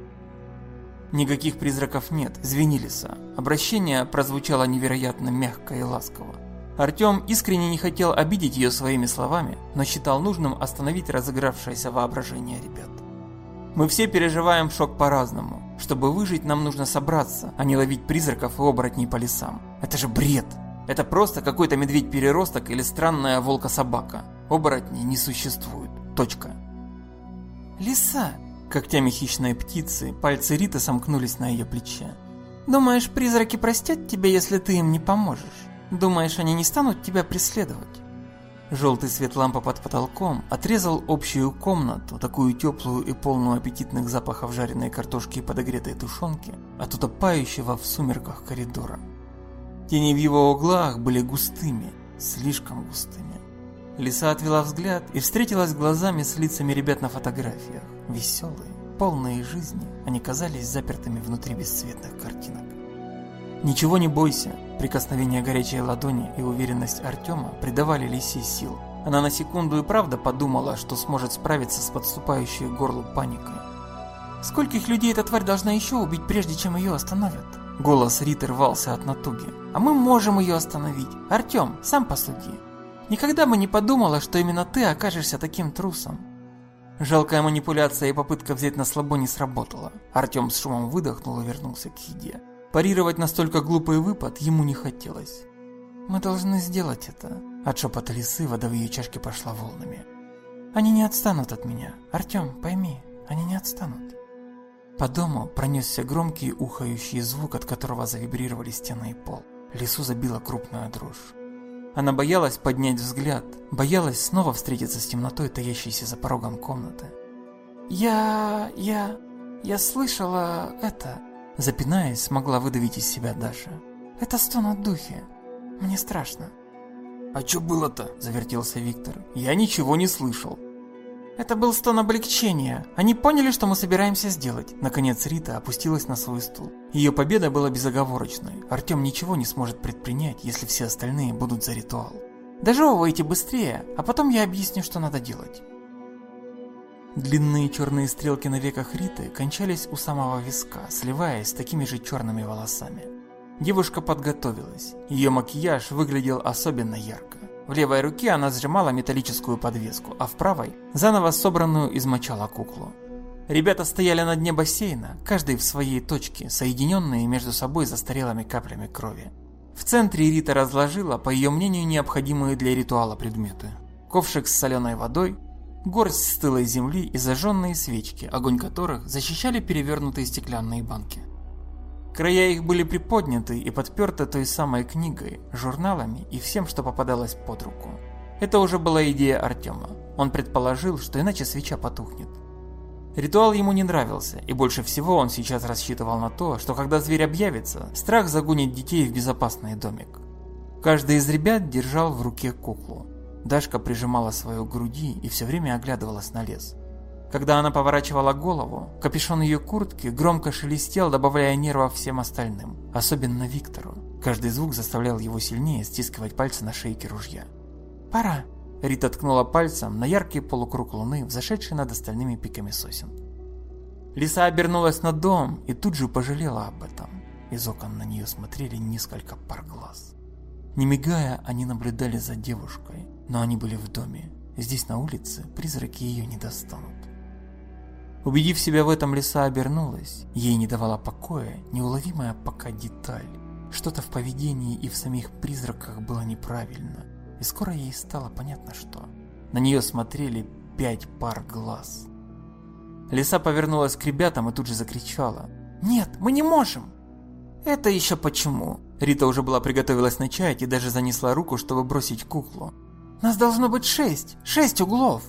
Никаких призраков нет, извини, лиса. Обращение прозвучало невероятно мягко и ласково. Артем искренне не хотел обидеть ее своими словами, но считал нужным остановить разыгравшееся воображение ребят. Мы все переживаем шок по-разному. Чтобы выжить, нам нужно собраться, а не ловить призраков и оборотней по лесам. Это же бред! Это просто какой-то медведь-переросток или странная волка-собака. Оборотней не существует. Точка. Лиса! Когтями хищной птицы пальцы Риты сомкнулись на ее плече. Думаешь, призраки простят тебя, если ты им не поможешь? Думаешь, они не станут тебя преследовать? Желтый свет лампы под потолком отрезал общую комнату, такую теплую и полную аппетитных запахов жареной картошки и подогретой тушенки, от утопающего в сумерках коридора. Тени в его углах были густыми, слишком густыми. Лиса отвела взгляд и встретилась глазами с лицами ребят на фотографиях. Веселые, полные жизни, они казались запертыми внутри бесцветных картинок. «Ничего не бойся!» Прикосновение горячей ладони и уверенность Артема придавали Лисе сил. Она на секунду и правда подумала, что сможет справиться с подступающей горлу паникой. «Скольких людей эта тварь должна еще убить, прежде чем ее остановят?» Голос Риты рвался от натуги. «А мы можем ее остановить. Артем, сам посуди. Никогда бы не подумала, что именно ты окажешься таким трусом». Жалкая манипуляция и попытка взять на слабо не сработала. Артем с шумом выдохнул и вернулся к еде. Парировать настолько глупый выпад ему не хотелось. «Мы должны сделать это», – от шепота лисы вода в ее чашке пошла волнами. «Они не отстанут от меня. Артем, пойми, они не отстанут». По дому пронесся громкий ухающий звук, от которого завибрировали стены и пол. Лису забила крупная дрожь. Она боялась поднять взгляд, боялась снова встретиться с темнотой, таящейся за порогом комнаты. «Я... я... я слышала это...» Запинаясь, смогла выдавить из себя Даша. «Это стон от духи. Мне страшно». «А что было-то?» – завертелся Виктор. «Я ничего не слышал». Это был стон облегчения. Они поняли, что мы собираемся сделать. Наконец Рита опустилась на свой стул. Ее победа была безоговорочной. Артем ничего не сможет предпринять, если все остальные будут за ритуал. Дожевывайте быстрее, а потом я объясню, что надо делать. Длинные черные стрелки на веках Риты кончались у самого виска, сливаясь с такими же черными волосами. Девушка подготовилась. Ее макияж выглядел особенно ярко. В левой руке она сжимала металлическую подвеску, а в правой – заново собранную измочала куклу. Ребята стояли на дне бассейна, каждый в своей точке, соединенные между собой застарелыми каплями крови. В центре Рита разложила, по ее мнению, необходимые для ритуала предметы. Ковшик с соленой водой, горсть стылой земли и зажженные свечки, огонь которых защищали перевернутые стеклянные банки. Края их были приподняты и подперты той самой книгой, журналами и всем, что попадалось под руку. Это уже была идея Артема. Он предположил, что иначе свеча потухнет. Ритуал ему не нравился, и больше всего он сейчас рассчитывал на то, что когда зверь объявится, страх загонит детей в безопасный домик. Каждый из ребят держал в руке куклу. Дашка прижимала свою к груди и все время оглядывалась на лес. Когда она поворачивала голову, капюшон ее куртки громко шелестел, добавляя нервов всем остальным, особенно Виктору. Каждый звук заставлял его сильнее стискивать пальцы на шейке ружья. «Пора!» Рита ткнула пальцем на яркий полукруг луны, взошедший над остальными пиками сосен. Лиса обернулась на дом и тут же пожалела об этом. Из окон на нее смотрели несколько пар глаз. Не мигая, они наблюдали за девушкой, но они были в доме. Здесь на улице призраки ее не достанут. Убедив себя в этом, лиса обернулась. Ей не давала покоя неуловимая пока деталь. Что-то в поведении и в самих призраках было неправильно. И скоро ей стало понятно, что. На нее смотрели пять пар глаз. Лиса повернулась к ребятам и тут же закричала. «Нет, мы не можем!» «Это еще почему?» Рита уже была приготовилась начать и даже занесла руку, чтобы бросить куклу. «Нас должно быть шесть! Шесть углов!»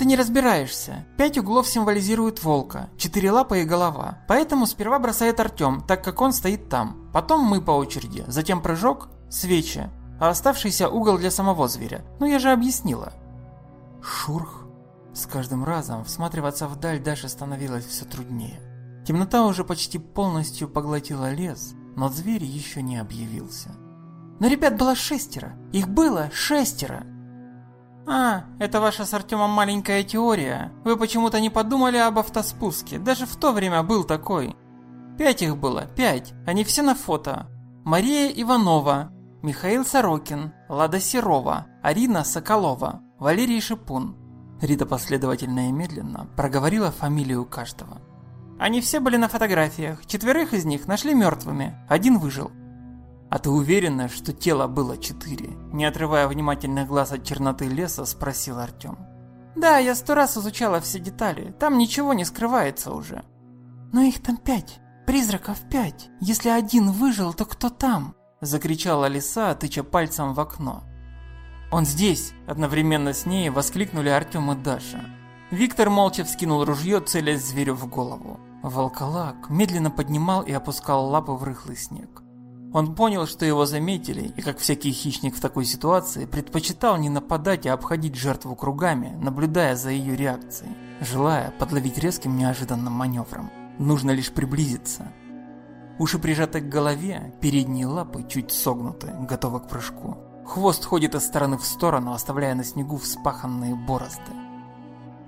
Ты не разбираешься. Пять углов символизируют волка, четыре лапы и голова. Поэтому сперва бросает Артем, так как он стоит там. Потом мы по очереди. Затем прыжок, свечи. А оставшийся угол для самого зверя. Ну я же объяснила. Шурх. С каждым разом всматриваться вдаль Даше становилось все труднее. Темнота уже почти полностью поглотила лес, но зверь еще не объявился. Но ребят было шестеро. Их было шестеро. А, это ваша с Артемом маленькая теория. Вы почему-то не подумали об автоспуске. Даже в то время был такой. Пять их было, пять. Они все на фото. Мария Иванова, Михаил Сорокин, Лада Серова, Арина Соколова, Валерий Шипун. Рита последовательно и медленно проговорила фамилию каждого. Они все были на фотографиях. Четверых из них нашли мертвыми. Один выжил. «А ты уверена, что тело было четыре?» Не отрывая внимательных глаз от черноты леса, спросил Артем. «Да, я сто раз изучала все детали. Там ничего не скрывается уже». «Но их там пять. Призраков пять. Если один выжил, то кто там?» Закричала лиса, тыча пальцем в окно. «Он здесь!» Одновременно с ней воскликнули Артем и Даша. Виктор молча вскинул ружье, целясь зверю в голову. Волколак медленно поднимал и опускал лапы в рыхлый снег. Он понял, что его заметили, и как всякий хищник в такой ситуации, предпочитал не нападать, а обходить жертву кругами, наблюдая за ее реакцией, желая подловить резким неожиданным маневром. Нужно лишь приблизиться. Уши прижаты к голове, передние лапы чуть согнуты, готовы к прыжку. Хвост ходит из стороны в сторону, оставляя на снегу вспаханные борозды.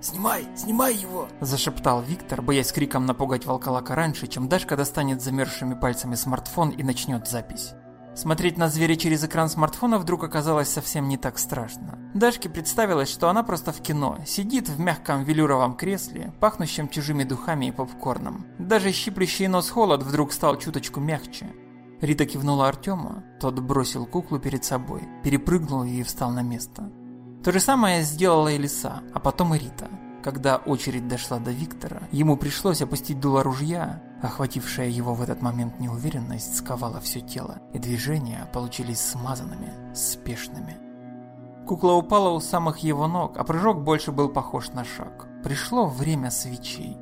«Снимай, снимай его!» – зашептал Виктор, боясь криком напугать волколака раньше, чем Дашка достанет замерзшими пальцами смартфон и начнет запись. Смотреть на зверя через экран смартфона вдруг оказалось совсем не так страшно. Дашке представилось, что она просто в кино, сидит в мягком велюровом кресле, пахнущем чужими духами и попкорном. Даже щиплющий нос холод вдруг стал чуточку мягче. Рита кивнула Артему, тот бросил куклу перед собой, перепрыгнул и встал на место. То же самое сделала и а потом и Рита. Когда очередь дошла до Виктора, ему пришлось опустить дуло ружья, Охватившая его в этот момент неуверенность сковала все тело, и движения получились смазанными, спешными. Кукла упала у самых его ног, а прыжок больше был похож на шаг. Пришло время свечей.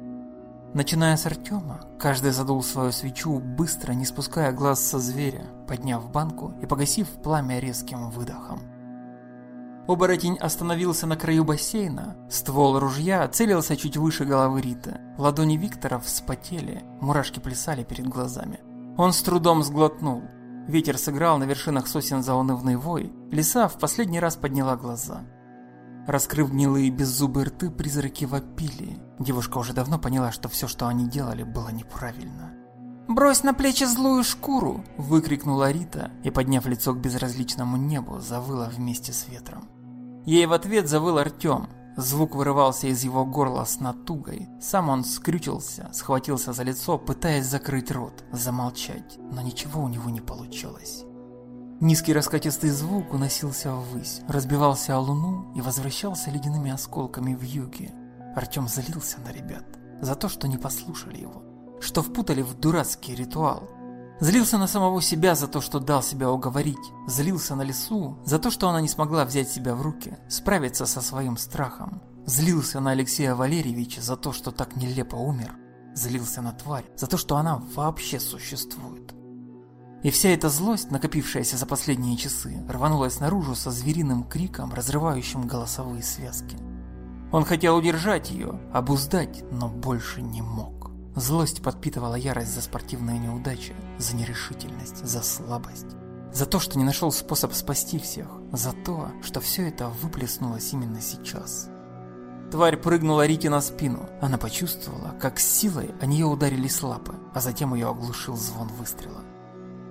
Начиная с Артема, каждый задул свою свечу быстро, не спуская глаз со зверя, подняв банку и погасив пламя резким выдохом. Оборотень остановился на краю бассейна, ствол ружья целился чуть выше головы Риты. Ладони Виктора вспотели, мурашки плясали перед глазами. Он с трудом сглотнул. Ветер сыграл на вершинах сосен заунывный вой, лиса в последний раз подняла глаза. Раскрыв гнилые беззубые рты, призраки вопили. Девушка уже давно поняла, что все, что они делали, было неправильно. «Брось на плечи злую шкуру!» – выкрикнула Рита и, подняв лицо к безразличному небу, завыла вместе с ветром. Ей в ответ завыл Артем. Звук вырывался из его горла с натугой. Сам он скрючился, схватился за лицо, пытаясь закрыть рот, замолчать, но ничего у него не получилось. Низкий раскатистый звук уносился ввысь, разбивался о луну и возвращался ледяными осколками в юге. Артем злился на ребят за то, что не послушали его, что впутали в дурацкий ритуал, Злился на самого себя за то, что дал себя уговорить. Злился на лесу за то, что она не смогла взять себя в руки, справиться со своим страхом. Злился на Алексея Валерьевича за то, что так нелепо умер. Злился на тварь за то, что она вообще существует. И вся эта злость, накопившаяся за последние часы, рванулась наружу со звериным криком, разрывающим голосовые связки. Он хотел удержать ее, обуздать, но больше не мог. Злость подпитывала ярость за спортивные неудачи, за нерешительность, за слабость. За то, что не нашел способ спасти всех. За то, что все это выплеснулось именно сейчас. Тварь прыгнула Рите на спину. Она почувствовала, как с силой о нее ударились лапы, а затем ее оглушил звон выстрела.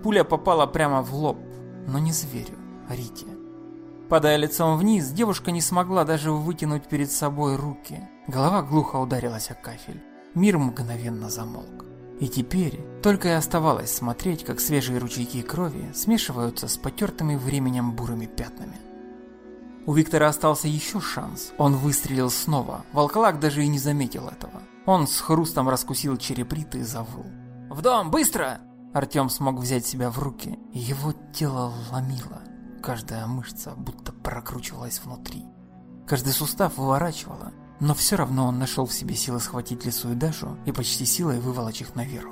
Пуля попала прямо в лоб, но не зверю, а Рите. Падая лицом вниз, девушка не смогла даже вытянуть перед собой руки. Голова глухо ударилась о кафель мир мгновенно замолк. И теперь только и оставалось смотреть, как свежие ручейки крови смешиваются с потертыми временем бурыми пятнами. У Виктора остался еще шанс. Он выстрелил снова. Волколак даже и не заметил этого. Он с хрустом раскусил череприт и завыл. «В дом, быстро!» Артем смог взять себя в руки, его тело ломило. Каждая мышца будто прокручивалась внутри. Каждый сустав выворачивало, но все равно он нашел в себе силы схватить Лису и Дашу и почти силой выволочь их наверх.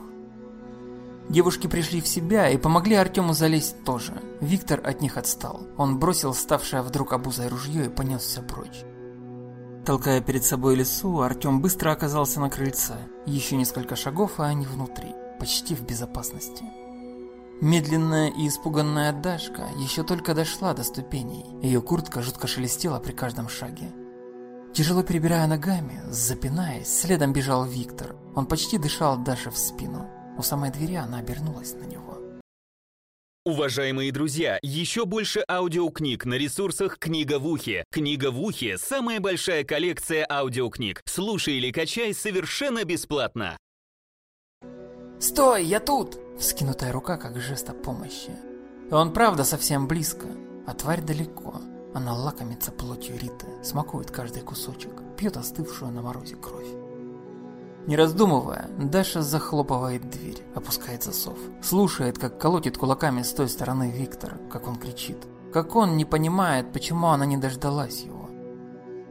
Девушки пришли в себя и помогли Артему залезть тоже. Виктор от них отстал. Он бросил ставшее вдруг обузой ружье и понесся прочь. Толкая перед собой лесу, Артем быстро оказался на крыльце. Еще несколько шагов, и они внутри, почти в безопасности. Медленная и испуганная Дашка еще только дошла до ступеней. Ее куртка жутко шелестела при каждом шаге. Тяжело перебирая ногами, запинаясь, следом бежал Виктор. Он почти дышал Даше в спину. У самой двери она обернулась на него. Уважаемые друзья, еще больше аудиокниг на ресурсах «Книга в ухе». «Книга в ухе» — самая большая коллекция аудиокниг. Слушай или качай совершенно бесплатно. «Стой, я тут!» Вскинутая рука как жест о помощи. Он правда совсем близко, а тварь далеко. Она лакомится плотью Риты, смакует каждый кусочек, пьет остывшую на морозе кровь. Не раздумывая, Даша захлопывает дверь, опускает засов. Слушает, как колотит кулаками с той стороны Виктор, как он кричит. Как он не понимает, почему она не дождалась его.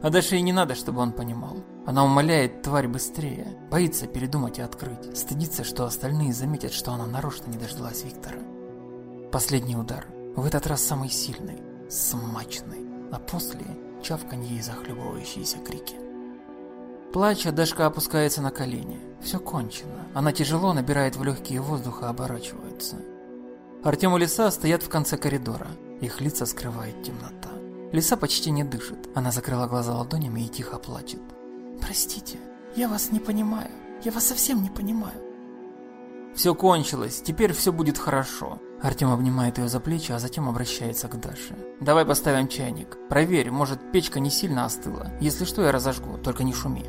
А Даше и не надо, чтобы он понимал. Она умоляет тварь быстрее, боится передумать и открыть, стыдится, что остальные заметят, что она нарочно не дождалась Виктора. Последний удар, в этот раз самый сильный, смачный, а после чавканье и захлебывающиеся крики. Плача, Дашка опускается на колени. Все кончено. Она тяжело набирает в легкие воздуха и оборачивается. Артем и Лиса стоят в конце коридора. Их лица скрывает темнота. Лиса почти не дышит. Она закрыла глаза ладонями и тихо плачет. «Простите, я вас не понимаю. Я вас совсем не понимаю». Все кончилось, теперь все будет хорошо. Артем обнимает ее за плечи, а затем обращается к Даше. «Давай поставим чайник. Проверь, может печка не сильно остыла. Если что, я разожгу, только не шуми».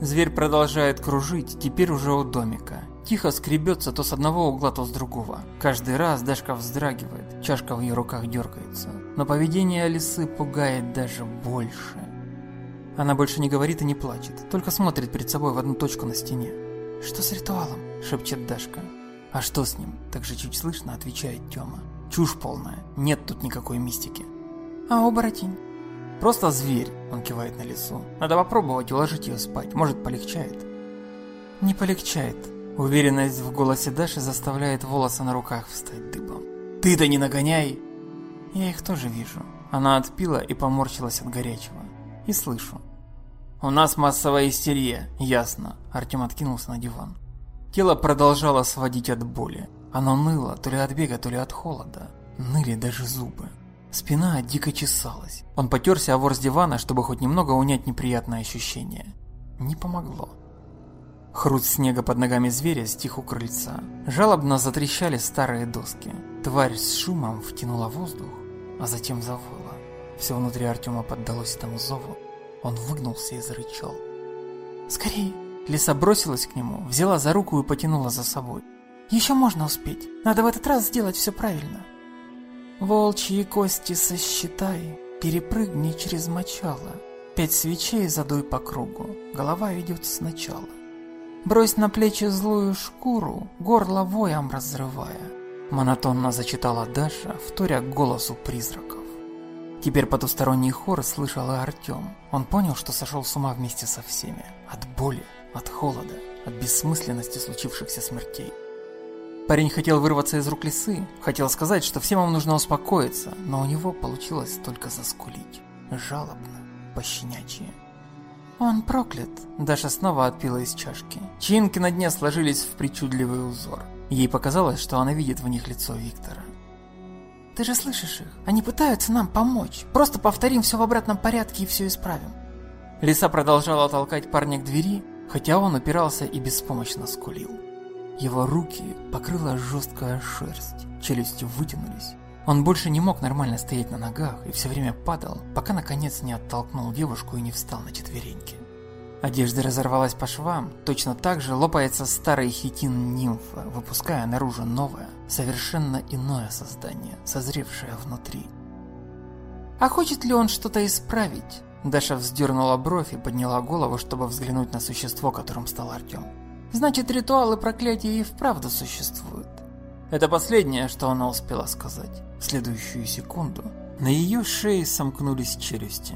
Зверь продолжает кружить, теперь уже у домика. Тихо скребется то с одного угла, то с другого. Каждый раз Дашка вздрагивает, чашка в ее руках дергается. Но поведение лисы пугает даже больше. Она больше не говорит и не плачет, только смотрит перед собой в одну точку на стене. «Что с ритуалом?» – шепчет Дашка. «А что с ним?» – также чуть слышно отвечает Тёма. «Чушь полная, нет тут никакой мистики». «А оборотень?» «Просто зверь», – он кивает на лесу. «Надо попробовать уложить ее спать, может полегчает». «Не полегчает». Уверенность в голосе Даши заставляет волосы на руках встать дыбом. «Ты-то не нагоняй!» «Я их тоже вижу». Она отпила и поморщилась от горячего. «И слышу». «У нас массовая истерия, ясно». Артем откинулся на диван. Тело продолжало сводить от боли. Оно ныло, то ли от бега, то ли от холода. Ныли даже зубы. Спина дико чесалась. Он потерся о ворс дивана, чтобы хоть немного унять неприятное ощущение. Не помогло. Хруст снега под ногами зверя стих у крыльца. Жалобно затрещали старые доски. Тварь с шумом втянула воздух, а затем завыла. Все внутри Артема поддалось этому зову. Он выгнулся и зарычал. «Скорей!» Лиса бросилась к нему, взяла за руку и потянула за собой. «Еще можно успеть. Надо в этот раз сделать все правильно». «Волчьи кости сосчитай, перепрыгни через мочало. Пять свечей задуй по кругу, голова идет сначала. Брось на плечи злую шкуру, горло воем разрывая». Монотонно зачитала Даша, вторя голосу призраков. Теперь потусторонний хор слышал и Артем. Он понял, что сошел с ума вместе со всеми. От боли, от холода, от бессмысленности случившихся смертей. Парень хотел вырваться из рук лисы, хотел сказать, что всем им нужно успокоиться, но у него получилось только заскулить. Жалобно, пощенячье. «Он проклят!» Даша снова отпила из чашки. Чаинки на дне сложились в причудливый узор. Ей показалось, что она видит в них лицо Виктора. Ты же слышишь их? Они пытаются нам помочь. Просто повторим все в обратном порядке и все исправим. Лиса продолжала толкать парня к двери, хотя он упирался и беспомощно скулил. Его руки покрыла жесткая шерсть, челюсти вытянулись. Он больше не мог нормально стоять на ногах и все время падал, пока наконец не оттолкнул девушку и не встал на четвереньки. Одежда разорвалась по швам, точно так же лопается старый хитин нимфа, выпуская наружу новое, совершенно иное создание, созревшее внутри. «А хочет ли он что-то исправить?» Даша вздернула бровь и подняла голову, чтобы взглянуть на существо, которым стал Артем. «Значит, ритуалы проклятия и вправду существуют». Это последнее, что она успела сказать. В следующую секунду на ее шее сомкнулись челюсти.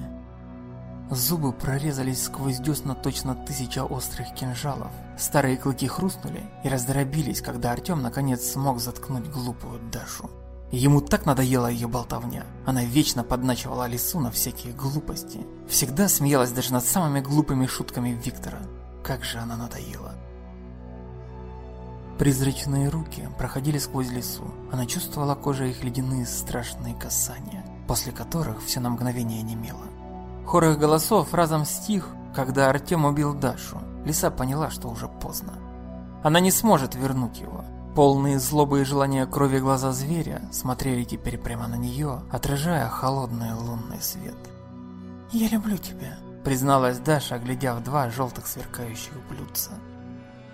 Зубы прорезались сквозь десна точно тысяча острых кинжалов. Старые клыки хрустнули и раздробились, когда Артем наконец смог заткнуть глупую Дашу. Ему так надоела ее болтовня. Она вечно подначивала лису на всякие глупости. Всегда смеялась даже над самыми глупыми шутками Виктора. Как же она надоела. Призрачные руки проходили сквозь лесу. Она чувствовала кожей их ледяные страшные касания, после которых все на мгновение немело. Хор их голосов разом стих, когда Артем убил Дашу. Лиса поняла, что уже поздно. Она не сможет вернуть его. Полные злобы и желания крови глаза зверя смотрели теперь прямо на нее, отражая холодный лунный свет. «Я люблю тебя», — призналась Даша, глядя в два желтых сверкающих блюдца.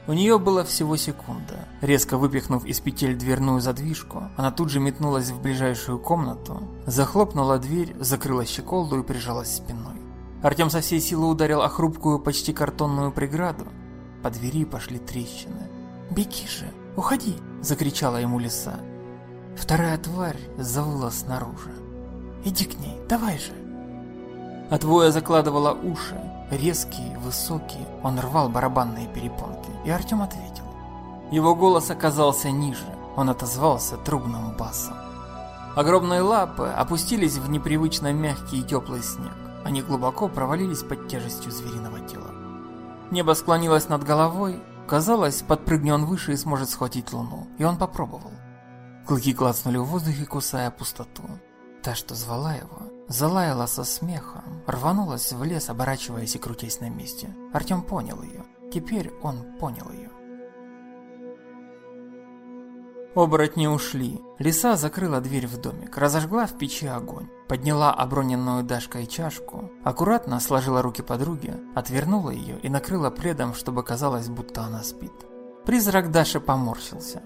У нее было всего секунда. Резко выпихнув из петель дверную задвижку, она тут же метнулась в ближайшую комнату, захлопнула дверь, закрыла щеколду и прижалась спиной. Артем со всей силы ударил о хрупкую, почти картонную преграду. По двери пошли трещины. «Беги же, уходи!» – закричала ему лиса. Вторая тварь завыла снаружи. «Иди к ней, давай же!» От воя закладывала уши, резкий, высокий, он рвал барабанные перепонки, и Артем ответил. Его голос оказался ниже, он отозвался трубным басом. Огромные лапы опустились в непривычно мягкий и теплый снег. Они глубоко провалились под тяжестью звериного тела. Небо склонилось над головой, казалось, подпрыгни он выше и сможет схватить луну, и он попробовал. Клыки клацнули в воздухе, кусая пустоту. Та, что звала его, Залаяла со смехом, рванулась в лес, оборачиваясь и крутясь на месте. Артем понял ее. Теперь он понял ее. Оборотни ушли. Лиса закрыла дверь в домик, разожгла в печи огонь, подняла оброненную Дашкой чашку, аккуратно сложила руки подруги, отвернула ее и накрыла пледом, чтобы казалось, будто она спит. Призрак Даши поморщился.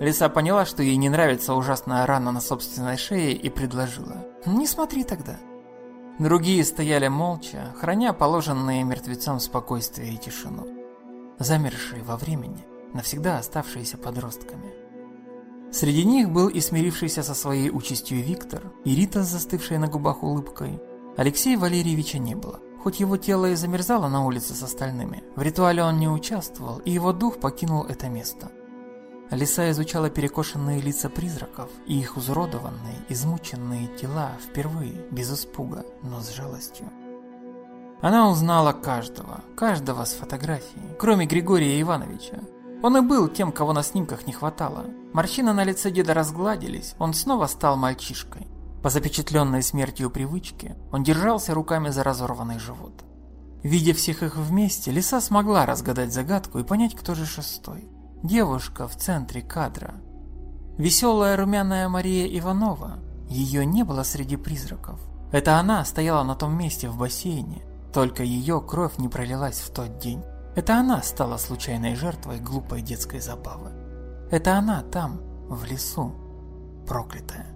Лиса поняла, что ей не нравится ужасная рана на собственной шее и предложила. «Не смотри тогда». Другие стояли молча, храня положенные мертвецам спокойствие и тишину. замершие во времени, навсегда оставшиеся подростками. Среди них был и смирившийся со своей участью Виктор, и Рита с застывшей на губах улыбкой. Алексея Валерьевича не было. Хоть его тело и замерзало на улице с остальными, в ритуале он не участвовал, и его дух покинул это место. Лиса изучала перекошенные лица призраков и их изуродованные, измученные тела впервые, без испуга, но с жалостью. Она узнала каждого, каждого с фотографией, кроме Григория Ивановича. Он и был тем, кого на снимках не хватало. Морщины на лице деда разгладились, он снова стал мальчишкой. По запечатленной смертью привычке, он держался руками за разорванный живот. Видя всех их вместе, Лиса смогла разгадать загадку и понять, кто же шестой. Девушка в центре кадра. Веселая румяная Мария Иванова. Ее не было среди призраков. Это она стояла на том месте в бассейне. Только ее кровь не пролилась в тот день. Это она стала случайной жертвой глупой детской забавы. Это она там, в лесу, проклятая.